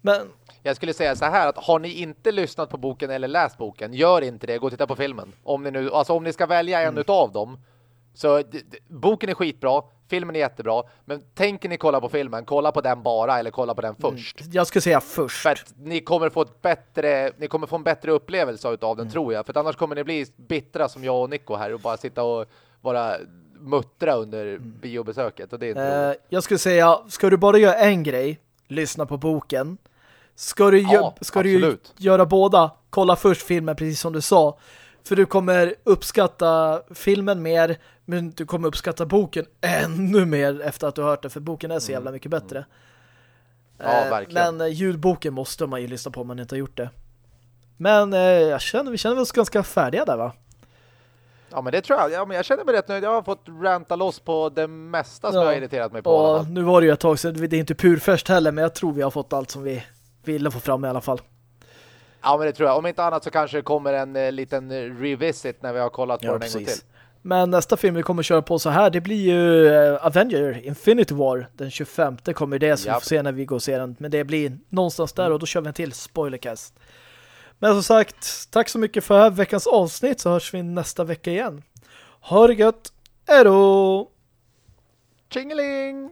Men jag skulle säga så här att har ni inte lyssnat på boken eller läst boken, gör inte det, gå och titta på filmen. Om ni nu alltså om ni ska välja en mm. utav dem så boken är skitbra, filmen är jättebra, men tänker ni kolla på filmen, kolla på den bara eller kolla på den mm. först. Mm. Jag skulle säga först. För ni kommer få ett bättre ni kommer få en bättre upplevelse av den mm. tror jag, för annars kommer ni bli bittra som jag och Nico här och bara sitta och vara muttra under mm. biobesöket och det är inte uh, Jag skulle säga, ska du bara göra en grej, lyssna på boken Ska du, ja, ska du göra båda, kolla först filmen precis som du sa. För du kommer uppskatta filmen mer, men du kommer uppskatta boken ännu mer efter att du har hört det, för boken är så jävla mm. mycket bättre. Ja, eh, verkligen. Men eh, ljudboken måste man ju lyssna på om man inte har gjort det. Men eh, jag känner, vi känner oss ganska färdiga där va? Ja men det tror jag. Ja, men jag känner mig rätt nöjd. Jag har fått ranta loss på det mesta som ja. jag har irriterat mig på. Och nu var det ju ett tag sedan. Det är inte purfärst heller men jag tror vi har fått allt som vi ville få fram i alla fall. Ja men det tror jag. Om inte annat så kanske det kommer en eh, liten revisit när vi har kollat på ja, den precis. en gång till. Men nästa film vi kommer köra på så här, det blir ju uh, Avenger Infinity War. Den 25 kommer det, så yep. vi får se när vi går och ser den. Men det blir någonstans där och då kör vi en till spoilercast. Men som sagt, tack så mycket för veckans avsnitt så hörs vi nästa vecka igen. Ha det gött! Hejdå! Tjingeling!